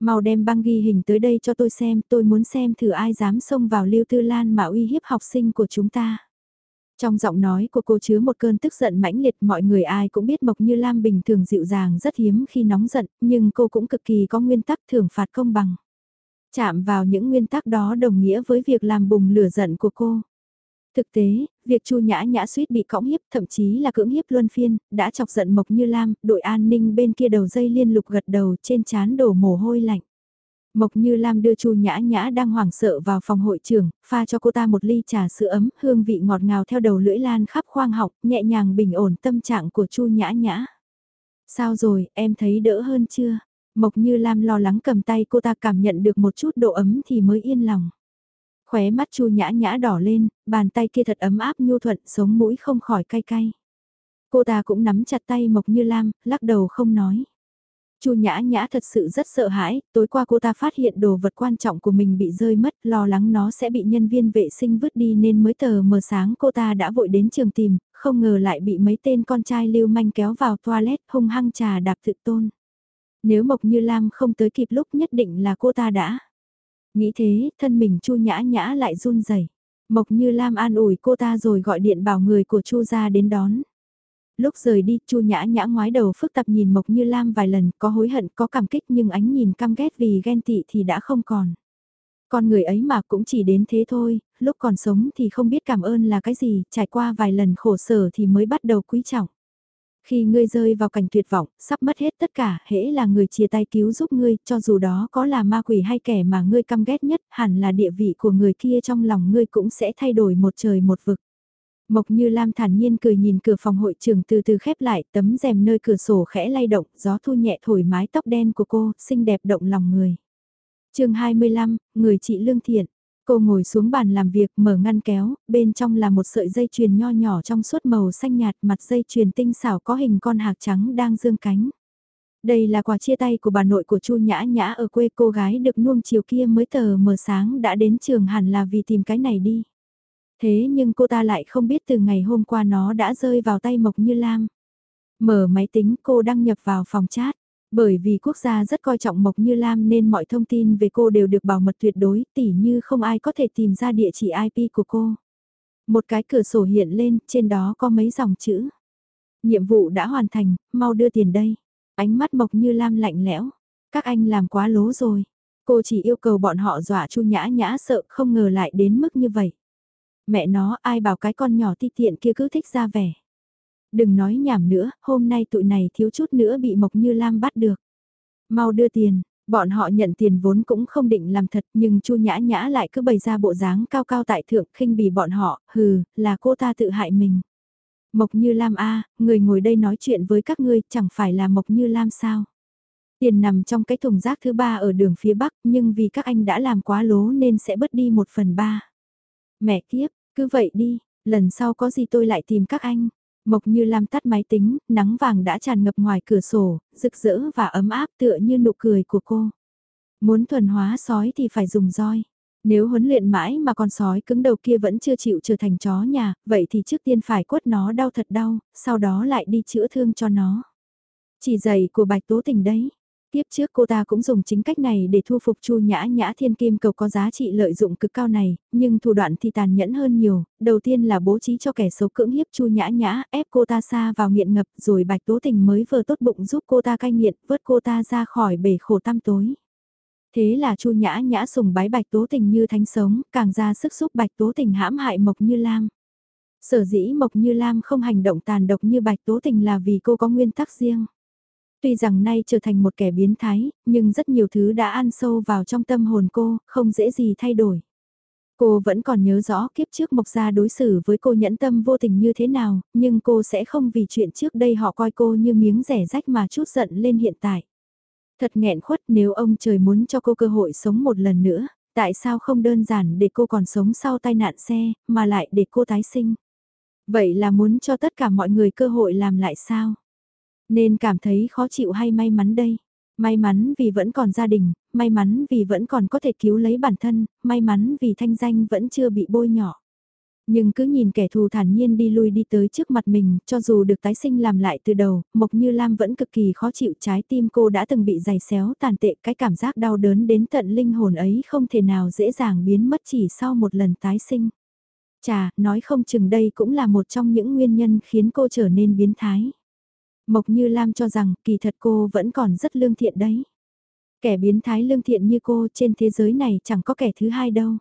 Speaker 1: Mau đem băng ghi hình tới đây cho tôi xem, tôi muốn xem thử ai dám xông vào Lưu Tư Lan mà uy hiếp học sinh của chúng ta. Trong giọng nói của cô chứa một cơn tức giận mãnh liệt mọi người ai cũng biết Mộc Như Lam bình thường dịu dàng rất hiếm khi nóng giận, nhưng cô cũng cực kỳ có nguyên tắc thưởng phạt công bằng. Chạm vào những nguyên tắc đó đồng nghĩa với việc làm bùng lửa giận của cô. Thực tế, việc Chu Nhã Nhã suýt bị cõng hiếp, thậm chí là cưỡng hiếp luân phiên, đã chọc giận Mộc Như Lam, đội an ninh bên kia đầu dây liên lục gật đầu trên chán đổ mồ hôi lạnh. Mộc Như Lam đưa Chu Nhã Nhã đang hoảng sợ vào phòng hội trưởng pha cho cô ta một ly trà sữa ấm, hương vị ngọt ngào theo đầu lưỡi lan khắp khoang học, nhẹ nhàng bình ổn tâm trạng của Chu Nhã Nhã. Sao rồi, em thấy đỡ hơn chưa? Mộc Như Lam lo lắng cầm tay cô ta cảm nhận được một chút độ ấm thì mới yên lòng. Khóe mắt Chu Nhã Nhã đỏ lên, bàn tay kia thật ấm áp nhu thuận, sống mũi không khỏi cay cay. Cô ta cũng nắm chặt tay Mộc Như Lam, lắc đầu không nói. Chu Nhã Nhã thật sự rất sợ hãi, tối qua cô ta phát hiện đồ vật quan trọng của mình bị rơi mất, lo lắng nó sẽ bị nhân viên vệ sinh vứt đi nên mới tờ mờ sáng cô ta đã vội đến trường tìm, không ngờ lại bị mấy tên con trai lưu manh kéo vào toilet hung hăng trà đạp tự tôn. Nếu Mộc Như Lam không tới kịp lúc nhất định là cô ta đã. Nghĩ thế, thân mình Chu Nhã Nhã lại run rẩy. Mộc Như Lam an ủi cô ta rồi gọi điện bảo người của Chu ra đến đón. Lúc rời đi, Chu Nhã Nhã ngoái đầu phức tạp nhìn Mộc Như Lam vài lần, có hối hận, có cảm kích nhưng ánh nhìn căm ghét vì ghen tị thì đã không còn. Con người ấy mà cũng chỉ đến thế thôi, lúc còn sống thì không biết cảm ơn là cái gì, trải qua vài lần khổ sở thì mới bắt đầu quý trọng. Khi ngươi rơi vào cảnh tuyệt vọng, sắp mất hết tất cả, hễ là người chia tay cứu giúp ngươi, cho dù đó có là ma quỷ hay kẻ mà ngươi căm ghét nhất, hẳn là địa vị của người kia trong lòng ngươi cũng sẽ thay đổi một trời một vực. Mộc Như Lam thản nhiên cười nhìn cửa phòng hội trường từ từ khép lại, tấm rèm nơi cửa sổ khẽ lay động, gió thu nhẹ thổi mái tóc đen của cô, xinh đẹp động lòng người. chương 25, người chị Lương Thiện. Cô ngồi xuống bàn làm việc mở ngăn kéo, bên trong là một sợi dây chuyền nho nhỏ trong suốt màu xanh nhạt mặt dây chuyền tinh xảo có hình con hạc trắng đang dương cánh. Đây là quà chia tay của bà nội của Chu Nhã Nhã ở quê cô gái được nuông chiều kia mới tờ mờ sáng đã đến trường hẳn là vì tìm cái này đi. Thế nhưng cô ta lại không biết từ ngày hôm qua nó đã rơi vào tay Mộc Như Lam. Mở máy tính cô đăng nhập vào phòng chat. Bởi vì quốc gia rất coi trọng Mộc Như Lam nên mọi thông tin về cô đều được bảo mật tuyệt đối, tỉ như không ai có thể tìm ra địa chỉ IP của cô. Một cái cửa sổ hiện lên, trên đó có mấy dòng chữ. Nhiệm vụ đã hoàn thành, mau đưa tiền đây. Ánh mắt Mộc Như Lam lạnh lẽo. Các anh làm quá lố rồi. Cô chỉ yêu cầu bọn họ dọa Chu Nhã Nhã sợ không ngờ lại đến mức như vậy. Mẹ nó ai bảo cái con nhỏ ti tiện kia cứ thích ra vẻ. Đừng nói nhảm nữa, hôm nay tụi này thiếu chút nữa bị Mộc Như Lam bắt được. Mau đưa tiền, bọn họ nhận tiền vốn cũng không định làm thật nhưng Chu Nhã Nhã lại cứ bày ra bộ dáng cao cao tại thượng khinh bỉ bọn họ, hừ, là cô ta tự hại mình. Mộc Như Lam a, người ngồi đây nói chuyện với các ngươi chẳng phải là Mộc Như Lam sao? Tiền nằm trong cái thùng rác thứ ba ở đường phía bắc nhưng vì các anh đã làm quá lố nên sẽ bớt đi một phần ba. Mẹ kiếp, cứ vậy đi, lần sau có gì tôi lại tìm các anh. Mộc như Lam tắt máy tính, nắng vàng đã tràn ngập ngoài cửa sổ, rực rỡ và ấm áp tựa như nụ cười của cô. Muốn thuần hóa sói thì phải dùng roi. Nếu huấn luyện mãi mà con sói cứng đầu kia vẫn chưa chịu trở thành chó nhà, vậy thì trước tiên phải quất nó đau thật đau, sau đó lại đi chữa thương cho nó. Chỉ dạy của bạch tố tình đấy. Tiếp trước cô ta cũng dùng chính cách này để thu phục Chu Nhã Nhã Thiên Kim cầu có giá trị lợi dụng cực cao này, nhưng thủ đoạn thì tàn nhẫn hơn nhiều, đầu tiên là bố trí cho kẻ xấu cưỡng hiếp Chu Nhã Nhã, ép cô ta xa vào nghiện ngập, rồi Bạch Tố Tình mới vừa tốt bụng giúp cô ta cai nghiện, vớt cô ta ra khỏi bể khổ tăm tối. Thế là Chu Nhã Nhã sùng bái Bạch Tố Tình như thánh sống, càng ra sức giúp Bạch Tố Tình hãm hại Mộc Như Lam. Sở dĩ Mộc Như Lam không hành động tàn độc như Bạch Tố Tình là vì cô có nguyên tắc riêng. Tuy rằng nay trở thành một kẻ biến thái, nhưng rất nhiều thứ đã ăn sâu vào trong tâm hồn cô, không dễ gì thay đổi. Cô vẫn còn nhớ rõ kiếp trước Mộc Gia đối xử với cô nhẫn tâm vô tình như thế nào, nhưng cô sẽ không vì chuyện trước đây họ coi cô như miếng rẻ rách mà chút giận lên hiện tại. Thật nghẹn khuất nếu ông trời muốn cho cô cơ hội sống một lần nữa, tại sao không đơn giản để cô còn sống sau tai nạn xe, mà lại để cô tái sinh. Vậy là muốn cho tất cả mọi người cơ hội làm lại sao? Nên cảm thấy khó chịu hay may mắn đây? May mắn vì vẫn còn gia đình, may mắn vì vẫn còn có thể cứu lấy bản thân, may mắn vì thanh danh vẫn chưa bị bôi nhỏ. Nhưng cứ nhìn kẻ thù thản nhiên đi lui đi tới trước mặt mình, cho dù được tái sinh làm lại từ đầu, Mộc Như Lam vẫn cực kỳ khó chịu trái tim cô đã từng bị giày xéo tàn tệ cái cảm giác đau đớn đến tận linh hồn ấy không thể nào dễ dàng biến mất chỉ sau một lần tái sinh. Chà, nói không chừng đây cũng là một trong những nguyên nhân khiến cô trở nên biến thái. Mộc Như Lam cho rằng kỳ thật cô vẫn còn rất lương thiện đấy. Kẻ biến thái lương thiện như cô trên thế giới này chẳng có kẻ thứ hai đâu.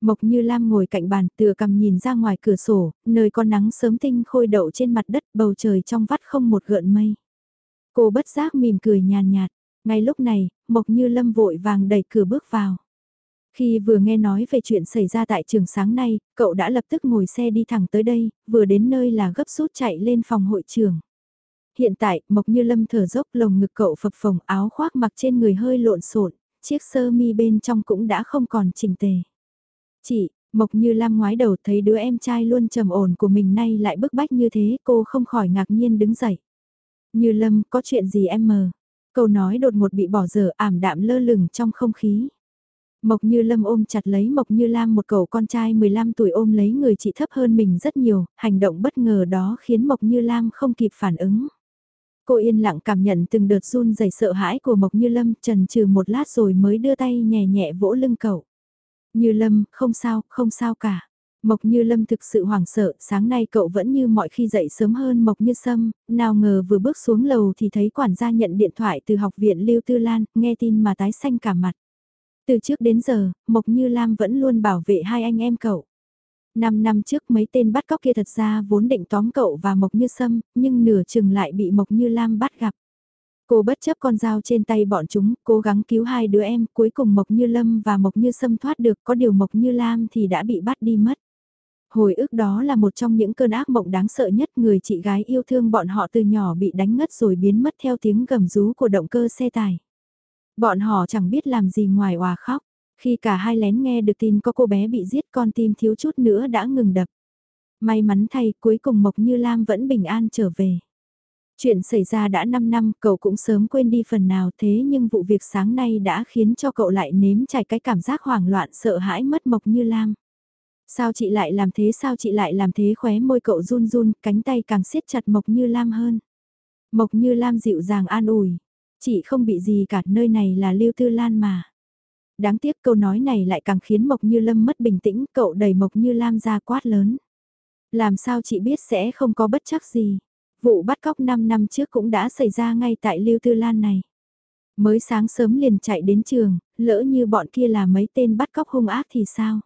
Speaker 1: Mộc Như Lam ngồi cạnh bàn tựa cầm nhìn ra ngoài cửa sổ, nơi có nắng sớm tinh khôi đậu trên mặt đất bầu trời trong vắt không một gợn mây. Cô bất giác mỉm cười nhàn nhạt, ngay lúc này, Mộc Như Lâm vội vàng đẩy cửa bước vào. Khi vừa nghe nói về chuyện xảy ra tại trường sáng nay, cậu đã lập tức ngồi xe đi thẳng tới đây, vừa đến nơi là gấp rút chạy lên phòng hội trường. Hiện tại, Mộc Như Lâm thở dốc lồng ngực cậu phập phồng áo khoác mặc trên người hơi lộn xộn, chiếc sơ mi bên trong cũng đã không còn chỉnh tề. Chị, Mộc Như Lam ngoái đầu thấy đứa em trai luôn trầm ổn của mình nay lại bức bách như thế, cô không khỏi ngạc nhiên đứng dậy. Như Lâm, có chuyện gì em mờ? Câu nói đột ngột bị bỏ dở ảm đạm lơ lửng trong không khí. Mộc Như Lâm ôm chặt lấy Mộc Như Lam một cậu con trai 15 tuổi ôm lấy người chị thấp hơn mình rất nhiều, hành động bất ngờ đó khiến Mộc Như Lam không kịp phản ứng. Cô yên lặng cảm nhận từng đợt run rẩy sợ hãi của Mộc Như Lâm trần trừ một lát rồi mới đưa tay nhẹ nhẹ vỗ lưng cậu. Như Lâm, không sao, không sao cả. Mộc Như Lâm thực sự hoảng sợ, sáng nay cậu vẫn như mọi khi dậy sớm hơn Mộc Như Sâm, nào ngờ vừa bước xuống lầu thì thấy quản gia nhận điện thoại từ học viện Lưu Tư Lan, nghe tin mà tái xanh cả mặt. Từ trước đến giờ, Mộc Như Lam vẫn luôn bảo vệ hai anh em cậu. Năm năm trước mấy tên bắt cóc kia thật ra vốn định tóm cậu và Mộc Như Sâm, nhưng nửa chừng lại bị Mộc Như Lam bắt gặp. Cô bất chấp con dao trên tay bọn chúng, cố gắng cứu hai đứa em, cuối cùng Mộc Như Lâm và Mộc Như Sâm thoát được, có điều Mộc Như Lam thì đã bị bắt đi mất. Hồi ức đó là một trong những cơn ác mộng đáng sợ nhất người chị gái yêu thương bọn họ từ nhỏ bị đánh ngất rồi biến mất theo tiếng gầm rú của động cơ xe tải. Bọn họ chẳng biết làm gì ngoài hòa khóc. Khi cả hai lén nghe được tin có cô bé bị giết con tim thiếu chút nữa đã ngừng đập. May mắn thay cuối cùng Mộc Như Lam vẫn bình an trở về. Chuyện xảy ra đã 5 năm, cậu cũng sớm quên đi phần nào thế nhưng vụ việc sáng nay đã khiến cho cậu lại nếm trải cái cảm giác hoảng loạn sợ hãi mất Mộc Như Lam. Sao chị lại làm thế sao chị lại làm thế khóe môi cậu run run, cánh tay càng siết chặt Mộc Như Lam hơn. Mộc Như Lam dịu dàng an ủi, chị không bị gì cả nơi này là Lưu Tư Lan mà. Đáng tiếc câu nói này lại càng khiến Mộc Như Lâm mất bình tĩnh, cậu đẩy Mộc Như Lam ra quát lớn. Làm sao chị biết sẽ không có bất chắc gì. Vụ bắt cóc 5 năm trước cũng đã xảy ra ngay tại Lưu Tư Lan này. Mới sáng sớm liền chạy đến trường, lỡ như bọn kia là mấy tên bắt cóc hung ác thì sao?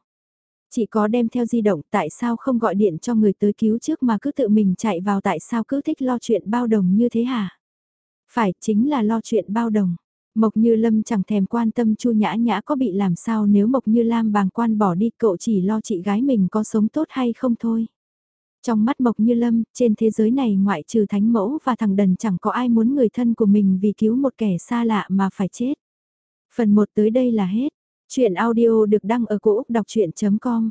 Speaker 1: Chị có đem theo di động tại sao không gọi điện cho người tới cứu trước mà cứ tự mình chạy vào tại sao cứ thích lo chuyện bao đồng như thế hả? Phải chính là lo chuyện bao đồng. Mộc Như Lâm chẳng thèm quan tâm Chu Nhã Nhã có bị làm sao nếu Mộc Như Lam bàng quan bỏ đi cậu chỉ lo chị gái mình có sống tốt hay không thôi. Trong mắt Mộc Như Lâm, trên thế giới này ngoại trừ thánh mẫu và thằng đần chẳng có ai muốn người thân của mình vì cứu một kẻ xa lạ mà phải chết. Phần 1 tới đây là hết. Chuyện audio được đăng ở cổ Úc đọc chuyện.com